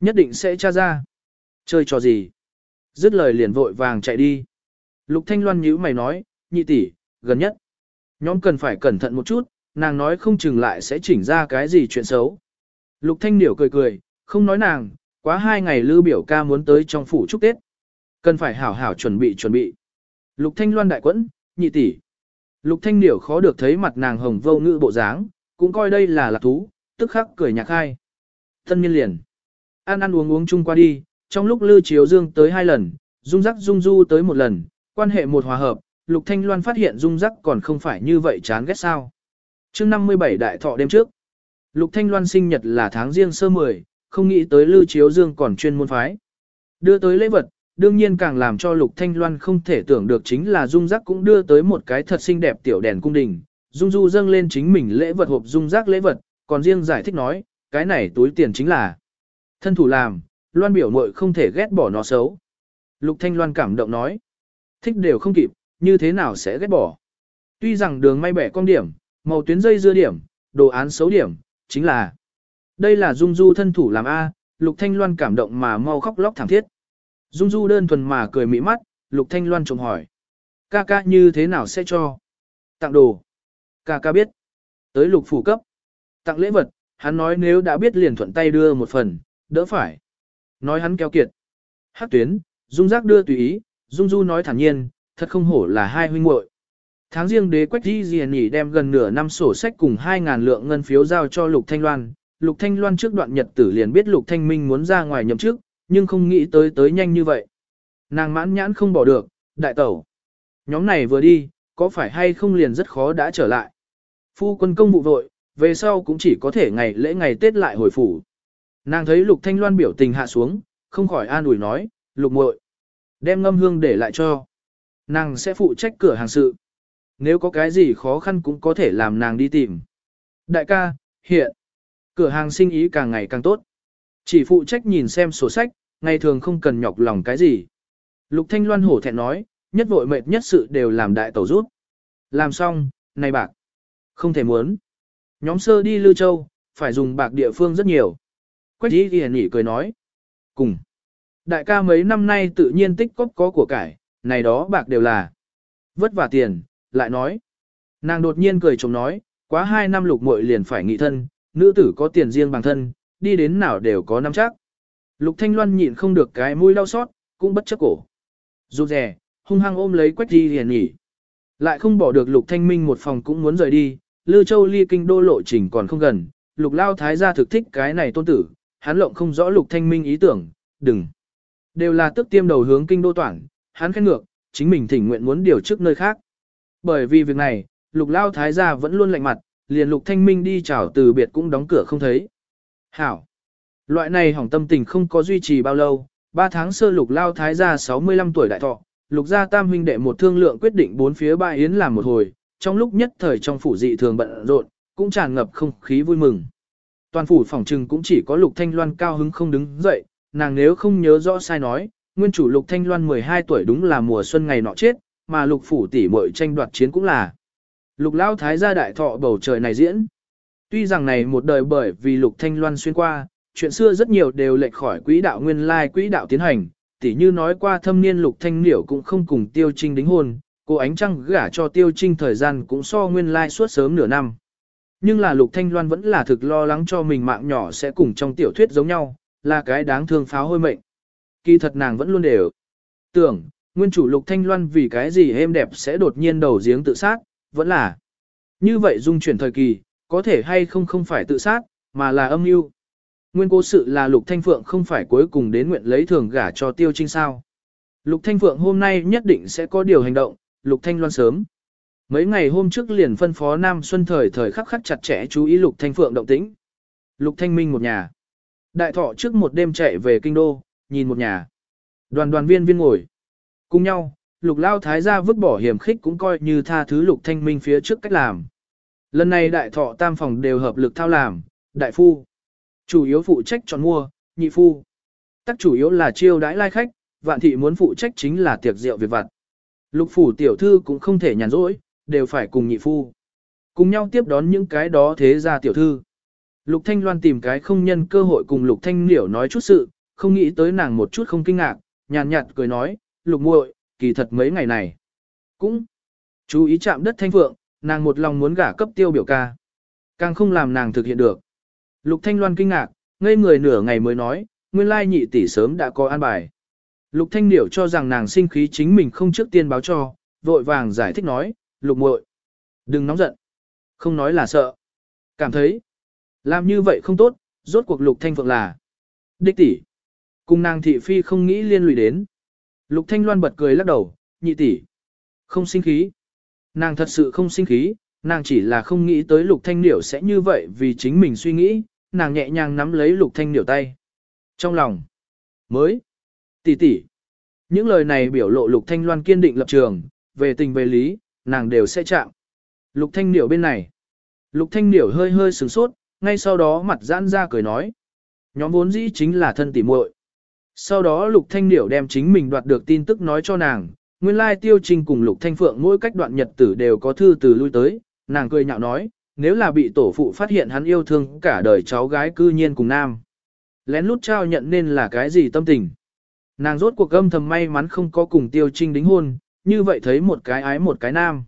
Nhất định sẽ tra ra. Chơi trò gì? Dứt lời liền vội vàng chạy đi. Lục Thanh Loan nhíu mày nói, nhị tỷ, gần nhất. Nhóm cần phải cẩn thận một chút, nàng nói không chừng lại sẽ chỉnh ra cái gì chuyện xấu. Lục Thanh Điểu cười cười, không nói nàng, quá hai ngày lưu biểu ca muốn tới trong phủ chúc Tết. Cần phải hảo hảo chuẩn bị chuẩn bị. Lục Thanh Loan đại quẫn, nhị tỷ. Lục Thanh Điểu khó được thấy mặt nàng hồng vô ngữ bộ dáng, cũng coi đây là lạc thú, tức khắc cười nhạc hai. Thân nhiên liền. Ăn ăn uống uống chung qua đi, trong lúc Lư Chiếu Dương tới hai lần, Dung Giác Dung Du tới một lần, quan hệ một hòa hợp, Lục Thanh Loan phát hiện Dung Giác còn không phải như vậy chán ghét sao. Chương 57 đại thọ đêm trước. Lục Thanh Loan sinh nhật là tháng riêng sơ 10, không nghĩ tới Lư Chiếu Dương còn chuyên môn phái. Đưa tới lễ vật, đương nhiên càng làm cho Lục Thanh Loan không thể tưởng được chính là Dung Giác cũng đưa tới một cái thật xinh đẹp tiểu đèn cung đình. Dung Du dâng lên chính mình lễ vật hộp Dung Giác lễ vật, còn riêng giải thích nói, cái này túi tiền chính là thân thủ làm, Loan biểu muội không thể ghét bỏ nó xấu. Lục Thanh Loan cảm động nói, thích đều không kịp, như thế nào sẽ ghét bỏ. Tuy rằng đường may bẻ con điểm, màu tuyến dây dưa điểm, đồ án xấu điểm, chính là đây là Dung Du thân thủ làm A, Lục Thanh Loan cảm động mà mau khóc lóc thảm thiết. Dung Du đơn thuần mà cười mỹ mắt, Lục Thanh Loan trộm hỏi. Ca ca như thế nào sẽ cho? Tặng đồ. Ca ca biết. Tới lục phủ cấp. Tặng lễ vật, hắn nói nếu đã biết liền thuận tay đưa một phần, đỡ phải. Nói hắn keo kiệt. Hát tuyến, dung giác đưa tùy ý, dung du nói thản nhiên, thật không hổ là hai huynh muội. Tháng riêng đế quách di dìa nhỉ đem gần nửa năm sổ sách cùng 2.000 lượng ngân phiếu giao cho Lục Thanh Loan. Lục Thanh Loan trước đoạn nhật tử liền biết Lục Thanh Minh muốn ra ngoài nhậm chức, nhưng không nghĩ tới tới nhanh như vậy. Nàng mãn nhãn không bỏ được, đại tẩu. Nhóm này vừa đi, có phải hay không liền rất khó đã trở lại. Phu quân công vụ vội, về sau cũng chỉ có thể ngày lễ ngày Tết lại hồi phủ. Nàng thấy Lục Thanh Loan biểu tình hạ xuống, không khỏi an ủi nói, Lục muội, đem ngâm hương để lại cho. Nàng sẽ phụ trách cửa hàng sự. Nếu có cái gì khó khăn cũng có thể làm nàng đi tìm. Đại ca, hiện, cửa hàng sinh ý càng ngày càng tốt. Chỉ phụ trách nhìn xem sổ sách, ngày thường không cần nhọc lòng cái gì. Lục Thanh Loan hổ thẹn nói, nhất vội mệt nhất sự đều làm đại tẩu rút. Làm xong, này bạc. Không thể muốn. Nhóm sơ đi Lưu Châu, phải dùng bạc địa phương rất nhiều. Quách dĩ ghi nhỉ cười nói. Cùng. Đại ca mấy năm nay tự nhiên tích cóp có của cải, này đó bạc đều là. Vất vả tiền, lại nói. Nàng đột nhiên cười chồng nói, quá hai năm lục muội liền phải nghị thân, nữ tử có tiền riêng bằng thân, đi đến nào đều có năm chắc. Lục Thanh Loan nhịn không được cái mũi đau xót, cũng bất chấp cổ. Rụt rè, hung hăng ôm lấy quách đi liền nghỉ. Lại không bỏ được Lục Thanh Minh một phòng cũng muốn rời đi, Lư Châu ly kinh đô lộ trình còn không gần, Lục Lao Thái gia thực thích cái này tôn tử, hắn lộng không rõ Lục Thanh Minh ý tưởng, đừng. Đều là tức tiêm đầu hướng kinh đô toản, hắn khen ngược, chính mình thỉnh nguyện muốn điều trước nơi khác. Bởi vì việc này, Lục Lao Thái gia vẫn luôn lạnh mặt, liền Lục Thanh Minh đi chào từ biệt cũng đóng cửa không thấy. Hảo! Loại này hỏng tâm tình không có duy trì bao lâu, 3 tháng sơ Lục Lao Thái gia 65 tuổi đại thọ, Lục gia tam huynh đệ một thương lượng quyết định bốn phía bại yến làm một hồi, trong lúc nhất thời trong phủ dị thường bận rộn, cũng tràn ngập không khí vui mừng. Toàn phủ phòng trừng cũng chỉ có Lục Thanh Loan cao hứng không đứng dậy, nàng nếu không nhớ rõ sai nói, nguyên chủ Lục Thanh Loan 12 tuổi đúng là mùa xuân ngày nọ chết, mà Lục phủ tỷ muội tranh đoạt chiến cũng là. Lục lao Thái gia đại thọ bầu trời này diễn. Tuy rằng này một đời bởi vì Lục Thanh Loan xuyên qua, chuyện xưa rất nhiều đều lệch khỏi quỹ đạo nguyên lai quỹ đạo tiến hành, tỉ như nói qua thâm niên Lục Thanh Liễu cũng không cùng Tiêu Trinh đính hôn, cô ánh trăng gả cho Tiêu Trinh thời gian cũng so nguyên lai suốt sớm nửa năm. Nhưng là Lục Thanh Loan vẫn là thực lo lắng cho mình mạng nhỏ sẽ cùng trong tiểu thuyết giống nhau, là cái đáng thương pháo hôi mệnh. Kỳ thật nàng vẫn luôn đều tưởng, nguyên chủ Lục Thanh Loan vì cái gì êm đẹp sẽ đột nhiên đầu giếng tự sát, vẫn là như vậy dung chuyển thời kỳ, có thể hay không không phải tự sát, mà là âm mưu. Nguyên cố sự là Lục Thanh Phượng không phải cuối cùng đến nguyện lấy thường gả cho Tiêu Trinh sao. Lục Thanh Phượng hôm nay nhất định sẽ có điều hành động, Lục Thanh Loan sớm. Mấy ngày hôm trước liền phân phó Nam Xuân thời thời khắc khắc chặt chẽ chú ý Lục Thanh Phượng động tĩnh. Lục Thanh Minh một nhà. Đại thọ trước một đêm chạy về kinh đô, nhìn một nhà. Đoàn đoàn viên viên ngồi. Cùng nhau, Lục Lao Thái gia vứt bỏ hiểm khích cũng coi như tha thứ Lục Thanh Minh phía trước cách làm. Lần này đại thọ tam phòng đều hợp lực thao làm, đại phu. Chủ yếu phụ trách chọn mua, nhị phu. Tắc chủ yếu là chiêu đãi lai khách, vạn thị muốn phụ trách chính là tiệc rượu việc vặt. Lục phủ tiểu thư cũng không thể nhàn rỗi, đều phải cùng nhị phu. Cùng nhau tiếp đón những cái đó thế ra tiểu thư. Lục Thanh Loan tìm cái không nhân cơ hội cùng Lục Thanh Liễu nói chút sự, không nghĩ tới nàng một chút không kinh ngạc, nhàn nhạt cười nói, Lục muội, kỳ thật mấy ngày này. Cũng chú ý chạm đất thanh phượng, nàng một lòng muốn gả cấp tiêu biểu ca. Càng không làm nàng thực hiện được. Lục Thanh Loan kinh ngạc, ngây người nửa ngày mới nói, nguyên lai nhị tỷ sớm đã có an bài. Lục Thanh Điểu cho rằng nàng sinh khí chính mình không trước tiên báo cho, vội vàng giải thích nói, Lục muội, đừng nóng giận. Không nói là sợ. Cảm thấy, làm như vậy không tốt, rốt cuộc Lục Thanh Phượng là đích tỷ. Cùng nàng thị phi không nghĩ liên lụy đến. Lục Thanh Loan bật cười lắc đầu, nhị tỷ, không sinh khí. Nàng thật sự không sinh khí, nàng chỉ là không nghĩ tới Lục Thanh Điểu sẽ như vậy vì chính mình suy nghĩ, nàng nhẹ nhàng nắm lấy Lục Thanh Điểu tay. Trong lòng, mới, tỷ tỷ. Những lời này biểu lộ Lục Thanh Loan kiên định lập trường, về tình về lý, nàng đều sẽ chạm. Lục Thanh Điểu bên này. Lục Thanh Điểu hơi hơi sửng sốt, ngay sau đó mặt giãn ra cười nói. Nhóm vốn dĩ chính là thân tỷ muội. Sau đó Lục Thanh Điểu đem chính mình đoạt được tin tức nói cho nàng, nguyên lai tiêu trình cùng Lục Thanh Phượng mỗi cách đoạn nhật tử đều có thư từ lui tới, nàng cười nhạo nói, nếu là bị tổ phụ phát hiện hắn yêu thương cả đời cháu gái cư nhiên cùng nam. Lén lút trao nhận nên là cái gì tâm tình. Nàng rốt cuộc âm thầm may mắn không có cùng tiêu trinh đính hôn, như vậy thấy một cái ái một cái nam.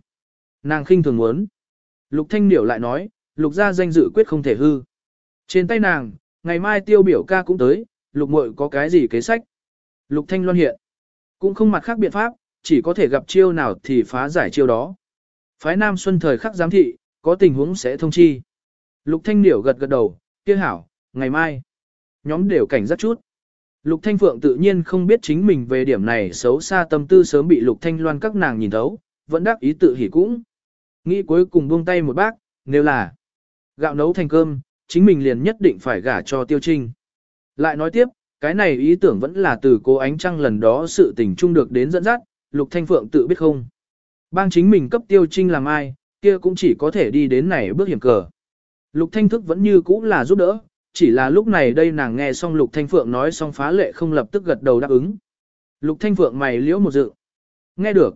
Nàng khinh thường muốn. Lục Thanh Điểu lại nói, lục gia danh dự quyết không thể hư. Trên tay nàng, ngày mai tiêu biểu ca cũng tới, lục muội có cái gì kế sách. Lục Thanh Loan hiện. Cũng không mặt khác biện pháp, chỉ có thể gặp chiêu nào thì phá giải chiêu đó. Phái Nam Xuân thời khắc giám thị, có tình huống sẽ thông chi. Lục Thanh Điểu gật gật đầu, kia hảo, ngày mai. Nhóm đều cảnh giác chút. Lục Thanh Phượng tự nhiên không biết chính mình về điểm này xấu xa tâm tư sớm bị Lục Thanh Loan các nàng nhìn thấu, vẫn đắc ý tự hỉ cũng. Nghĩ cuối cùng buông tay một bác, nếu là gạo nấu thành cơm, chính mình liền nhất định phải gả cho Tiêu Trinh. Lại nói tiếp, cái này ý tưởng vẫn là từ cô ánh trăng lần đó sự tình chung được đến dẫn dắt, Lục Thanh Phượng tự biết không. Bang chính mình cấp Tiêu Trinh làm ai, kia cũng chỉ có thể đi đến này bước hiểm cờ. Lục Thanh Thức vẫn như cũ là giúp đỡ, chỉ là lúc này đây nàng nghe xong Lục Thanh Phượng nói xong phá lệ không lập tức gật đầu đáp ứng. Lục Thanh Phượng mày liễu một dự. Nghe được.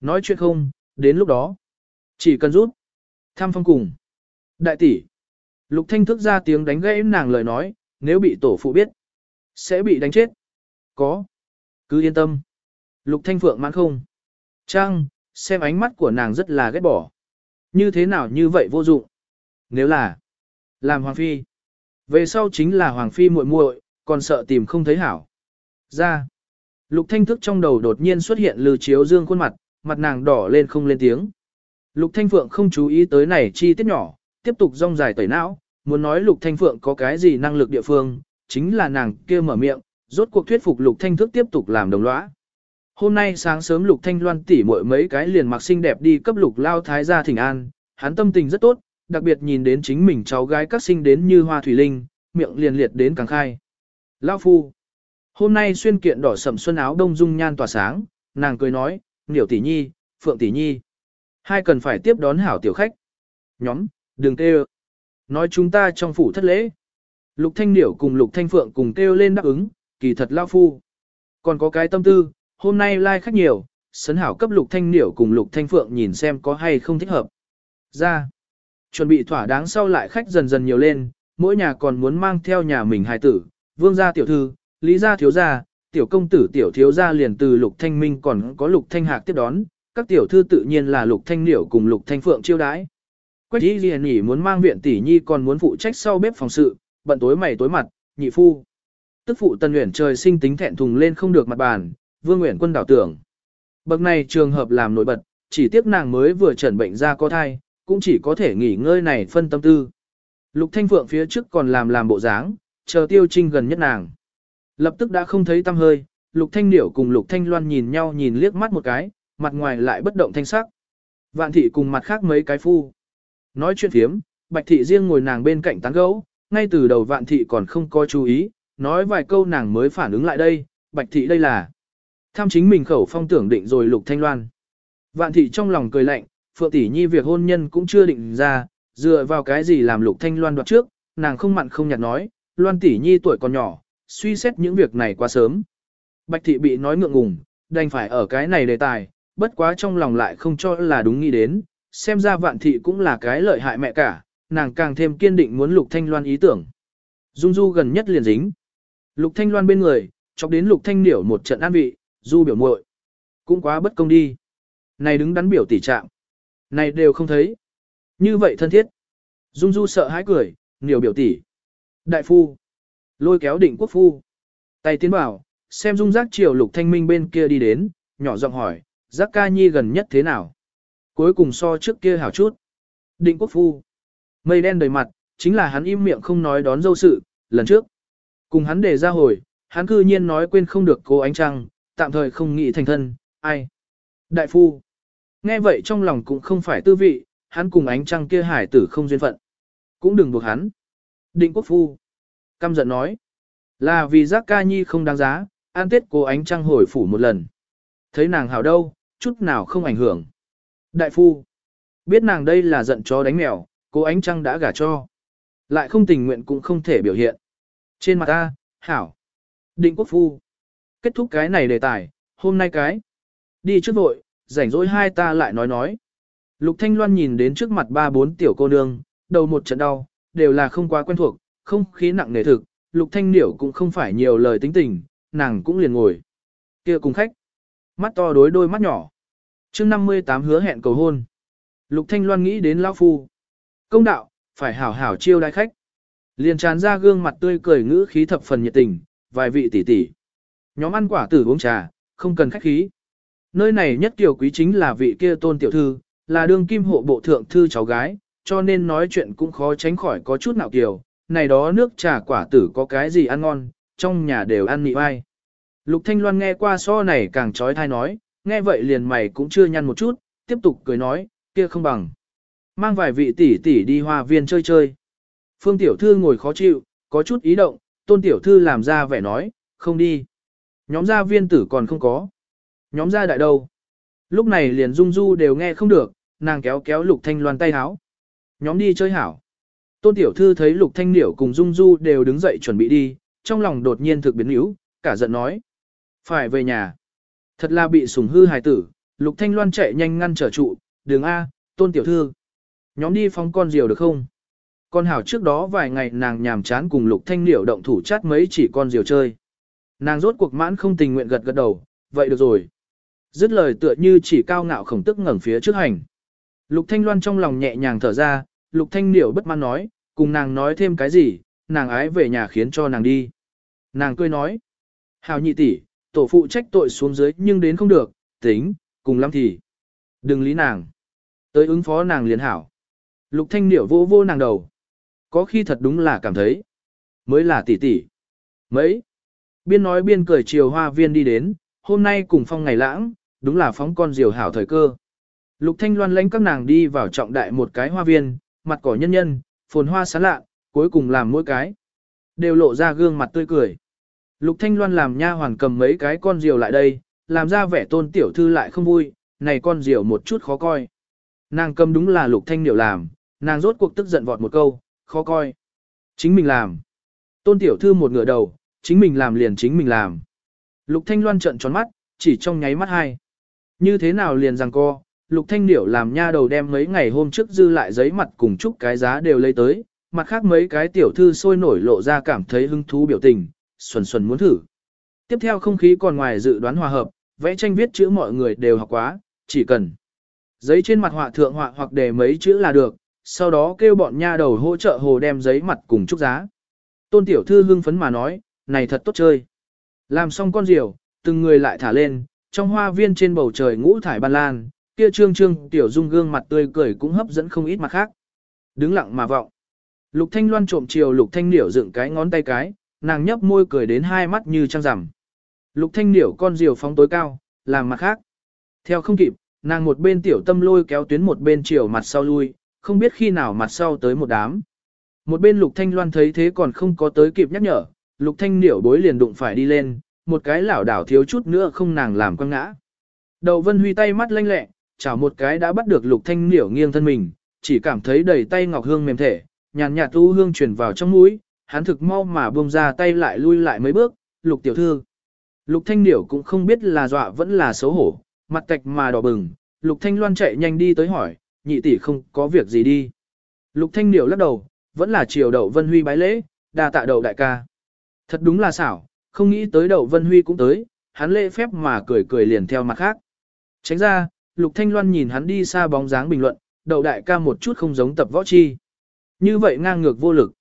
Nói chuyện không, đến lúc đó. Chỉ cần rút. Tham phong cùng. Đại tỷ. Lục Thanh thức ra tiếng đánh gãy nàng lời nói, nếu bị tổ phụ biết. Sẽ bị đánh chết. Có. Cứ yên tâm. Lục Thanh Phượng mãn không. Trang, xem ánh mắt của nàng rất là ghét bỏ. Như thế nào như vậy vô dụng. Nếu là. Làm Hoàng Phi. Về sau chính là Hoàng Phi muội muội, còn sợ tìm không thấy hảo. Ra. Lục Thanh thức trong đầu đột nhiên xuất hiện lư chiếu dương khuôn mặt, mặt nàng đỏ lên không lên tiếng. Lục Thanh Phượng không chú ý tới này chi tiết nhỏ, tiếp tục rong dài tẩy não, muốn nói Lục Thanh Phượng có cái gì năng lực địa phương, chính là nàng kia mở miệng, rốt cuộc thuyết phục Lục Thanh thức tiếp tục làm đồng lõa. Hôm nay sáng sớm Lục Thanh Loan tỉ muội mấy cái liền mặc xinh đẹp đi cấp Lục Lao Thái gia thỉnh an, hắn tâm tình rất tốt, đặc biệt nhìn đến chính mình cháu gái các sinh đến như hoa thủy linh, miệng liền liệt đến càng khai. Lao phu. Hôm nay xuyên kiện đỏ sẫm xuân áo đông dung nhan tỏa sáng, nàng cười nói, Niểu tỷ nhi, Phượng tỷ nhi. Hai cần phải tiếp đón hảo tiểu khách. Nhóm, đừng kêu. Nói chúng ta trong phủ thất lễ. Lục Thanh Niểu cùng Lục Thanh Phượng cùng kêu lên đáp ứng, kỳ thật lao phu. Còn có cái tâm tư, hôm nay lai like khách nhiều, sấn hảo cấp Lục Thanh Niểu cùng Lục Thanh Phượng nhìn xem có hay không thích hợp. Ra. Chuẩn bị thỏa đáng sau lại khách dần dần nhiều lên, mỗi nhà còn muốn mang theo nhà mình hài tử, vương gia tiểu thư, lý gia thiếu gia, tiểu công tử tiểu thiếu gia liền từ lục thanh minh còn có lục thanh hạc tiếp đón, các tiểu thư tự nhiên là lục thanh niểu cùng lục thanh phượng chiêu đãi. Quách y liền nhỉ muốn mang viện tỷ nhi còn muốn phụ trách sau bếp phòng sự, bận tối mày tối mặt, nhị phu. Tức phụ tần nguyện trời sinh tính thẹn thùng lên không được mặt bàn, vương nguyện quân đảo tưởng. Bậc này trường hợp làm nổi bật, chỉ tiếc nàng mới vừa chẩn bệnh ra có thai, cũng chỉ có thể nghỉ ngơi này phân tâm tư. Lục Thanh Phượng phía trước còn làm làm bộ dáng, chờ Tiêu Trinh gần nhất nàng. Lập tức đã không thấy tâm hơi, Lục Thanh Điểu cùng Lục Thanh Loan nhìn nhau nhìn liếc mắt một cái, mặt ngoài lại bất động thanh sắc. Vạn thị cùng mặt khác mấy cái phu. Nói chuyện thiếm, Bạch thị riêng ngồi nàng bên cạnh tán gẫu, ngay từ đầu Vạn thị còn không có chú ý, nói vài câu nàng mới phản ứng lại đây, Bạch thị đây là tham chính mình khẩu phong tưởng định rồi Lục Thanh Loan. Vạn thị trong lòng cười lạnh, Phượng tỷ nhi việc hôn nhân cũng chưa định ra, dựa vào cái gì làm Lục Thanh Loan đoạt trước, nàng không mặn không nhạt nói, Loan tỷ nhi tuổi còn nhỏ, suy xét những việc này quá sớm. Bạch thị bị nói ngượng ngùng, đành phải ở cái này đề tài, bất quá trong lòng lại không cho là đúng nghĩ đến, xem ra vạn thị cũng là cái lợi hại mẹ cả, nàng càng thêm kiên định muốn Lục Thanh Loan ý tưởng. Dung Du gần nhất liền dính. Lục Thanh Loan bên người, chọc đến Lục Thanh Niểu một trận an vị, Du biểu muội Cũng quá bất công đi. Này đứng đắn biểu tỷ trạng. Này đều không thấy. Như vậy thân thiết. Dung Du sợ hãi cười, nhiều biểu tỷ. Đại phu. Lôi kéo định quốc phu. Tay tiến bảo, xem dung giác triều lục thanh minh bên kia đi đến, nhỏ giọng hỏi, giác ca nhi gần nhất thế nào? Cuối cùng so trước kia hảo chút. Định quốc phu. Mây đen đầy mặt, chính là hắn im miệng không nói đón dâu sự, lần trước. Cùng hắn để ra hồi, hắn cư nhiên nói quên không được cô ánh trăng, tạm thời không nghĩ thành thân, ai? Đại phu. Nghe vậy trong lòng cũng không phải tư vị, hắn cùng ánh trăng kia hải tử không duyên phận. Cũng đừng buộc hắn. Định quốc phu. Căm giận nói. Là vì giác ca nhi không đáng giá, an tết cô ánh trăng hồi phủ một lần. Thấy nàng hảo đâu, chút nào không ảnh hưởng. Đại phu. Biết nàng đây là giận chó đánh mèo, cô ánh trăng đã gả cho. Lại không tình nguyện cũng không thể biểu hiện. Trên mặt ta, hảo. Định quốc phu. Kết thúc cái này đề tài, hôm nay cái. Đi trước vội, rảnh rỗi hai ta lại nói nói. Lục Thanh Loan nhìn đến trước mặt ba bốn tiểu cô nương, đầu một trận đau, đều là không quá quen thuộc, không khí nặng nề thực, Lục Thanh Niểu cũng không phải nhiều lời tính tình, nàng cũng liền ngồi. kia cùng khách. Mắt to đối đôi mắt nhỏ. chương 58 hứa hẹn cầu hôn. Lục Thanh Loan nghĩ đến Lão Phu. Công đạo, phải hảo hảo chiêu đái khách. Liền tràn ra gương mặt tươi cười ngữ khí thập phần nhiệt tình, vài vị tỷ tỷ. Nhóm ăn quả tử uống trà, không cần khách khí. Nơi này nhất tiểu quý chính là vị kia tôn tiểu thư, là đương kim hộ bộ thượng thư cháu gái, cho nên nói chuyện cũng khó tránh khỏi có chút nào kiểu, này đó nước trà quả tử có cái gì ăn ngon, trong nhà đều ăn nị vai. Lục Thanh Loan nghe qua so này càng trói thai nói, nghe vậy liền mày cũng chưa nhăn một chút, tiếp tục cười nói, kia không bằng. Mang vài vị tỷ tỷ đi hoa viên chơi chơi. Phương Tiểu Thư ngồi khó chịu, có chút ý động, Tôn Tiểu Thư làm ra vẻ nói, không đi. Nhóm gia viên tử còn không có. Nhóm gia đại đâu. Lúc này liền Dung Du đều nghe không được, nàng kéo kéo Lục Thanh Loan tay háo. Nhóm đi chơi hảo. Tôn Tiểu Thư thấy Lục Thanh Niểu cùng Dung Du đều đứng dậy chuẩn bị đi, trong lòng đột nhiên thực biến yếu, cả giận nói. Phải về nhà. Thật là bị sủng hư hài tử, Lục Thanh Loan chạy nhanh ngăn trở trụ, đường A, Tôn Tiểu Thư. Nhóm đi phóng con diều được không? Con hảo trước đó vài ngày nàng nhàm chán cùng Lục Thanh Niểu động thủ chát mấy chỉ con diều chơi. Nàng rốt cuộc mãn không tình nguyện gật gật đầu, vậy được rồi. Dứt lời tựa như chỉ cao ngạo khổng tức ngẩng phía trước hành. Lục Thanh Loan trong lòng nhẹ nhàng thở ra, Lục Thanh Niểu bất mãn nói, cùng nàng nói thêm cái gì, nàng ái về nhà khiến cho nàng đi. Nàng cười nói, hào nhị tỷ, tổ phụ trách tội xuống dưới nhưng đến không được, tính, cùng lắm thì. Đừng lý nàng. Tới ứng phó nàng liền hảo. Lục Thanh Niểu vô vô nàng đầu. Có khi thật đúng là cảm thấy, mới là tỷ tỷ. Mấy. Biên nói biên cười chiều hoa viên đi đến, hôm nay cùng phong ngày lãng, đúng là phóng con diều hảo thời cơ. Lục Thanh Loan lãnh các nàng đi vào trọng đại một cái hoa viên, mặt cỏ nhân nhân, phồn hoa sáng lạ, cuối cùng làm mỗi cái. Đều lộ ra gương mặt tươi cười. Lục Thanh Loan làm nha hoàn cầm mấy cái con diều lại đây, làm ra vẻ tôn tiểu thư lại không vui, này con diều một chút khó coi. Nàng cầm đúng là Lục Thanh Niệu làm, nàng rốt cuộc tức giận vọt một câu, khó coi. Chính mình làm. Tôn tiểu thư một ngửa đầu, chính mình làm liền chính mình làm. Lục Thanh Loan trợn tròn mắt, chỉ trong nháy mắt hai. Như thế nào liền rằng co, Lục Thanh Điểu làm nha đầu đem mấy ngày hôm trước dư lại giấy mặt cùng chúc cái giá đều lấy tới, mặt khác mấy cái tiểu thư sôi nổi lộ ra cảm thấy hứng thú biểu tình, xuẩn xuẩn muốn thử. Tiếp theo không khí còn ngoài dự đoán hòa hợp, vẽ tranh viết chữ mọi người đều học quá, chỉ cần giấy trên mặt họa thượng họa hoặc để mấy chữ là được, sau đó kêu bọn nha đầu hỗ trợ hồ đem giấy mặt cùng chúc giá. Tôn tiểu thư hưng phấn mà nói, này thật tốt chơi. Làm xong con diều, từng người lại thả lên, trong hoa viên trên bầu trời ngũ thải ban lan, kia trương trương tiểu dung gương mặt tươi cười cũng hấp dẫn không ít mặt khác. Đứng lặng mà vọng. Lục Thanh Loan trộm chiều Lục Thanh Điểu dựng cái ngón tay cái, nàng nhấp môi cười đến hai mắt như trăng rằm. Lục Thanh Điểu con diều phóng tối cao, làm mặt khác. Theo không kịp, nàng một bên tiểu tâm lôi kéo tuyến một bên chiều mặt sau lui, không biết khi nào mặt sau tới một đám. Một bên Lục Thanh Loan thấy thế còn không có tới kịp nhắc nhở, Lục Thanh Điểu bối liền đụng phải đi lên, một cái lảo đảo thiếu chút nữa không nàng làm quăng ngã. Đầu Vân Huy tay mắt lanh lẹ, chảo một cái đã bắt được Lục Thanh Điểu nghiêng thân mình, chỉ cảm thấy đầy tay ngọc hương mềm thể, nhàn nhạt tu hương truyền vào trong mũi, hắn thực mau mà buông ra tay lại lui lại mấy bước, Lục tiểu thư. Lục Thanh Điểu cũng không biết là dọa vẫn là xấu hổ, mặt tạch mà đỏ bừng, Lục Thanh Loan chạy nhanh đi tới hỏi, nhị tỷ không có việc gì đi. Lục Thanh Điểu lắc đầu, vẫn là chiều đậu Vân Huy bái lễ, đa tạ đậu đại ca. Thật đúng là xảo, không nghĩ tới đậu Vân Huy cũng tới, hắn lễ phép mà cười cười liền theo mặt khác. Tránh ra, Lục Thanh Loan nhìn hắn đi xa bóng dáng bình luận, đậu đại ca một chút không giống tập võ chi. Như vậy ngang ngược vô lực.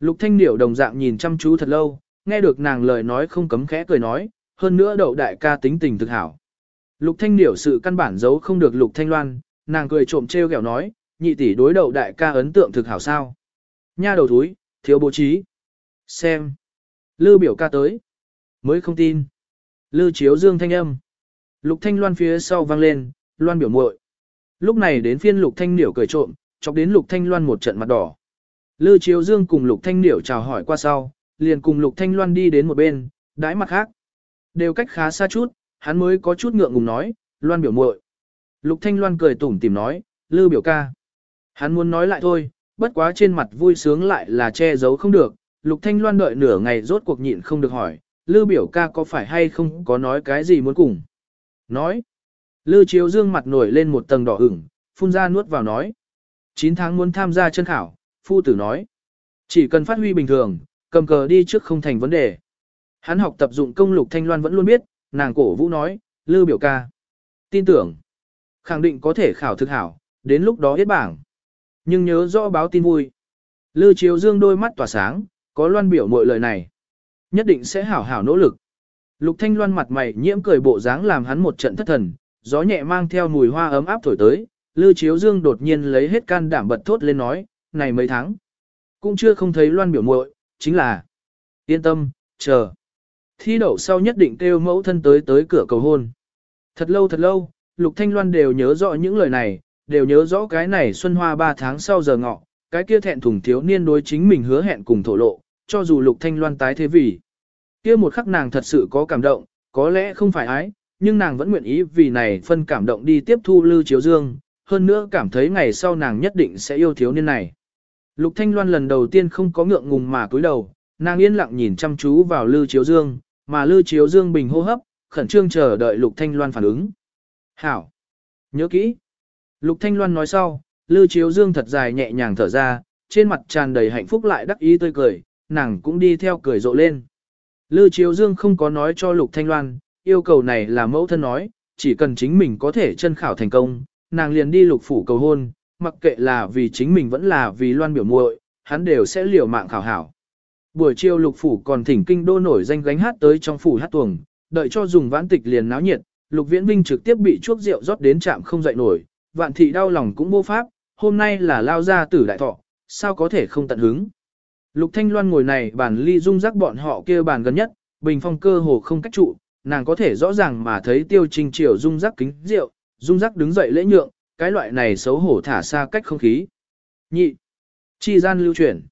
Lục Thanh Điểu đồng dạng nhìn chăm chú thật lâu, nghe được nàng lời nói không cấm khẽ cười nói, hơn nữa đậu đại ca tính tình thực hảo. Lục Thanh Điểu sự căn bản giấu không được Lục Thanh Loan, nàng cười trộm treo gẹo nói, nhị tỷ đối đậu đại ca ấn tượng thực hảo sao. Nha đầu túi, thiếu bố trí. Xem. Lư biểu ca tới. Mới không tin. Lư chiếu dương thanh âm. Lục Thanh Loan phía sau vang lên, Loan biểu muội. Lúc này đến phiên Lục Thanh niểu cười trộm, chọc đến Lục Thanh Loan một trận mặt đỏ. Lư Chiếu Dương cùng Lục Thanh niểu chào hỏi qua sau, liền cùng Lục Thanh Loan đi đến một bên, đãi mặt khác. Đều cách khá xa chút, hắn mới có chút ngượng ngùng nói, Loan biểu muội. Lục Thanh Loan cười tủm tỉm nói, Lư biểu ca. Hắn muốn nói lại thôi, bất quá trên mặt vui sướng lại là che giấu không được. Lục Thanh Loan đợi nửa ngày rốt cuộc nhịn không được hỏi, Lư biểu ca có phải hay không có nói cái gì muốn cùng. Nói. Lư Chiếu Dương mặt nổi lên một tầng đỏ ửng, phun ra nuốt vào nói. 9 tháng muốn tham gia chân khảo, phu tử nói. Chỉ cần phát huy bình thường, cầm cờ đi trước không thành vấn đề. Hắn học tập dụng công Lục Thanh Loan vẫn luôn biết, nàng cổ vũ nói, Lư biểu ca. Tin tưởng, khẳng định có thể khảo thực hảo, đến lúc đó hết bảng. Nhưng nhớ rõ báo tin vui. Lư Chiếu Dương đôi mắt tỏa sáng, có loan biểu mọi lời này. Nhất định sẽ hảo hảo nỗ lực. Lục Thanh Loan mặt mày nhiễm cười bộ dáng làm hắn một trận thất thần, gió nhẹ mang theo mùi hoa ấm áp thổi tới, Lư Chiếu Dương đột nhiên lấy hết can đảm bật thốt lên nói, này mấy tháng, cũng chưa không thấy loan biểu muội, chính là, yên tâm, chờ. Thi đậu sau nhất định kêu mẫu thân tới tới cửa cầu hôn. Thật lâu thật lâu, Lục Thanh Loan đều nhớ rõ những lời này, đều nhớ rõ cái này xuân hoa ba tháng sau giờ ngọ, cái kia thẹn thùng thiếu niên đối chính mình hứa hẹn cùng thổ lộ, cho dù Lục Thanh Loan tái thế vì. Kia một khắc nàng thật sự có cảm động, có lẽ không phải ái, nhưng nàng vẫn nguyện ý vì này phân cảm động đi tiếp thu Lưu Chiếu Dương, hơn nữa cảm thấy ngày sau nàng nhất định sẽ yêu thiếu niên này. Lục Thanh Loan lần đầu tiên không có ngượng ngùng mà cúi đầu, nàng yên lặng nhìn chăm chú vào Lưu Chiếu Dương, mà Lưu Chiếu Dương bình hô hấp, khẩn trương chờ đợi Lục Thanh Loan phản ứng. Hảo! Nhớ kỹ! Lục Thanh Loan nói sau, Lưu Chiếu Dương thật dài nhẹ nhàng thở ra, trên mặt tràn đầy hạnh phúc lại đắc ý tươi cười, nàng cũng đi theo cười rộ lên. lư Chiếu Dương không có nói cho Lục Thanh Loan, yêu cầu này là mẫu thân nói, chỉ cần chính mình có thể chân khảo thành công, nàng liền đi lục phủ cầu hôn, mặc kệ là vì chính mình vẫn là vì loan biểu muội, hắn đều sẽ liều mạng khảo hảo. Buổi chiều lục phủ còn thỉnh kinh đô nổi danh gánh hát tới trong phủ hát tuồng, đợi cho dùng vãn tịch liền náo nhiệt, lục viễn vinh trực tiếp bị chuốc rượu rót đến trạm không dậy nổi, vạn thị đau lòng cũng vô pháp, hôm nay là lao ra tử đại thọ, sao có thể không tận hứng. Lục Thanh Loan ngồi này bàn ly dung rắc bọn họ kia bàn gần nhất, bình phong cơ hồ không cách trụ, nàng có thể rõ ràng mà thấy tiêu trình triều dung rắc kính rượu, dung rắc đứng dậy lễ nhượng, cái loại này xấu hổ thả xa cách không khí. Nhị, chi gian lưu chuyển.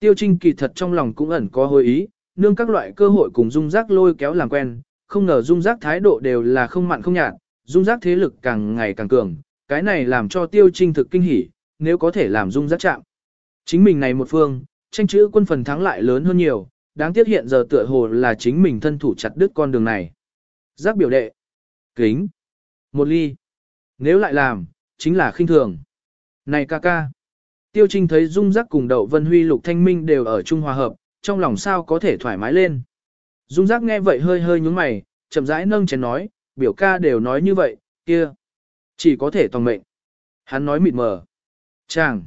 Tiêu trinh kỳ thật trong lòng cũng ẩn có hơi ý, nương các loại cơ hội cùng dung rắc lôi kéo làm quen, không ngờ dung rắc thái độ đều là không mặn không nhạt, dung rắc thế lực càng ngày càng cường, cái này làm cho tiêu trinh thực kinh hỉ, nếu có thể làm dung rắc chạm. Chính mình này một phương, tranh chữ quân phần thắng lại lớn hơn nhiều, đáng tiếc hiện giờ tựa hồ là chính mình thân thủ chặt đứt con đường này. Giác biểu đệ. Kính. Một ly. Nếu lại làm, chính là khinh thường. Này ca ca. Tiêu Trinh thấy Dung Giác cùng Đậu Vân Huy Lục Thanh Minh đều ở chung hòa hợp, trong lòng sao có thể thoải mái lên. Dung Giác nghe vậy hơi hơi nhúng mày, chậm rãi nâng chén nói, biểu ca đều nói như vậy, kia. Chỉ có thể tòng mệnh. Hắn nói mịt mờ. Chàng.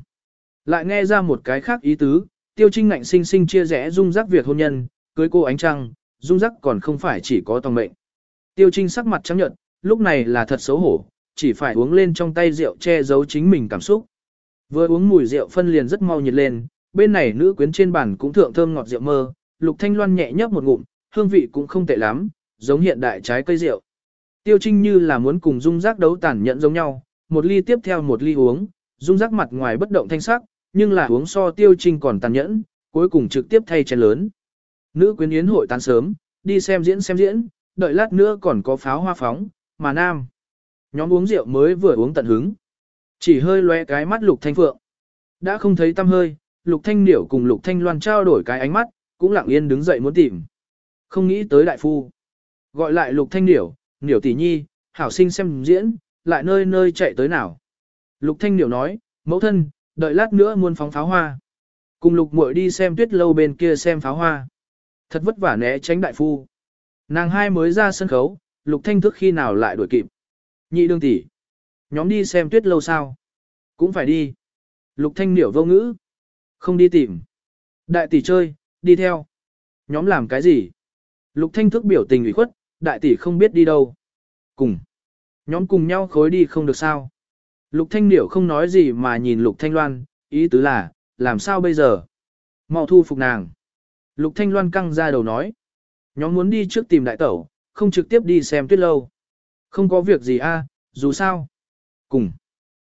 Lại nghe ra một cái khác ý tứ, Tiêu Trinh ngạnh sinh sinh chia rẽ Dung Giác việc hôn nhân, cưới cô ánh trăng, Dung Giác còn không phải chỉ có tòng mệnh. Tiêu Trinh sắc mặt trắng nhợt, lúc này là thật xấu hổ, chỉ phải uống lên trong tay rượu che giấu chính mình cảm xúc. Vừa uống mùi rượu phân liền rất mau nhiệt lên, bên này nữ quyến trên bàn cũng thượng thơm ngọt rượu mơ, Lục Thanh Loan nhẹ nhấp một ngụm, hương vị cũng không tệ lắm, giống hiện đại trái cây rượu. Tiêu Trinh như là muốn cùng Dung Giác đấu tàn nhẫn giống nhau, một ly tiếp theo một ly uống, Dung Giác mặt ngoài bất động thanh sắc, nhưng là uống so Tiêu Trinh còn tàn nhẫn, cuối cùng trực tiếp thay chén lớn. Nữ quyến yến hội tan sớm, đi xem diễn xem diễn, đợi lát nữa còn có pháo hoa phóng, mà nam. Nhóm uống rượu mới vừa uống tận hứng. Chỉ hơi lóe cái mắt Lục Thanh Phượng. Đã không thấy tâm hơi, Lục Thanh Điểu cùng Lục Thanh Loan trao đổi cái ánh mắt, cũng lặng yên đứng dậy muốn tìm. Không nghĩ tới đại phu. Gọi lại Lục Thanh Điểu, Điểu tỷ nhi, hảo sinh xem diễn, lại nơi nơi chạy tới nào. Lục Thanh Điểu nói, mẫu thân, đợi lát nữa muôn phóng pháo hoa. Cùng Lục muội đi xem tuyết lâu bên kia xem pháo hoa. Thật vất vả né tránh đại phu. Nàng hai mới ra sân khấu, Lục Thanh thức khi nào lại đuổi kịp. Nhị đương tỷ, nhóm đi xem tuyết lâu sao? Cũng phải đi. Lục Thanh niểu vô ngữ. Không đi tìm. Đại tỷ chơi, đi theo. Nhóm làm cái gì? Lục Thanh thức biểu tình ủy khuất, đại tỷ không biết đi đâu. Cùng. Nhóm cùng nhau khối đi không được sao? Lục Thanh Điểu không nói gì mà nhìn Lục Thanh Loan, ý tứ là, làm sao bây giờ? Mau thu phục nàng. Lục Thanh Loan căng ra đầu nói. Nhóm muốn đi trước tìm đại tẩu, không trực tiếp đi xem tuyết lâu. Không có việc gì a, dù sao. Cùng.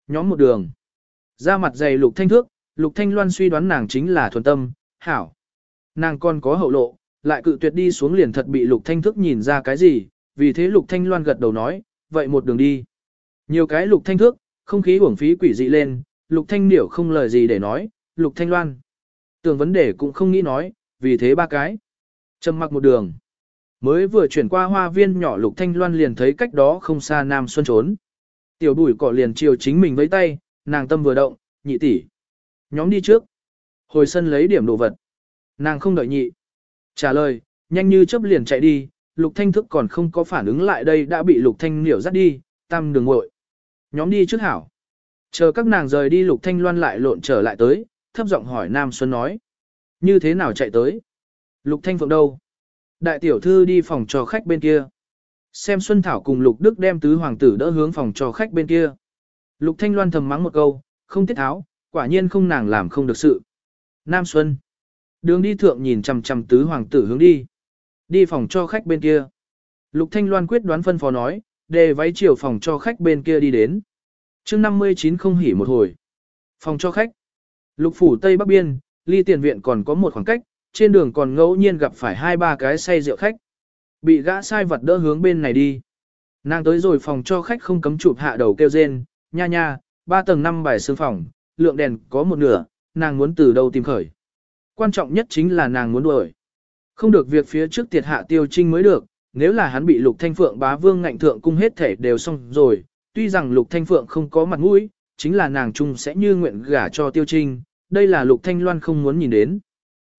Nhóm một đường. Ra mặt dày lục thanh thước, lục thanh loan suy đoán nàng chính là thuần tâm, hảo. Nàng còn có hậu lộ, lại cự tuyệt đi xuống liền thật bị lục thanh thước nhìn ra cái gì, vì thế lục thanh loan gật đầu nói, vậy một đường đi. Nhiều cái lục thanh thước, không khí uổng phí quỷ dị lên, lục thanh niểu không lời gì để nói, lục thanh loan. Tưởng vấn đề cũng không nghĩ nói, vì thế ba cái. Trầm mặc một đường. Mới vừa chuyển qua hoa viên nhỏ Lục Thanh Loan liền thấy cách đó không xa Nam Xuân trốn. Tiểu bùi cỏ liền chiều chính mình với tay, nàng tâm vừa động, nhị tỷ. Nhóm đi trước. Hồi sân lấy điểm đồ vật. Nàng không đợi nhị. Trả lời, nhanh như chớp liền chạy đi, Lục Thanh thức còn không có phản ứng lại đây đã bị Lục Thanh niểu dắt đi, tam đường ngội. Nhóm đi trước hảo. Chờ các nàng rời đi Lục Thanh loan lại lộn trở lại tới, thấp giọng hỏi Nam Xuân nói. Như thế nào chạy tới? Lục Thanh Phượng đâu? Đại tiểu thư đi phòng cho khách bên kia. Xem Xuân Thảo cùng Lục Đức đem tứ hoàng tử đỡ hướng phòng cho khách bên kia. Lục Thanh Loan thầm mắng một câu, không tiết tháo, quả nhiên không nàng làm không được sự. Nam Xuân. Đường đi thượng nhìn chằm chằm tứ hoàng tử hướng đi. Đi phòng cho khách bên kia. Lục Thanh Loan quyết đoán phân phó nói, đề váy chiều phòng cho khách bên kia đi đến. chương 59 không hỉ một hồi. Phòng cho khách. Lục phủ Tây Bắc Biên, ly tiền viện còn có một khoảng cách, trên đường còn ngẫu nhiên gặp phải hai ba cái say rượu khách. Bị gã sai vật đỡ hướng bên này đi. Nàng tới rồi phòng cho khách không cấm chụp hạ đầu kêu rên, nha nha, ba tầng năm bài sương phòng, lượng đèn có một nửa, nàng muốn từ đâu tìm khởi. Quan trọng nhất chính là nàng muốn đuổi. Không được việc phía trước tiệt hạ tiêu trinh mới được, nếu là hắn bị lục thanh phượng bá vương ngạnh thượng cung hết thể đều xong rồi, tuy rằng lục thanh phượng không có mặt mũi, chính là nàng chung sẽ như nguyện gả cho tiêu trinh, đây là lục thanh loan không muốn nhìn đến.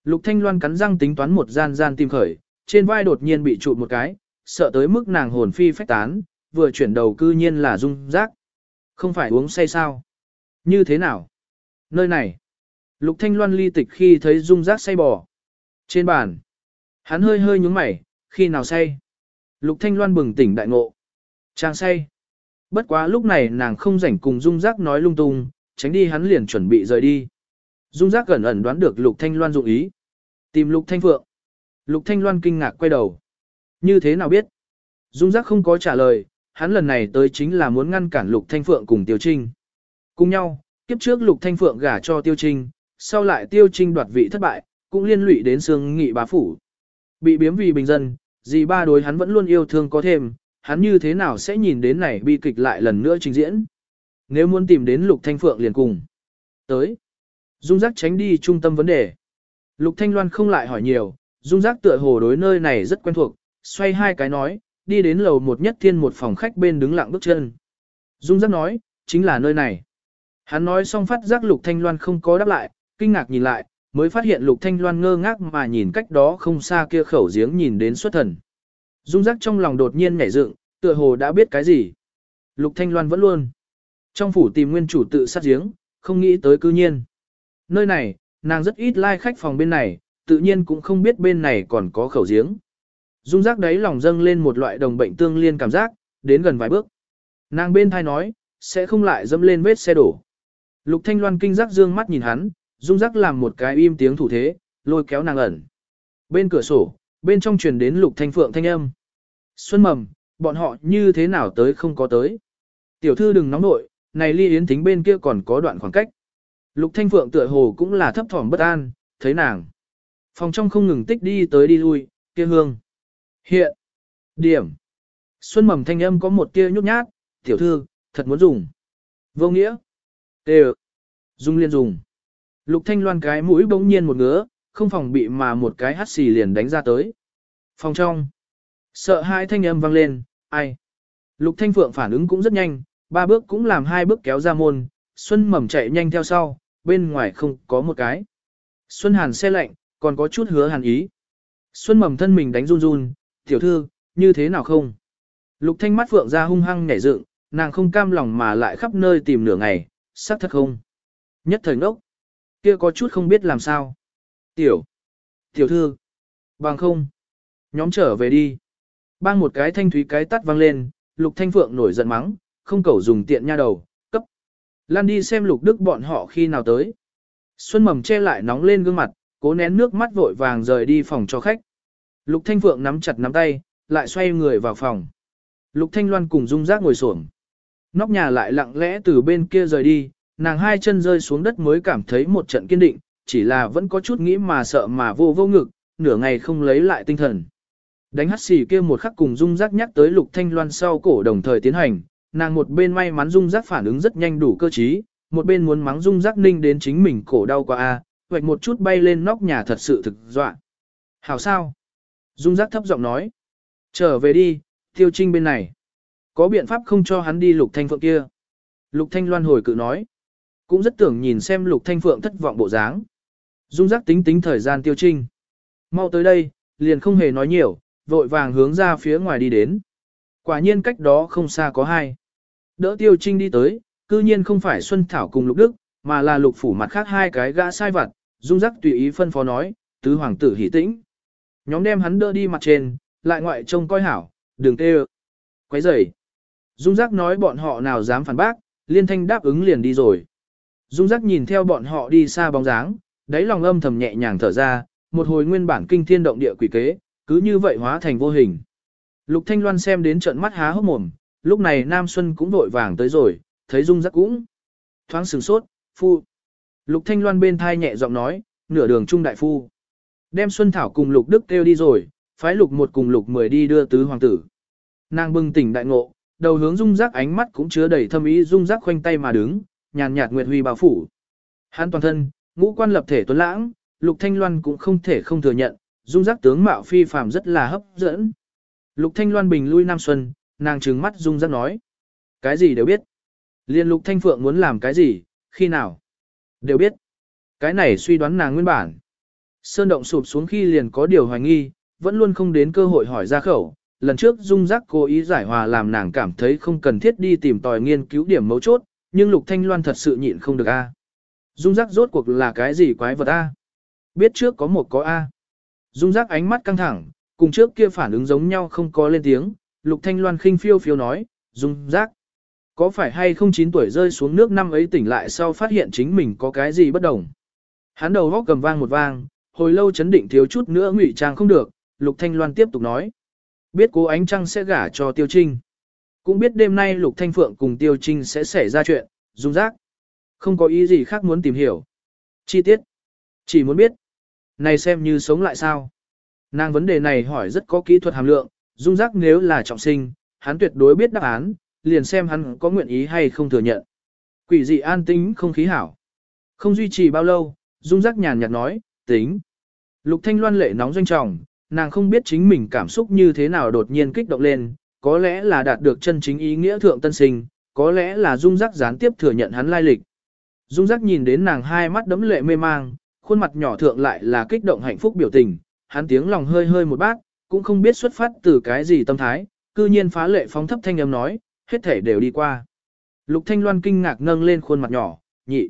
Lục thanh loan cắn răng tính toán một gian gian tìm khởi, trên vai đột nhiên bị trụ một cái, sợ tới mức nàng hồn phi phách tán, vừa chuyển đầu cư nhiên là dung rác. Không phải uống say sao? Như thế nào? Nơi này. Lục Thanh Loan ly tịch khi thấy dung rác say bò. Trên bàn. Hắn hơi hơi nhúng mày, khi nào say? Lục Thanh Loan bừng tỉnh đại ngộ. Trang say. Bất quá lúc này nàng không rảnh cùng dung Giác nói lung tung, tránh đi hắn liền chuẩn bị rời đi. Dung Giác gần ẩn đoán được Lục Thanh Loan dụng ý. Tìm Lục Thanh Phượng. Lục Thanh Loan kinh ngạc quay đầu. Như thế nào biết? Dung giác không có trả lời, hắn lần này tới chính là muốn ngăn cản Lục Thanh Phượng cùng Tiêu Trinh. Cùng nhau, kiếp trước Lục Thanh Phượng gả cho Tiêu Trinh, sau lại Tiêu Trinh đoạt vị thất bại, cũng liên lụy đến Sương Nghị bá phủ. Bị biếm vì bình dân, dì ba đối hắn vẫn luôn yêu thương có thêm, hắn như thế nào sẽ nhìn đến này bi kịch lại lần nữa trình diễn. Nếu muốn tìm đến Lục Thanh Phượng liền cùng. Tới. Dung giác tránh đi trung tâm vấn đề. Lục Thanh Loan không lại hỏi nhiều, dung giác tựa hồ đối nơi này rất quen thuộc, xoay hai cái nói, đi đến lầu một nhất thiên một phòng khách bên đứng lặng bước chân. Dung giác nói, chính là nơi này. Hắn nói xong phát giác Lục Thanh Loan không có đáp lại, kinh ngạc nhìn lại, mới phát hiện Lục Thanh Loan ngơ ngác mà nhìn cách đó không xa kia khẩu giếng nhìn đến xuất thần. Dung giác trong lòng đột nhiên nhảy dựng, tựa hồ đã biết cái gì. Lục Thanh Loan vẫn luôn. Trong phủ tìm nguyên chủ tự sát giếng, không nghĩ tới cư nhiên. Nơi này, nàng rất ít lai like khách phòng bên này, tự nhiên cũng không biết bên này còn có khẩu giếng. Dung giác đấy lòng dâng lên một loại đồng bệnh tương liên cảm giác, đến gần vài bước. Nàng bên thai nói, sẽ không lại dâm lên vết xe đổ. Lục Thanh Loan kinh giác dương mắt nhìn hắn, dung giác làm một cái im tiếng thủ thế, lôi kéo nàng ẩn. Bên cửa sổ, bên trong truyền đến Lục Thanh Phượng thanh âm. Xuân mầm, bọn họ như thế nào tới không có tới. Tiểu thư đừng nóng nội, này ly yến tính bên kia còn có đoạn khoảng cách. Lục Thanh Phượng tựa hồ cũng là thấp thỏm bất an, thấy nàng. Phòng trong không ngừng tích đi tới đi lui, kia hương. Hiện. Điểm. Xuân mầm thanh âm có một tia nhút nhát, tiểu thư, thật muốn dùng. Vô nghĩa. Tê Dung liên dùng. Lục thanh loan cái mũi bỗng nhiên một ngứa, không phòng bị mà một cái hắt xì liền đánh ra tới. Phòng trong. Sợ hai thanh âm vang lên, ai. Lục thanh phượng phản ứng cũng rất nhanh, ba bước cũng làm hai bước kéo ra môn, Xuân mầm chạy nhanh theo sau, bên ngoài không có một cái. Xuân hàn xe lạnh, còn có chút hứa hàn ý. Xuân mầm thân mình đánh run run, tiểu thư, như thế nào không? Lục thanh mắt phượng ra hung hăng nhảy dựng, nàng không cam lòng mà lại khắp nơi tìm nửa ngày, xác thật không. Nhất thời ngốc, kia có chút không biết làm sao. Tiểu, tiểu thư, bằng không, nhóm trở về đi. Bang một cái thanh thúy cái tắt vang lên, lục thanh phượng nổi giận mắng, không cầu dùng tiện nha đầu, cấp. Lan đi xem lục đức bọn họ khi nào tới. Xuân mầm che lại nóng lên gương mặt, cố nén nước mắt vội vàng rời đi phòng cho khách. Lục Thanh Phượng nắm chặt nắm tay, lại xoay người vào phòng. Lục Thanh Loan cùng Dung Giác ngồi xổm. Nóc nhà lại lặng lẽ từ bên kia rời đi, nàng hai chân rơi xuống đất mới cảm thấy một trận kiên định, chỉ là vẫn có chút nghĩ mà sợ mà vô vô ngực, nửa ngày không lấy lại tinh thần. Đánh hắt xì kia một khắc cùng Dung Giác nhắc tới Lục Thanh Loan sau cổ đồng thời tiến hành, nàng một bên may mắn Dung Giác phản ứng rất nhanh đủ cơ trí, một bên muốn mắng Dung Giác ninh đến chính mình cổ đau quá a, vạch một chút bay lên nóc nhà thật sự thực dọa. Hảo sao? Dung giác thấp giọng nói. Trở về đi, tiêu trinh bên này. Có biện pháp không cho hắn đi lục thanh phượng kia. Lục thanh loan hồi cự nói. Cũng rất tưởng nhìn xem lục thanh phượng thất vọng bộ dáng. Dung giác tính tính thời gian tiêu trinh. Mau tới đây, liền không hề nói nhiều, vội vàng hướng ra phía ngoài đi đến. Quả nhiên cách đó không xa có hai. Đỡ tiêu trinh đi tới, cư nhiên không phải Xuân Thảo cùng Lục Đức, mà là lục phủ mặt khác hai cái gã sai vặt, dung giác tùy ý phân phó nói, tứ hoàng tử hỷ tĩnh. Nhóm đem hắn đỡ đi mặt trên, lại ngoại trông coi hảo, đừng tê ơ. Quấy rầy. Dung giác nói bọn họ nào dám phản bác, liên thanh đáp ứng liền đi rồi. Dung giác nhìn theo bọn họ đi xa bóng dáng, đáy lòng âm thầm nhẹ nhàng thở ra, một hồi nguyên bản kinh thiên động địa quỷ kế, cứ như vậy hóa thành vô hình. Lục Thanh Loan xem đến trận mắt há hốc mồm, lúc này Nam Xuân cũng vội vàng tới rồi, thấy Dung giác cũng thoáng sừng sốt, phu. Lục Thanh Loan bên thai nhẹ giọng nói, nửa đường trung đại phu. Đem Xuân Thảo cùng Lục Đức kêu đi rồi, phái Lục một cùng Lục mười đi đưa tứ hoàng tử. Nàng bừng tỉnh đại ngộ, đầu hướng dung giác ánh mắt cũng chứa đầy thâm ý dung giác khoanh tay mà đứng, nhàn nhạt nguyệt huy bao phủ. Hắn toàn thân, ngũ quan lập thể tuấn lãng, Lục Thanh Loan cũng không thể không thừa nhận, dung giác tướng mạo phi phàm rất là hấp dẫn. Lục Thanh Loan bình lui Nam Xuân, nàng trừng mắt dung giác nói. Cái gì đều biết. Liên Lục Thanh Phượng muốn làm cái gì, khi nào. Đều biết. Cái này suy đoán nàng nguyên bản. Sơn động sụp xuống khi liền có điều hoài nghi, vẫn luôn không đến cơ hội hỏi ra khẩu. Lần trước Dung Giác cố ý giải hòa làm nàng cảm thấy không cần thiết đi tìm tòi nghiên cứu điểm mấu chốt, nhưng Lục Thanh Loan thật sự nhịn không được a. Dung Giác rốt cuộc là cái gì quái vật a? Biết trước có một có a. Dung Giác ánh mắt căng thẳng, cùng trước kia phản ứng giống nhau không có lên tiếng, Lục Thanh Loan khinh phiêu phiêu nói, Dung Giác. Có phải hay không 9 tuổi rơi xuống nước năm ấy tỉnh lại sau phát hiện chính mình có cái gì bất đồng? Hắn đầu góc cầm vang một vang, hồi lâu chấn định thiếu chút nữa ngụy trang không được, Lục Thanh Loan tiếp tục nói. Biết cố ánh trăng sẽ gả cho Tiêu Trinh. Cũng biết đêm nay Lục Thanh Phượng cùng Tiêu Trinh sẽ xảy ra chuyện, dung giác. Không có ý gì khác muốn tìm hiểu. Chi tiết. Chỉ muốn biết. Này xem như sống lại sao. Nàng vấn đề này hỏi rất có kỹ thuật hàm lượng, dung giác nếu là trọng sinh, hắn tuyệt đối biết đáp án, liền xem hắn có nguyện ý hay không thừa nhận. Quỷ dị an tính không khí hảo. Không duy trì bao lâu, dung giác nhàn nhạt nói, tính. Lục Thanh Loan lệ nóng doanh trọng, nàng không biết chính mình cảm xúc như thế nào đột nhiên kích động lên, có lẽ là đạt được chân chính ý nghĩa thượng tân sinh, có lẽ là dung giác gián tiếp thừa nhận hắn lai lịch. Dung giác nhìn đến nàng hai mắt đấm lệ mê mang, khuôn mặt nhỏ thượng lại là kích động hạnh phúc biểu tình, hắn tiếng lòng hơi hơi một bát, cũng không biết xuất phát từ cái gì tâm thái, cư nhiên phá lệ phóng thấp thanh âm nói, hết thể đều đi qua. Lục Thanh Loan kinh ngạc nâng lên khuôn mặt nhỏ, nhị.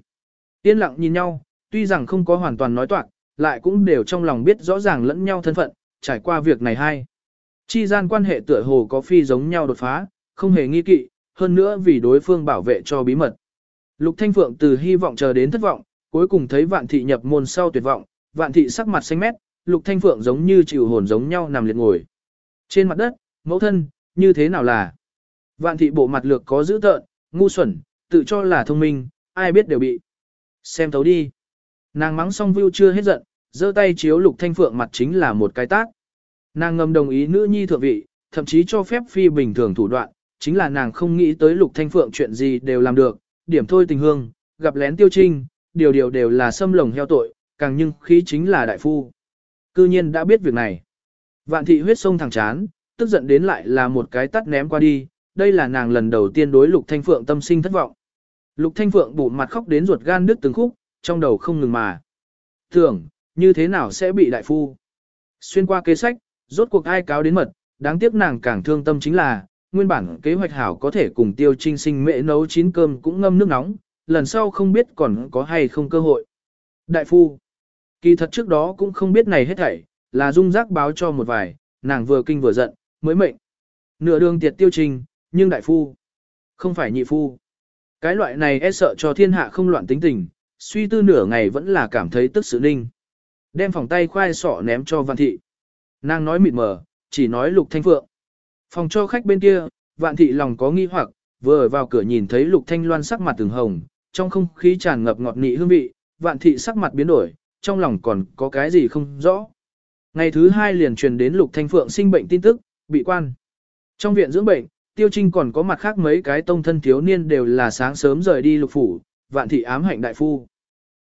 Yên lặng nhìn nhau, tuy rằng không có hoàn toàn nói toạc, lại cũng đều trong lòng biết rõ ràng lẫn nhau thân phận, trải qua việc này hay. Chi gian quan hệ tựa hồ có phi giống nhau đột phá, không hề nghi kỵ, hơn nữa vì đối phương bảo vệ cho bí mật. Lục Thanh Phượng từ hy vọng chờ đến thất vọng, cuối cùng thấy vạn thị nhập môn sau tuyệt vọng, vạn thị sắc mặt xanh mét, Lục Thanh Phượng giống như chịu hồn giống nhau nằm liệt ngồi. Trên mặt đất, mẫu thân, như thế nào là? Vạn thị bộ mặt lược có dữ tợn, ngu xuẩn, tự cho là thông minh, ai biết đều bị. Xem thấu đi. Nàng mắng xong view chưa hết giận, giơ tay chiếu lục thanh phượng mặt chính là một cái tác. Nàng ngầm đồng ý nữ nhi thượng vị, thậm chí cho phép phi bình thường thủ đoạn, chính là nàng không nghĩ tới lục thanh phượng chuyện gì đều làm được, điểm thôi tình hương, gặp lén tiêu trinh, điều điều đều là xâm lồng heo tội, càng nhưng khí chính là đại phu. Cư nhiên đã biết việc này. Vạn thị huyết sông thẳng chán, tức giận đến lại là một cái tắt ném qua đi, đây là nàng lần đầu tiên đối Lục Thanh Phượng tâm sinh thất vọng. Lục Thanh Phượng bụng mặt khóc đến ruột gan đứt từng khúc, trong đầu không ngừng mà. Tưởng, như thế nào sẽ bị đại phu? Xuyên qua kế sách, rốt cuộc ai cáo đến mật, đáng tiếc nàng càng thương tâm chính là, nguyên bản kế hoạch hảo có thể cùng tiêu trinh sinh mẹ nấu chín cơm cũng ngâm nước nóng, lần sau không biết còn có hay không cơ hội. Đại phu, kỳ thật trước đó cũng không biết này hết thảy, là dung giác báo cho một vài, nàng vừa kinh vừa giận, mới mệnh. Nửa đường tiệt tiêu trình, nhưng đại phu, không phải nhị phu. Cái loại này e sợ cho thiên hạ không loạn tính tình, suy tư nửa ngày vẫn là cảm thấy tức sự ninh. Đem phòng tay khoai sọ ném cho Văn thị. Nàng nói mịt mờ, chỉ nói lục thanh phượng. Phòng cho khách bên kia, vạn thị lòng có nghi hoặc, vừa vào cửa nhìn thấy lục thanh loan sắc mặt từng hồng, trong không khí tràn ngập ngọt nị hương vị, vạn thị sắc mặt biến đổi, trong lòng còn có cái gì không rõ. Ngày thứ hai liền truyền đến lục thanh phượng sinh bệnh tin tức, bị quan. Trong viện dưỡng bệnh, Tiêu Trinh còn có mặt khác mấy cái tông thân thiếu niên đều là sáng sớm rời đi lục phủ, vạn thị ám hạnh đại phu.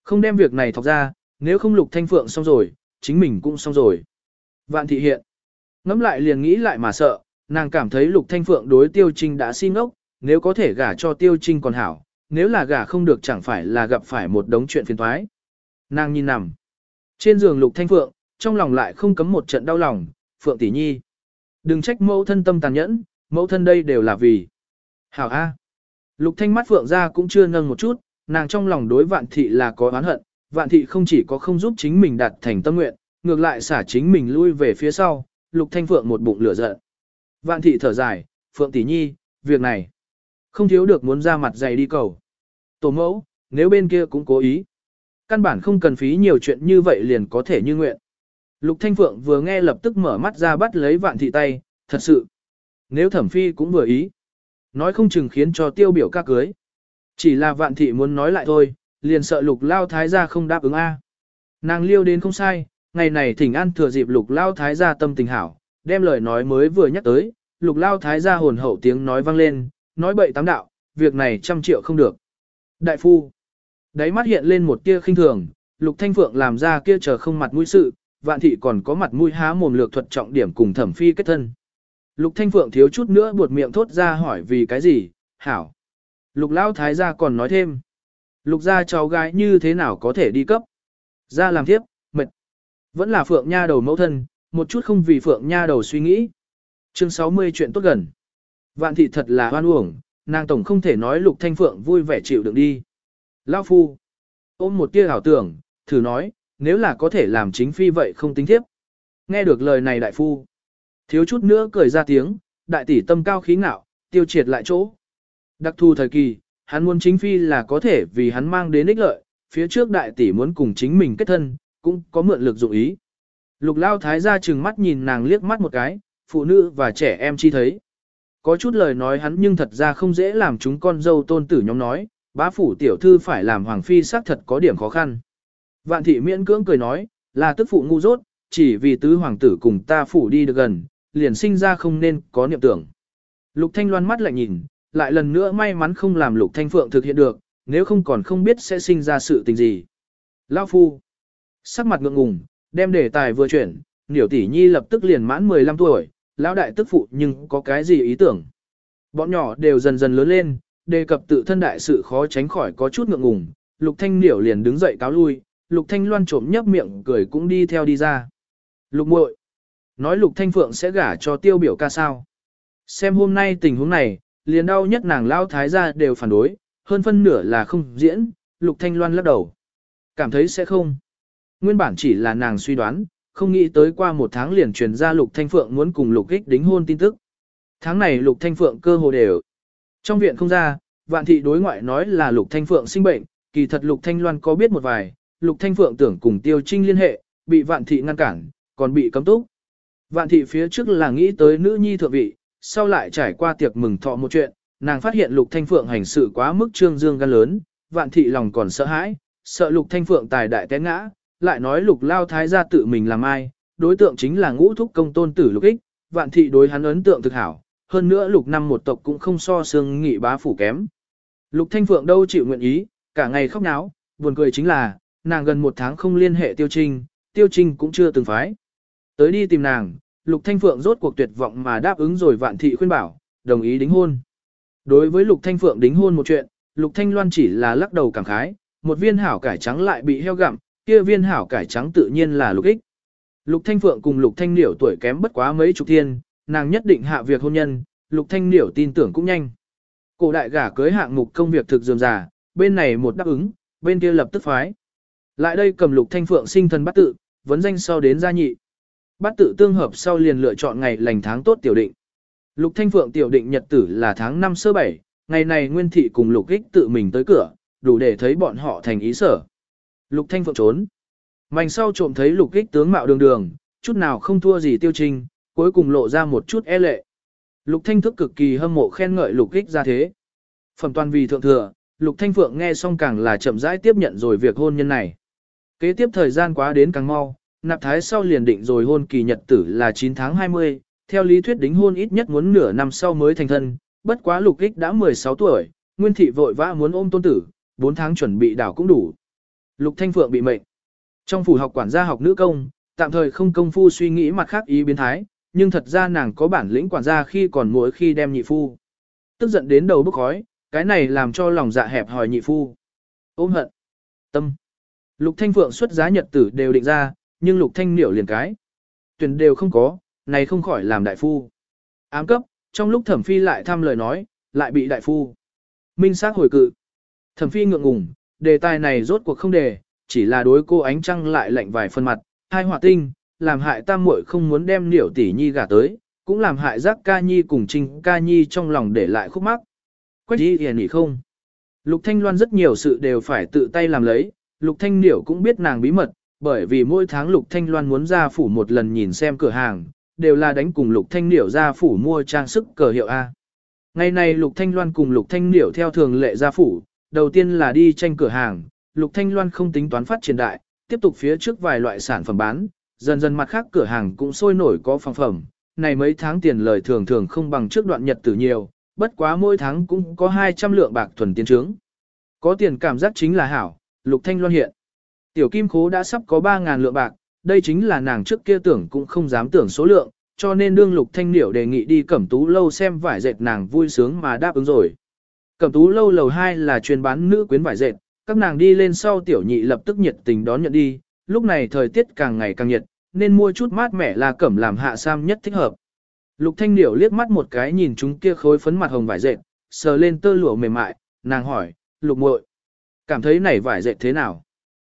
Không đem việc này thọc ra, nếu không lục thanh phượng xong rồi, chính mình cũng xong rồi. Vạn thị hiện. Ngắm lại liền nghĩ lại mà sợ, nàng cảm thấy lục thanh phượng đối tiêu trinh đã xin ngốc, nếu có thể gả cho tiêu trinh còn hảo, nếu là gả không được chẳng phải là gặp phải một đống chuyện phiền toái. Nàng nhìn nằm. Trên giường lục thanh phượng, trong lòng lại không cấm một trận đau lòng, Phượng tỷ nhi. Đừng trách mẫu thân tâm tàn nhẫn, mẫu thân đây đều là vì. Hảo A. Lục thanh mắt Phượng ra cũng chưa nâng một chút, nàng trong lòng đối vạn thị là có oán hận, vạn thị không chỉ có không giúp chính mình đạt thành tâm nguyện, ngược lại xả chính mình lui về phía sau, lục thanh Phượng một bụng lửa giận. Vạn thị thở dài, Phượng tỷ nhi, việc này. Không thiếu được muốn ra mặt dày đi cầu. Tổ mẫu, nếu bên kia cũng cố ý. Căn bản không cần phí nhiều chuyện như vậy liền có thể như nguyện. Lục Thanh Phượng vừa nghe lập tức mở mắt ra bắt lấy vạn thị tay, thật sự. Nếu thẩm phi cũng vừa ý. Nói không chừng khiến cho tiêu biểu ca cưới. Chỉ là vạn thị muốn nói lại thôi, liền sợ lục lao thái gia không đáp ứng A. Nàng liêu đến không sai, ngày này thỉnh an thừa dịp lục lao thái gia tâm tình hảo, đem lời nói mới vừa nhắc tới, lục lao thái gia hồn hậu tiếng nói vang lên, nói bậy tám đạo, việc này trăm triệu không được. Đại phu, đáy mắt hiện lên một tia khinh thường, lục thanh phượng làm ra kia chờ không mặt mũi sự, vạn thị còn có mặt mũi há mồm lược thuật trọng điểm cùng thẩm phi kết thân. Lục thanh phượng thiếu chút nữa buột miệng thốt ra hỏi vì cái gì, hảo. Lục lao thái gia còn nói thêm, lục gia cháu gái như thế nào có thể đi cấp. Ra làm tiếp. Vẫn là phượng nha đầu mẫu thân, một chút không vì phượng nha đầu suy nghĩ. Chương 60 chuyện tốt gần. Vạn thị thật là hoan uổng, nàng tổng không thể nói lục thanh phượng vui vẻ chịu đựng đi. Lão phu, ôm một tia ảo tưởng, thử nói, nếu là có thể làm chính phi vậy không tính thiếp. Nghe được lời này đại phu, thiếu chút nữa cười ra tiếng, đại tỷ tâm cao khí ngạo, tiêu triệt lại chỗ. Đặc thù thời kỳ, hắn muốn chính phi là có thể vì hắn mang đến ích lợi, phía trước đại tỷ muốn cùng chính mình kết thân, cũng có mượn lực dụng ý. Lục lao thái ra chừng mắt nhìn nàng liếc mắt một cái, phụ nữ và trẻ em chi thấy. Có chút lời nói hắn nhưng thật ra không dễ làm chúng con dâu tôn tử nhóm nói, bá phủ tiểu thư phải làm hoàng phi xác thật có điểm khó khăn. Vạn thị miễn cưỡng cười nói, là tức phụ ngu dốt, chỉ vì tứ hoàng tử cùng ta phủ đi được gần, liền sinh ra không nên có niệm tưởng. Lục Thanh loan mắt lại nhìn, lại lần nữa may mắn không làm Lục Thanh Phượng thực hiện được, nếu không còn không biết sẽ sinh ra sự tình gì. Lão phu, sắc mặt ngượng ngùng, đem đề tài vừa chuyển, Niểu tỷ nhi lập tức liền mãn 15 tuổi, lão đại tức phụ nhưng có cái gì ý tưởng. Bọn nhỏ đều dần dần lớn lên, đề cập tự thân đại sự khó tránh khỏi có chút ngượng ngùng, Lục Thanh Niểu liền đứng dậy cáo lui, Lục Thanh Loan trộm nhấp miệng cười cũng đi theo đi ra. Lục muội, nói Lục Thanh Phượng sẽ gả cho tiêu biểu ca sao. Xem hôm nay tình huống này, liền đau nhất nàng lao thái gia đều phản đối, hơn phân nửa là không diễn, Lục Thanh Loan lắc đầu. Cảm thấy sẽ không. Nguyên bản chỉ là nàng suy đoán, không nghĩ tới qua một tháng liền truyền ra Lục Thanh Phượng muốn cùng Lục Kích đính hôn tin tức. Tháng này Lục Thanh Phượng cơ hồ đều. Trong viện không ra, vạn thị đối ngoại nói là Lục Thanh Phượng sinh bệnh, kỳ thật Lục Thanh Loan có biết một vài, Lục Thanh Phượng tưởng cùng Tiêu Trinh liên hệ, bị vạn thị ngăn cản, còn bị cấm túc. Vạn thị phía trước là nghĩ tới nữ nhi thượng vị, sau lại trải qua tiệc mừng thọ một chuyện, nàng phát hiện Lục Thanh Phượng hành sự quá mức trương dương gan lớn, vạn thị lòng còn sợ hãi, sợ Lục Thanh Phượng tài đại té ngã, lại nói lục lao thái gia tự mình làm ai, đối tượng chính là ngũ thúc công tôn tử lục ích, vạn thị đối hắn ấn tượng thực hảo, hơn nữa lục năm một tộc cũng không so xương nghị bá phủ kém. Lục thanh phượng đâu chịu nguyện ý, cả ngày khóc náo, buồn cười chính là, nàng gần một tháng không liên hệ tiêu trinh, tiêu trinh cũng chưa từng phái. Tới đi tìm nàng, lục thanh phượng rốt cuộc tuyệt vọng mà đáp ứng rồi vạn thị khuyên bảo, đồng ý đính hôn. Đối với lục thanh phượng đính hôn một chuyện, lục thanh loan chỉ là lắc đầu cảm khái, một viên hảo cải trắng lại bị heo gặm, kia viên hảo cải trắng tự nhiên là lục ích. Lục Thanh Phượng cùng Lục Thanh Niểu tuổi kém bất quá mấy chục thiên, nàng nhất định hạ việc hôn nhân, Lục Thanh Niểu tin tưởng cũng nhanh. Cổ đại gả cưới hạng mục công việc thực dườm giả, bên này một đáp ứng, bên kia lập tức phái. Lại đây cầm Lục Thanh Phượng sinh thần bắt tự, vấn danh sau đến gia nhị. Bắt tự tương hợp sau liền lựa chọn ngày lành tháng tốt tiểu định. Lục Thanh Phượng tiểu định nhật tử là tháng 5 sơ 7, ngày này Nguyên Thị cùng Lục Ích tự mình tới cửa, đủ để thấy bọn họ thành ý sở. Lục Thanh Phượng trốn. Mảnh sau trộm thấy lục kích tướng mạo đường đường, chút nào không thua gì tiêu trình, cuối cùng lộ ra một chút e lệ. Lục Thanh thức cực kỳ hâm mộ khen ngợi lục kích ra thế. Phẩm toàn vì thượng thừa, lục Thanh Phượng nghe xong càng là chậm rãi tiếp nhận rồi việc hôn nhân này. Kế tiếp thời gian quá đến càng mau, nạp thái sau liền định rồi hôn kỳ nhật tử là 9 tháng 20, theo lý thuyết đính hôn ít nhất muốn nửa năm sau mới thành thân, bất quá lục kích đã 16 tuổi, nguyên thị vội vã muốn ôm tôn tử, 4 tháng chuẩn bị đảo cũng đủ. Lục Thanh Phượng bị mệnh. Trong phủ học quản gia học nữ công, tạm thời không công phu suy nghĩ mặt khác ý biến thái, nhưng thật ra nàng có bản lĩnh quản gia khi còn mỗi khi đem nhị phu. Tức giận đến đầu bức khói, cái này làm cho lòng dạ hẹp hòi nhị phu. Ôm hận. Tâm. Lục Thanh Phượng xuất giá nhật tử đều định ra, nhưng lục thanh niểu liền cái. Tuyển đều không có, này không khỏi làm đại phu. Ám cấp, trong lúc thẩm phi lại thăm lời nói, lại bị đại phu. Minh sát hồi cự. Thẩm phi ngượng ngùng, đề tài này rốt cuộc không đề, chỉ là đối cô ánh trăng lại lạnh vài phân mặt, hai hỏa tinh, làm hại tam muội không muốn đem niểu tỷ nhi gả tới, cũng làm hại giác ca nhi cùng trinh ca nhi trong lòng để lại khúc mắc. Quách đi hiền nghỉ không. Lục Thanh Loan rất nhiều sự đều phải tự tay làm lấy, Lục Thanh Điểu cũng biết nàng bí mật, bởi vì mỗi tháng Lục Thanh Loan muốn ra phủ một lần nhìn xem cửa hàng, đều là đánh cùng Lục Thanh Điểu ra phủ mua trang sức cờ hiệu A. Ngày này Lục Thanh Loan cùng Lục Thanh Điểu theo thường lệ ra phủ, đầu tiên là đi tranh cửa hàng, Lục Thanh Loan không tính toán phát triển đại, tiếp tục phía trước vài loại sản phẩm bán, dần dần mặt khác cửa hàng cũng sôi nổi có phòng phẩm, này mấy tháng tiền lời thường thường không bằng trước đoạn nhật tử nhiều, bất quá mỗi tháng cũng có 200 lượng bạc thuần tiền trướng. Có tiền cảm giác chính là hảo, Lục Thanh Loan hiện. Tiểu kim khố đã sắp có 3.000 lượng bạc, đây chính là nàng trước kia tưởng cũng không dám tưởng số lượng, cho nên đương Lục Thanh Điểu đề nghị đi cẩm tú lâu xem vải dệt nàng vui sướng mà đáp ứng rồi. Cẩm tú lâu lầu 2 là chuyên bán nữ quyến vải dệt, các nàng đi lên sau tiểu nhị lập tức nhiệt tình đón nhận đi, lúc này thời tiết càng ngày càng nhiệt, nên mua chút mát mẻ là cẩm làm hạ sam nhất thích hợp. Lục Thanh Điểu liếc mắt một cái nhìn chúng kia khối phấn mặt hồng vải dệt, sờ lên tơ lụa mềm mại, nàng hỏi, Lục muội, cảm thấy này vải dệt thế nào?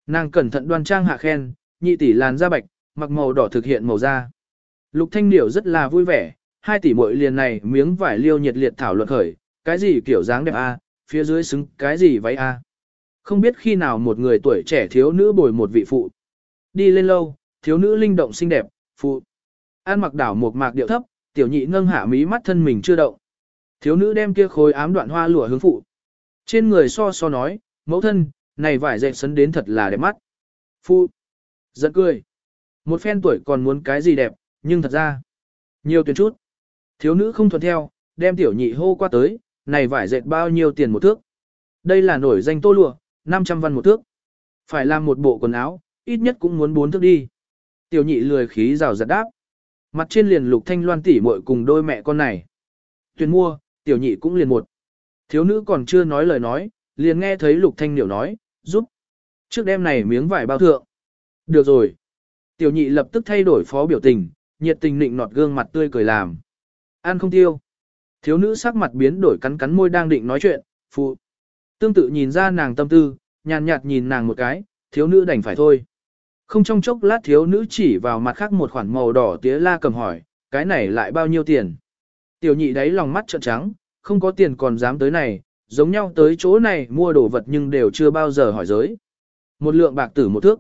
Nàng cẩn thận đoan trang hạ khen, nhị tỷ làn da bạch, mặc màu đỏ thực hiện màu da. Lục Thanh Điểu rất là vui vẻ, hai tỷ muội liền này miếng vải liêu nhiệt liệt thảo luận khởi, cái gì kiểu dáng đẹp a, phía dưới xứng cái gì váy a. Không biết khi nào một người tuổi trẻ thiếu nữ bồi một vị phụ. Đi lên lâu, thiếu nữ linh động xinh đẹp, phụ. An mặc đảo một mạc điệu thấp, tiểu nhị nâng hạ mí mắt thân mình chưa động. Thiếu nữ đem kia khối ám đoạn hoa lụa hướng phụ. Trên người so so nói, mẫu thân, này vải dệt sấn đến thật là đẹp mắt. Phụ. Giận cười. Một phen tuổi còn muốn cái gì đẹp, nhưng thật ra. Nhiều tiền chút. Thiếu nữ không thuận theo, đem tiểu nhị hô qua tới, này vải dệt bao nhiêu tiền một thước. Đây là nổi danh tô lụa, 500 văn một thước. Phải làm một bộ quần áo, ít nhất cũng muốn bốn thước đi. Tiểu nhị lười khí rào giật đáp. Mặt trên liền lục thanh loan tỉ muội cùng đôi mẹ con này. Tuyền mua, tiểu nhị cũng liền một. Thiếu nữ còn chưa nói lời nói, liền nghe thấy lục thanh điểu nói, giúp. Trước đêm này miếng vải bao thượng. Được rồi. Tiểu nhị lập tức thay đổi phó biểu tình, nhiệt tình nịnh nọt gương mặt tươi cười làm. Ăn không tiêu. Thiếu nữ sắc mặt biến đổi cắn cắn môi đang định nói chuyện, phụ. Tương tự nhìn ra nàng tâm tư, nhàn nhạt nhìn nàng một cái, thiếu nữ đành phải thôi. Không trong chốc lát thiếu nữ chỉ vào mặt khác một khoản màu đỏ tía la cầm hỏi, cái này lại bao nhiêu tiền? Tiểu nhị đấy lòng mắt trợn trắng, không có tiền còn dám tới này, giống nhau tới chỗ này mua đồ vật nhưng đều chưa bao giờ hỏi giới. Một lượng bạc tử một thước.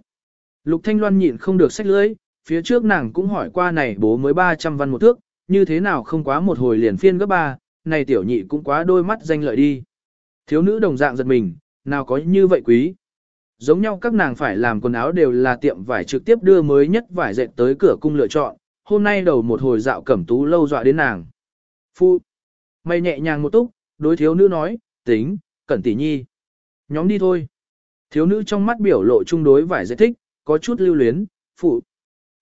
Lục Thanh Loan nhịn không được sách lưỡi, phía trước nàng cũng hỏi qua này bố mới 300 văn một thước, như thế nào không quá một hồi liền phiên gấp ba, này tiểu nhị cũng quá đôi mắt danh lợi đi. Thiếu nữ đồng dạng giật mình, nào có như vậy quý. Giống nhau các nàng phải làm quần áo đều là tiệm vải trực tiếp đưa mới nhất vải dệt tới cửa cung lựa chọn, hôm nay đầu một hồi dạo cẩm tú lâu dọa đến nàng. Phu, mày nhẹ nhàng một túc, đối thiếu nữ nói, tính, cẩn tỷ nhi. Nhóm đi thôi. Thiếu nữ trong mắt biểu lộ chung đối vải dệt thích, có chút lưu luyến, phụ.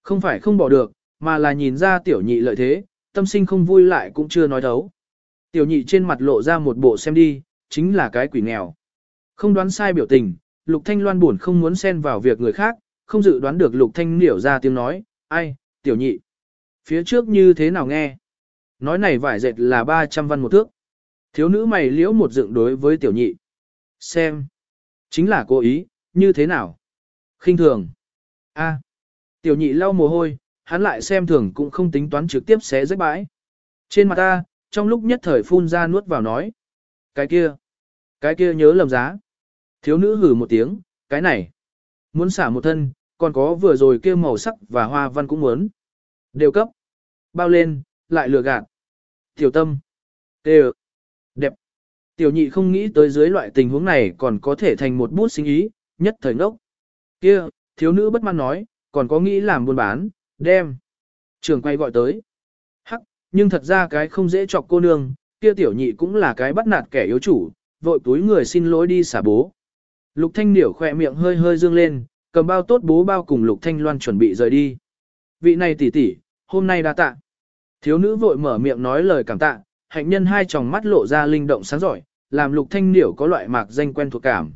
Không phải không bỏ được, mà là nhìn ra tiểu nhị lợi thế, tâm sinh không vui lại cũng chưa nói thấu. Tiểu nhị trên mặt lộ ra một bộ xem đi, chính là cái quỷ nghèo. Không đoán sai biểu tình, Lục Thanh Loan buồn không muốn xen vào việc người khác, không dự đoán được Lục Thanh niểu ra tiếng nói, ai, tiểu nhị. Phía trước như thế nào nghe? Nói này vải dệt là 300 văn một thước. Thiếu nữ mày liễu một dựng đối với tiểu nhị. Xem. Chính là cố ý, như thế nào? khinh thường. a Tiểu nhị lau mồ hôi, hắn lại xem thường cũng không tính toán trực tiếp xé rách bãi. Trên mặt ta, trong lúc nhất thời phun ra nuốt vào nói. Cái kia. Cái kia nhớ lầm giá. Thiếu nữ hử một tiếng, cái này. Muốn xả một thân, còn có vừa rồi kia màu sắc và hoa văn cũng muốn. Đều cấp. Bao lên, lại lừa gạt. Tiểu tâm. Tê Đẹp. Tiểu nhị không nghĩ tới dưới loại tình huống này còn có thể thành một bút sinh ý, nhất thời ngốc. Kia, thiếu nữ bất mãn nói, còn có nghĩ làm buôn bán, đem. Trường quay gọi tới. Hắc, nhưng thật ra cái không dễ chọc cô nương, kia tiểu nhị cũng là cái bắt nạt kẻ yếu chủ, vội túi người xin lỗi đi xả bố. Lục Thanh Điểu khỏe miệng hơi hơi dương lên, cầm bao tốt bố bao cùng Lục Thanh Loan chuẩn bị rời đi. Vị này tỷ tỷ, hôm nay đa tạ. Thiếu nữ vội mở miệng nói lời cảm tạ, hạnh nhân hai tròng mắt lộ ra linh động sáng giỏi, làm Lục Thanh Điểu có loại mạc danh quen thuộc cảm.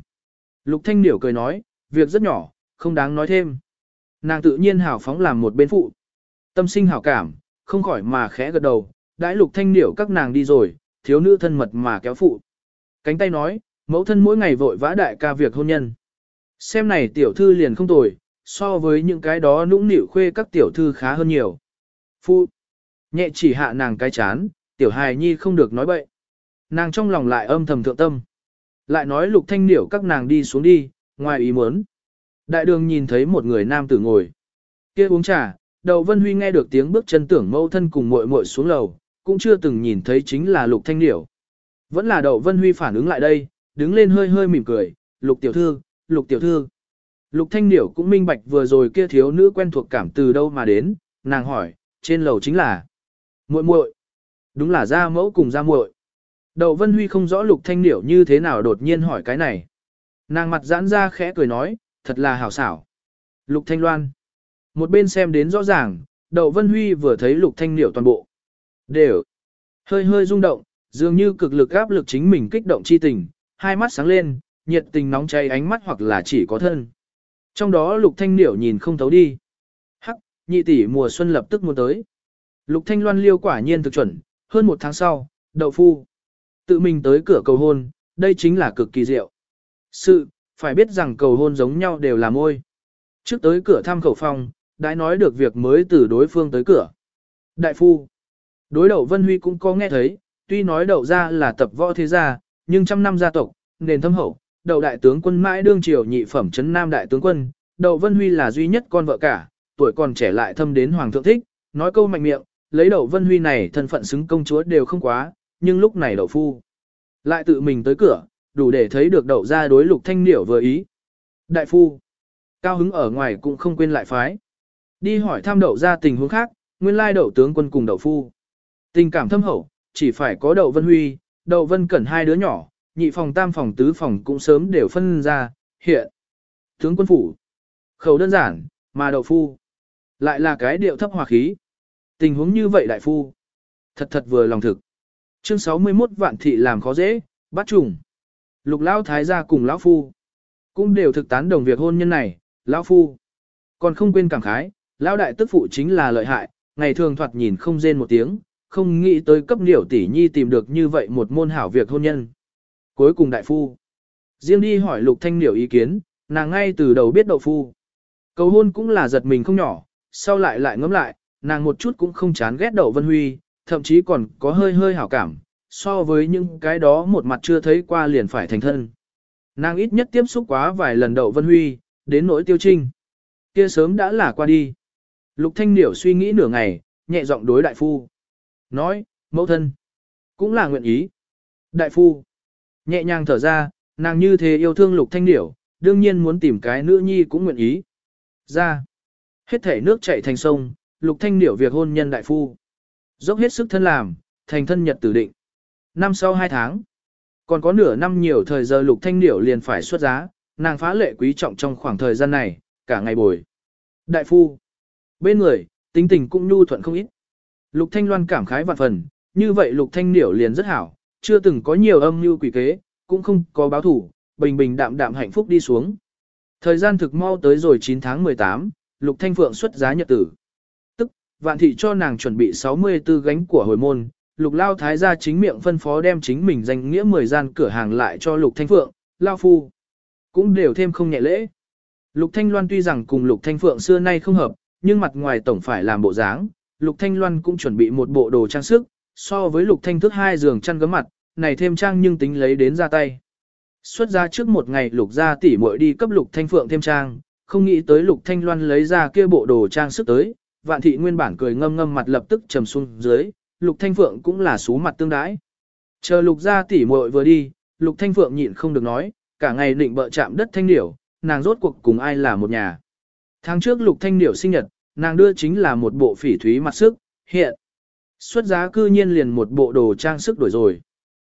Lục Thanh Điểu cười nói, việc rất nhỏ, không đáng nói thêm nàng tự nhiên hảo phóng làm một bên phụ. Tâm sinh hảo cảm, không khỏi mà khẽ gật đầu, đãi lục thanh điểu các nàng đi rồi, thiếu nữ thân mật mà kéo phụ. Cánh tay nói, mẫu thân mỗi ngày vội vã đại ca việc hôn nhân. Xem này tiểu thư liền không tồi, so với những cái đó nũng nịu khuê các tiểu thư khá hơn nhiều. Phụ, nhẹ chỉ hạ nàng cái chán, tiểu hài nhi không được nói bậy. Nàng trong lòng lại âm thầm thượng tâm. Lại nói lục thanh điểu các nàng đi xuống đi, ngoài ý muốn. Đại đường nhìn thấy một người nam tử ngồi. kia uống trà, đầu Vân Huy nghe được tiếng bước chân tưởng mâu thân cùng muội muội xuống lầu, cũng chưa từng nhìn thấy chính là lục thanh điểu. Vẫn là đậu Vân Huy phản ứng lại đây, đứng lên hơi hơi mỉm cười, lục tiểu thư, lục tiểu thư. Lục thanh điểu cũng minh bạch vừa rồi kia thiếu nữ quen thuộc cảm từ đâu mà đến, nàng hỏi, trên lầu chính là muội muội. Đúng là gia mẫu cùng gia muội. Đậu Vân Huy không rõ lục thanh điểu như thế nào đột nhiên hỏi cái này. Nàng mặt giãn ra khẽ cười nói, thật là hảo xảo. Lục Thanh Loan. Một bên xem đến rõ ràng, Đậu Vân Huy vừa thấy Lục Thanh Niểu toàn bộ. Đều. Hơi hơi rung động, dường như cực lực áp lực chính mình kích động chi tình, hai mắt sáng lên, nhiệt tình nóng cháy ánh mắt hoặc là chỉ có thân. Trong đó Lục Thanh Niểu nhìn không thấu đi. Hắc, nhị tỷ mùa xuân lập tức muốn tới. Lục Thanh Loan liêu quả nhiên thực chuẩn, hơn một tháng sau, đậu phu. Tự mình tới cửa cầu hôn, đây chính là cực kỳ diệu. Sự, phải biết rằng cầu hôn giống nhau đều là môi. Trước tới cửa thăm khẩu phòng đã nói được việc mới từ đối phương tới cửa. Đại phu, đối đậu Vân Huy cũng có nghe thấy, tuy nói đậu ra là tập võ thế gia, nhưng trăm năm gia tộc, nền thâm hậu, đậu đại tướng quân mãi đương triều nhị phẩm chấn nam đại tướng quân, đậu Vân Huy là duy nhất con vợ cả, tuổi còn trẻ lại thâm đến hoàng thượng thích, nói câu mạnh miệng, lấy đậu Vân Huy này thân phận xứng công chúa đều không quá, nhưng lúc này đậu phu lại tự mình tới cửa, đủ để thấy được đậu ra đối lục thanh điểu vừa ý. Đại phu, cao hứng ở ngoài cũng không quên lại phái. Đi hỏi thăm đậu ra tình huống khác, nguyên lai đậu tướng quân cùng đậu phu. Tình cảm thâm hậu, chỉ phải có đậu vân huy, đậu vân cẩn hai đứa nhỏ, nhị phòng tam phòng tứ phòng cũng sớm đều phân ra, hiện. Tướng quân phủ, khẩu đơn giản, mà đậu phu. Lại là cái điệu thấp hòa khí. Tình huống như vậy đại phu. Thật thật vừa lòng thực. Chương 61 vạn thị làm khó dễ, bắt trùng. Lục lão thái gia cùng lão phu cũng đều thực tán đồng việc hôn nhân này, lão phu còn không quên cảm khái, lão đại tức phụ chính là lợi hại, ngày thường thoạt nhìn không rên một tiếng, không nghĩ tới cấp điểu tỷ nhi tìm được như vậy một môn hảo việc hôn nhân. Cuối cùng đại phu riêng đi hỏi lục thanh điểu ý kiến, nàng ngay từ đầu biết đậu phu. Cầu hôn cũng là giật mình không nhỏ, sau lại lại ngẫm lại, nàng một chút cũng không chán ghét đậu Vân Huy, thậm chí còn có hơi hơi hảo cảm, so với những cái đó một mặt chưa thấy qua liền phải thành thân. Nàng ít nhất tiếp xúc quá vài lần đậu Vân Huy, đến nỗi tiêu trinh. Kia sớm đã là qua đi. Lục Thanh Điểu suy nghĩ nửa ngày, nhẹ giọng đối đại phu. Nói, mẫu thân, cũng là nguyện ý. Đại phu, nhẹ nhàng thở ra, nàng như thế yêu thương Lục Thanh Điểu, đương nhiên muốn tìm cái nữ nhi cũng nguyện ý. Ra, hết thể nước chảy thành sông, Lục Thanh Điểu việc hôn nhân đại phu. Dốc hết sức thân làm, thành thân nhật tử định. Năm sau 2 tháng, còn có nửa năm nhiều thời giờ lục thanh điểu liền phải xuất giá, nàng phá lệ quý trọng trong khoảng thời gian này, cả ngày bồi. Đại phu, bên người, tính tình cũng nhu thuận không ít. Lục thanh loan cảm khái vạn phần, như vậy lục thanh điểu liền rất hảo, chưa từng có nhiều âm mưu quỷ kế, cũng không có báo thủ, bình bình đạm đạm hạnh phúc đi xuống. Thời gian thực mau tới rồi 9 tháng 18, lục thanh phượng xuất giá nhật tử. Tức, vạn thị cho nàng chuẩn bị 64 gánh của hồi môn, lục lao thái gia chính miệng phân phó đem chính mình danh nghĩa 10 gian cửa hàng lại cho lục thanh phượng, lao phu. Cũng đều thêm không nhẹ lễ. Lục thanh loan tuy rằng cùng lục thanh phượng xưa nay không hợp, nhưng mặt ngoài tổng phải làm bộ dáng, lục thanh loan cũng chuẩn bị một bộ đồ trang sức, so với lục thanh thức hai giường chăn gấm mặt, này thêm trang nhưng tính lấy đến ra tay. Xuất ra trước một ngày lục gia tỷ muội đi cấp lục thanh phượng thêm trang, không nghĩ tới lục thanh loan lấy ra kia bộ đồ trang sức tới, vạn thị nguyên bản cười ngâm ngâm mặt lập tức trầm xuống dưới, Lục Thanh Phượng cũng là sú mặt tương đái. Chờ Lục gia tỷ muội vừa đi, Lục Thanh Phượng nhịn không được nói, cả ngày định bợ chạm đất thanh điểu, nàng rốt cuộc cùng ai là một nhà. Tháng trước Lục Thanh điểu sinh nhật, nàng đưa chính là một bộ phỉ thúy mặt sức, hiện. Xuất giá cư nhiên liền một bộ đồ trang sức đổi rồi.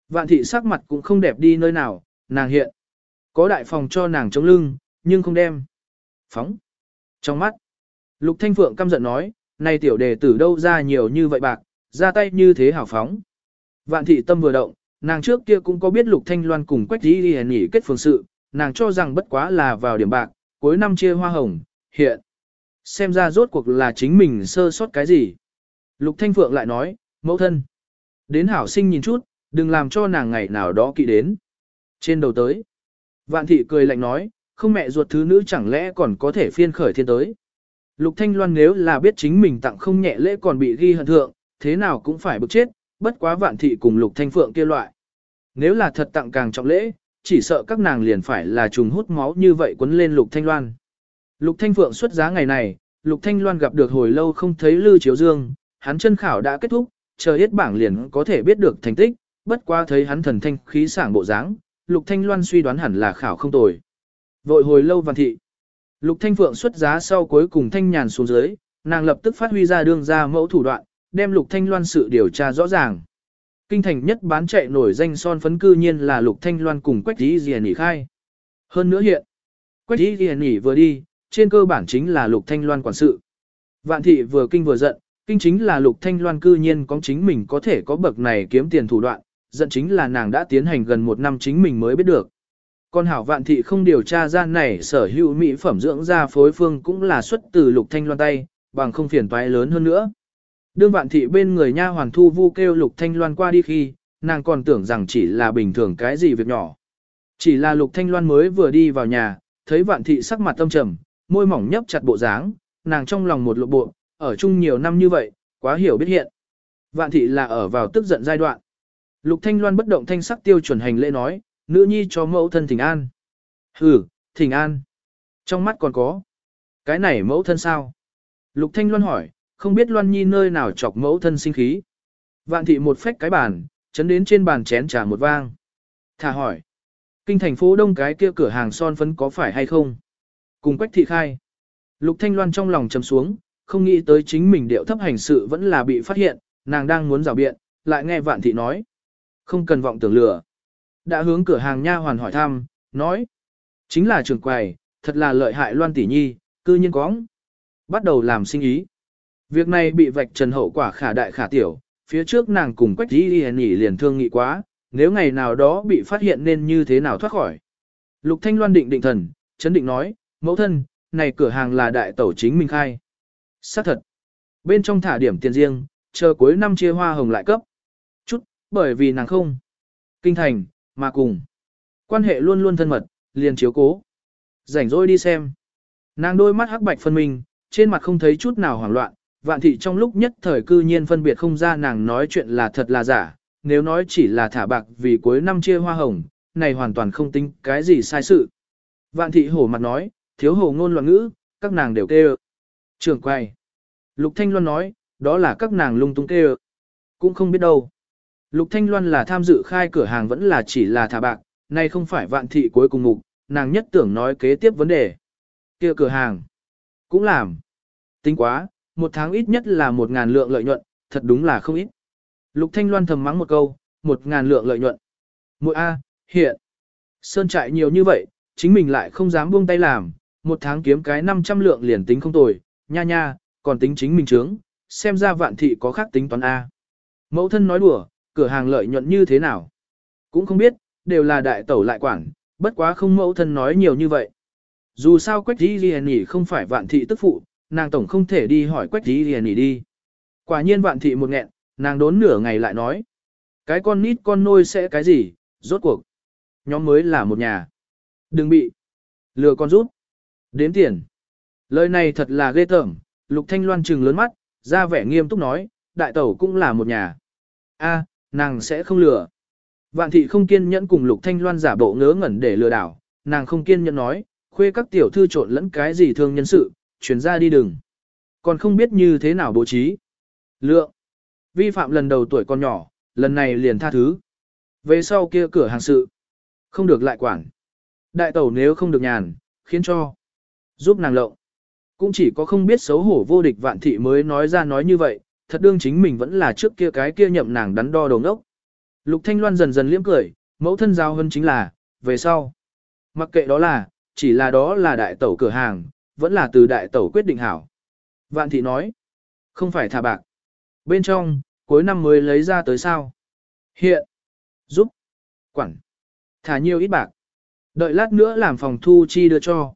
Vạn thị sắc mặt cũng không đẹp đi nơi nào, nàng hiện. Có đại phòng cho nàng chống lưng, nhưng không đem. Phóng. Trong mắt. Lục Thanh Phượng căm giận nói, này tiểu đề tử đâu ra nhiều như vậy bạc, ra tay như thế hào phóng. Vạn thị tâm vừa động, nàng trước kia cũng có biết lục thanh loan cùng quách Dĩ đi nghỉ kết phương sự, nàng cho rằng bất quá là vào điểm bạc, cuối năm chia hoa hồng, hiện. Xem ra rốt cuộc là chính mình sơ sót cái gì. Lục Thanh Phượng lại nói, mẫu thân. Đến hảo sinh nhìn chút, đừng làm cho nàng ngày nào đó kỵ đến. Trên đầu tới. Vạn thị cười lạnh nói, không mẹ ruột thứ nữ chẳng lẽ còn có thể phiên khởi thiên tới. Lục Thanh Loan nếu là biết chính mình tặng không nhẹ lễ còn bị ghi hận thượng, thế nào cũng phải bực chết, bất quá vạn thị cùng Lục Thanh Phượng kia loại. Nếu là thật tặng càng trọng lễ, chỉ sợ các nàng liền phải là trùng hút máu như vậy quấn lên Lục Thanh Loan. Lục Thanh Phượng xuất giá ngày này, Lục Thanh Loan gặp được hồi lâu không thấy Lư Chiếu Dương, hắn chân khảo đã kết thúc, chờ hết bảng liền có thể biết được thành tích, bất quá thấy hắn thần thanh khí sảng bộ dáng, Lục Thanh Loan suy đoán hẳn là khảo không tồi. Vội hồi lâu văn thị. Lục Thanh Phượng xuất giá sau cuối cùng thanh nhàn xuống dưới, nàng lập tức phát huy ra đương ra mẫu thủ đoạn, đem Lục Thanh Loan sự điều tra rõ ràng. Kinh thành nhất bán chạy nổi danh son phấn cư nhiên là Lục Thanh Loan cùng Quách Thí Dìa Nỉ khai. Hơn nữa hiện, Quách Thí Dìa Nỉ vừa đi, trên cơ bản chính là Lục Thanh Loan quản sự. Vạn thị vừa kinh vừa giận, kinh chính là Lục Thanh Loan cư nhiên có chính mình có thể có bậc này kiếm tiền thủ đoạn, giận chính là nàng đã tiến hành gần một năm chính mình mới biết được. Con hảo vạn thị không điều tra ra này sở hữu mỹ phẩm dưỡng da phối phương cũng là xuất từ Lục Thanh Loan tay, bằng không phiền toái lớn hơn nữa. Đương vạn thị bên người nha hoàn thu vu kêu Lục Thanh Loan qua đi khi, nàng còn tưởng rằng chỉ là bình thường cái gì việc nhỏ. Chỉ là Lục Thanh Loan mới vừa đi vào nhà, thấy vạn thị sắc mặt tâm trầm, môi mỏng nhấp chặt bộ dáng, nàng trong lòng một lộ bộ, ở chung nhiều năm như vậy, quá hiểu biết hiện. Vạn thị là ở vào tức giận giai đoạn. Lục Thanh Loan bất động thanh sắc tiêu chuẩn hành lễ nói, nữ nhi cho mẫu thân thỉnh an. Hừ, thỉnh an. Trong mắt còn có. Cái này mẫu thân sao? Lục Thanh Loan hỏi, không biết Loan Nhi nơi nào chọc mẫu thân sinh khí. Vạn thị một phách cái bàn, chấn đến trên bàn chén trà một vang. Thả hỏi, kinh thành phố đông cái kia cửa hàng son phấn có phải hay không? Cùng quách thị khai. Lục Thanh Loan trong lòng trầm xuống, không nghĩ tới chính mình điệu thấp hành sự vẫn là bị phát hiện, nàng đang muốn rào biện, lại nghe vạn thị nói. Không cần vọng tưởng lừa. Đã hướng cửa hàng nha hoàn hỏi thăm, nói. Chính là trường quầy, thật là lợi hại Loan tỷ nhi, cư nhiên cóng. Bắt đầu làm sinh ý. Việc này bị vạch trần hậu quả khả đại khả tiểu, phía trước nàng cùng quách đi đi nhỉ liền thương nghị quá, nếu ngày nào đó bị phát hiện nên như thế nào thoát khỏi. Lục Thanh Loan định định thần, chấn định nói, mẫu thân, này cửa hàng là đại tẩu chính mình khai. Xác thật. Bên trong thả điểm tiền riêng, chờ cuối năm chia hoa hồng lại cấp. Chút, bởi vì nàng không. Kinh thành, mà cùng. Quan hệ luôn luôn thân mật, liền chiếu cố. Rảnh rỗi đi xem. Nàng đôi mắt hắc bạch phân minh, trên mặt không thấy chút nào hoảng loạn, vạn thị trong lúc nhất thời cư nhiên phân biệt không ra nàng nói chuyện là thật là giả, nếu nói chỉ là thả bạc vì cuối năm chia hoa hồng, này hoàn toàn không tính cái gì sai sự. Vạn thị hổ mặt nói, thiếu hồ ngôn loạn ngữ, các nàng đều kêu. Trưởng quay. Lục Thanh Loan nói, đó là các nàng lung tung kêu. Cũng không biết đâu. Lục Thanh Loan là tham dự khai cửa hàng vẫn là chỉ là thả bạc, nay không phải vạn thị cuối cùng mục, nàng nhất tưởng nói kế tiếp vấn đề. kia cửa hàng. Cũng làm. Tính quá, một tháng ít nhất là một ngàn lượng lợi nhuận, thật đúng là không ít. Lục Thanh Loan thầm mắng một câu, một ngàn lượng lợi nhuận. Mỗi A, hiện. Sơn trại nhiều như vậy, chính mình lại không dám buông tay làm, một tháng kiếm cái 500 lượng liền tính không tồi, nha nha, còn tính chính mình trướng, xem ra vạn thị có khác tính toán A. Mẫu thân nói đùa, cửa hàng lợi nhuận như thế nào? Cũng không biết, đều là đại tẩu lại quản, bất quá không mẫu thân nói nhiều như vậy. Dù sao quách đi ghi không phải vạn thị tức phụ, nàng tổng không thể đi hỏi quách tí liền nghỉ đi. Quả nhiên vạn thị một nghẹn, nàng đốn nửa ngày lại nói. Cái con nít con nôi sẽ cái gì, rốt cuộc. Nhóm mới là một nhà. Đừng bị. Lừa con rút. Đếm tiền. Lời này thật là ghê tởm, lục thanh loan trừng lớn mắt, ra vẻ nghiêm túc nói, đại tẩu cũng là một nhà. a nàng sẽ không lừa. Vạn thị không kiên nhẫn cùng lục thanh loan giả bộ ngớ ngẩn để lừa đảo, nàng không kiên nhẫn nói, khuê các tiểu thư trộn lẫn cái gì thương nhân sự, chuyển ra đi đừng. Còn không biết như thế nào bố trí. Lượng. Vi phạm lần đầu tuổi con nhỏ, lần này liền tha thứ. Về sau kia cửa hàng sự. Không được lại quản. Đại tẩu nếu không được nhàn, khiến cho. Giúp nàng lộng. Cũng chỉ có không biết xấu hổ vô địch vạn thị mới nói ra nói như vậy, thật đương chính mình vẫn là trước kia cái kia nhậm nàng đắn đo đầu ngốc. Lục Thanh Loan dần dần liếm cười, mẫu thân giao hơn chính là, về sau. Mặc kệ đó là, chỉ là đó là đại tẩu cửa hàng, vẫn là từ đại tẩu quyết định hảo. Vạn thị nói, không phải thả bạc. Bên trong, cuối năm mới lấy ra tới sao. Hiện, giúp, quản, thả nhiều ít bạc. Đợi lát nữa làm phòng thu chi đưa cho.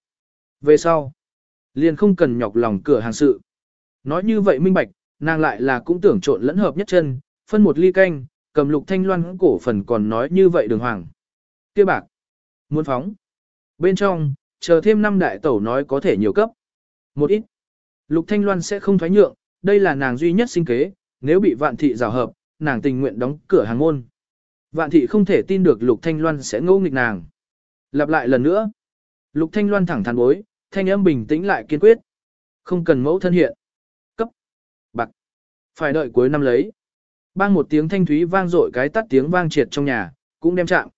Về sau, Liền không cần nhọc lòng cửa hàng sự. Nói như vậy minh bạch, nàng lại là cũng tưởng trộn lẫn hợp nhất chân, phân một ly canh, cầm lục thanh loan cổ phần còn nói như vậy đường hoàng. kia bạc, muốn phóng. Bên trong, chờ thêm năm đại tẩu nói có thể nhiều cấp. Một ít. Lục thanh loan sẽ không thoái nhượng, đây là nàng duy nhất sinh kế, nếu bị vạn thị rào hợp, nàng tình nguyện đóng cửa hàng môn. Vạn thị không thể tin được Lục Thanh Loan sẽ ngô nghịch nàng. Lặp lại lần nữa. Lục Thanh Loan thẳng thắn bối, thanh âm bình tĩnh lại kiên quyết. Không cần mẫu thân hiện. Cấp. Bạc. Phải đợi cuối năm lấy. Bang một tiếng thanh thúy vang dội cái tắt tiếng vang triệt trong nhà, cũng đem chạm.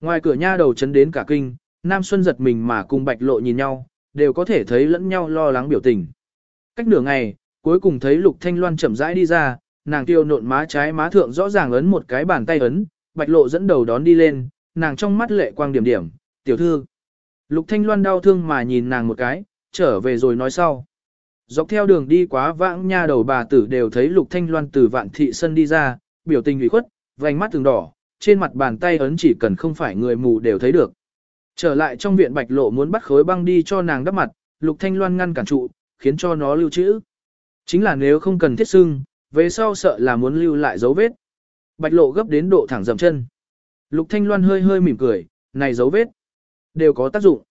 Ngoài cửa nha đầu chấn đến cả kinh, Nam Xuân giật mình mà cùng bạch lộ nhìn nhau, đều có thể thấy lẫn nhau lo lắng biểu tình. Cách nửa ngày, cuối cùng thấy Lục Thanh Loan chậm rãi đi ra, nàng tiêu nộn má trái má thượng rõ ràng ấn một cái bàn tay ấn, bạch lộ dẫn đầu đón đi lên, nàng trong mắt lệ quang điểm điểm, tiểu thư. Lục Thanh Loan đau thương mà nhìn nàng một cái, trở về rồi nói sau. Dọc theo đường đi quá vãng nha đầu bà tử đều thấy Lục Thanh Loan từ vạn thị sân đi ra, biểu tình ủy khuất, vành mắt từng đỏ, trên mặt bàn tay ấn chỉ cần không phải người mù đều thấy được. Trở lại trong viện bạch lộ muốn bắt khối băng đi cho nàng đắp mặt, Lục Thanh Loan ngăn cản trụ, khiến cho nó lưu trữ. Chính là nếu không cần thiết xương, về sau sợ là muốn lưu lại dấu vết. Bạch lộ gấp đến độ thẳng dầm chân. Lục Thanh Loan hơi hơi mỉm cười, này dấu vết, đều có tác dụng.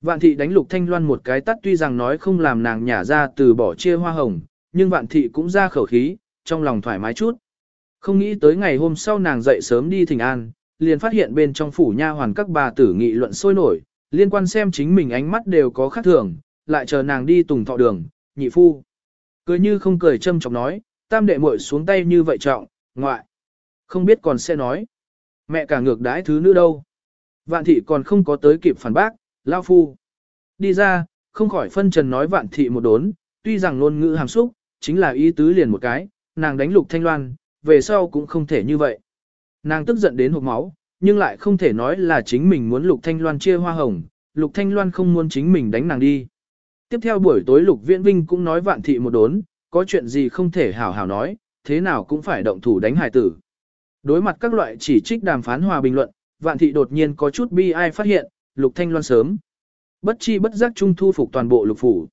Vạn thị đánh Lục Thanh Loan một cái tắt tuy rằng nói không làm nàng nhả ra từ bỏ chia hoa hồng, nhưng vạn thị cũng ra khẩu khí, trong lòng thoải mái chút. Không nghĩ tới ngày hôm sau nàng dậy sớm đi thỉnh an, liền phát hiện bên trong phủ nha hoàn các bà tử nghị luận sôi nổi, liên quan xem chính mình ánh mắt đều có khác thường, lại chờ nàng đi tùng thọ đường, nhị phu. Cười như không cười châm chọc nói, tam đệ muội xuống tay như vậy trọng, ngoại. Không biết còn sẽ nói. Mẹ cả ngược đãi thứ nữ đâu. Vạn thị còn không có tới kịp phản bác, lao phu. Đi ra, không khỏi phân trần nói vạn thị một đốn, tuy rằng ngôn ngữ hàm xúc, chính là ý tứ liền một cái, nàng đánh lục thanh loan, về sau cũng không thể như vậy. Nàng tức giận đến hộp máu, nhưng lại không thể nói là chính mình muốn lục thanh loan chia hoa hồng, lục thanh loan không muốn chính mình đánh nàng đi. Tiếp theo buổi tối lục viễn vinh cũng nói vạn thị một đốn, có chuyện gì không thể hảo hảo nói, thế nào cũng phải động thủ đánh hải tử. Đối mặt các loại chỉ trích đàm phán hòa bình luận, vạn thị đột nhiên có chút bi ai phát hiện, lục thanh loan sớm. Bất chi bất giác trung thu phục toàn bộ lục phủ.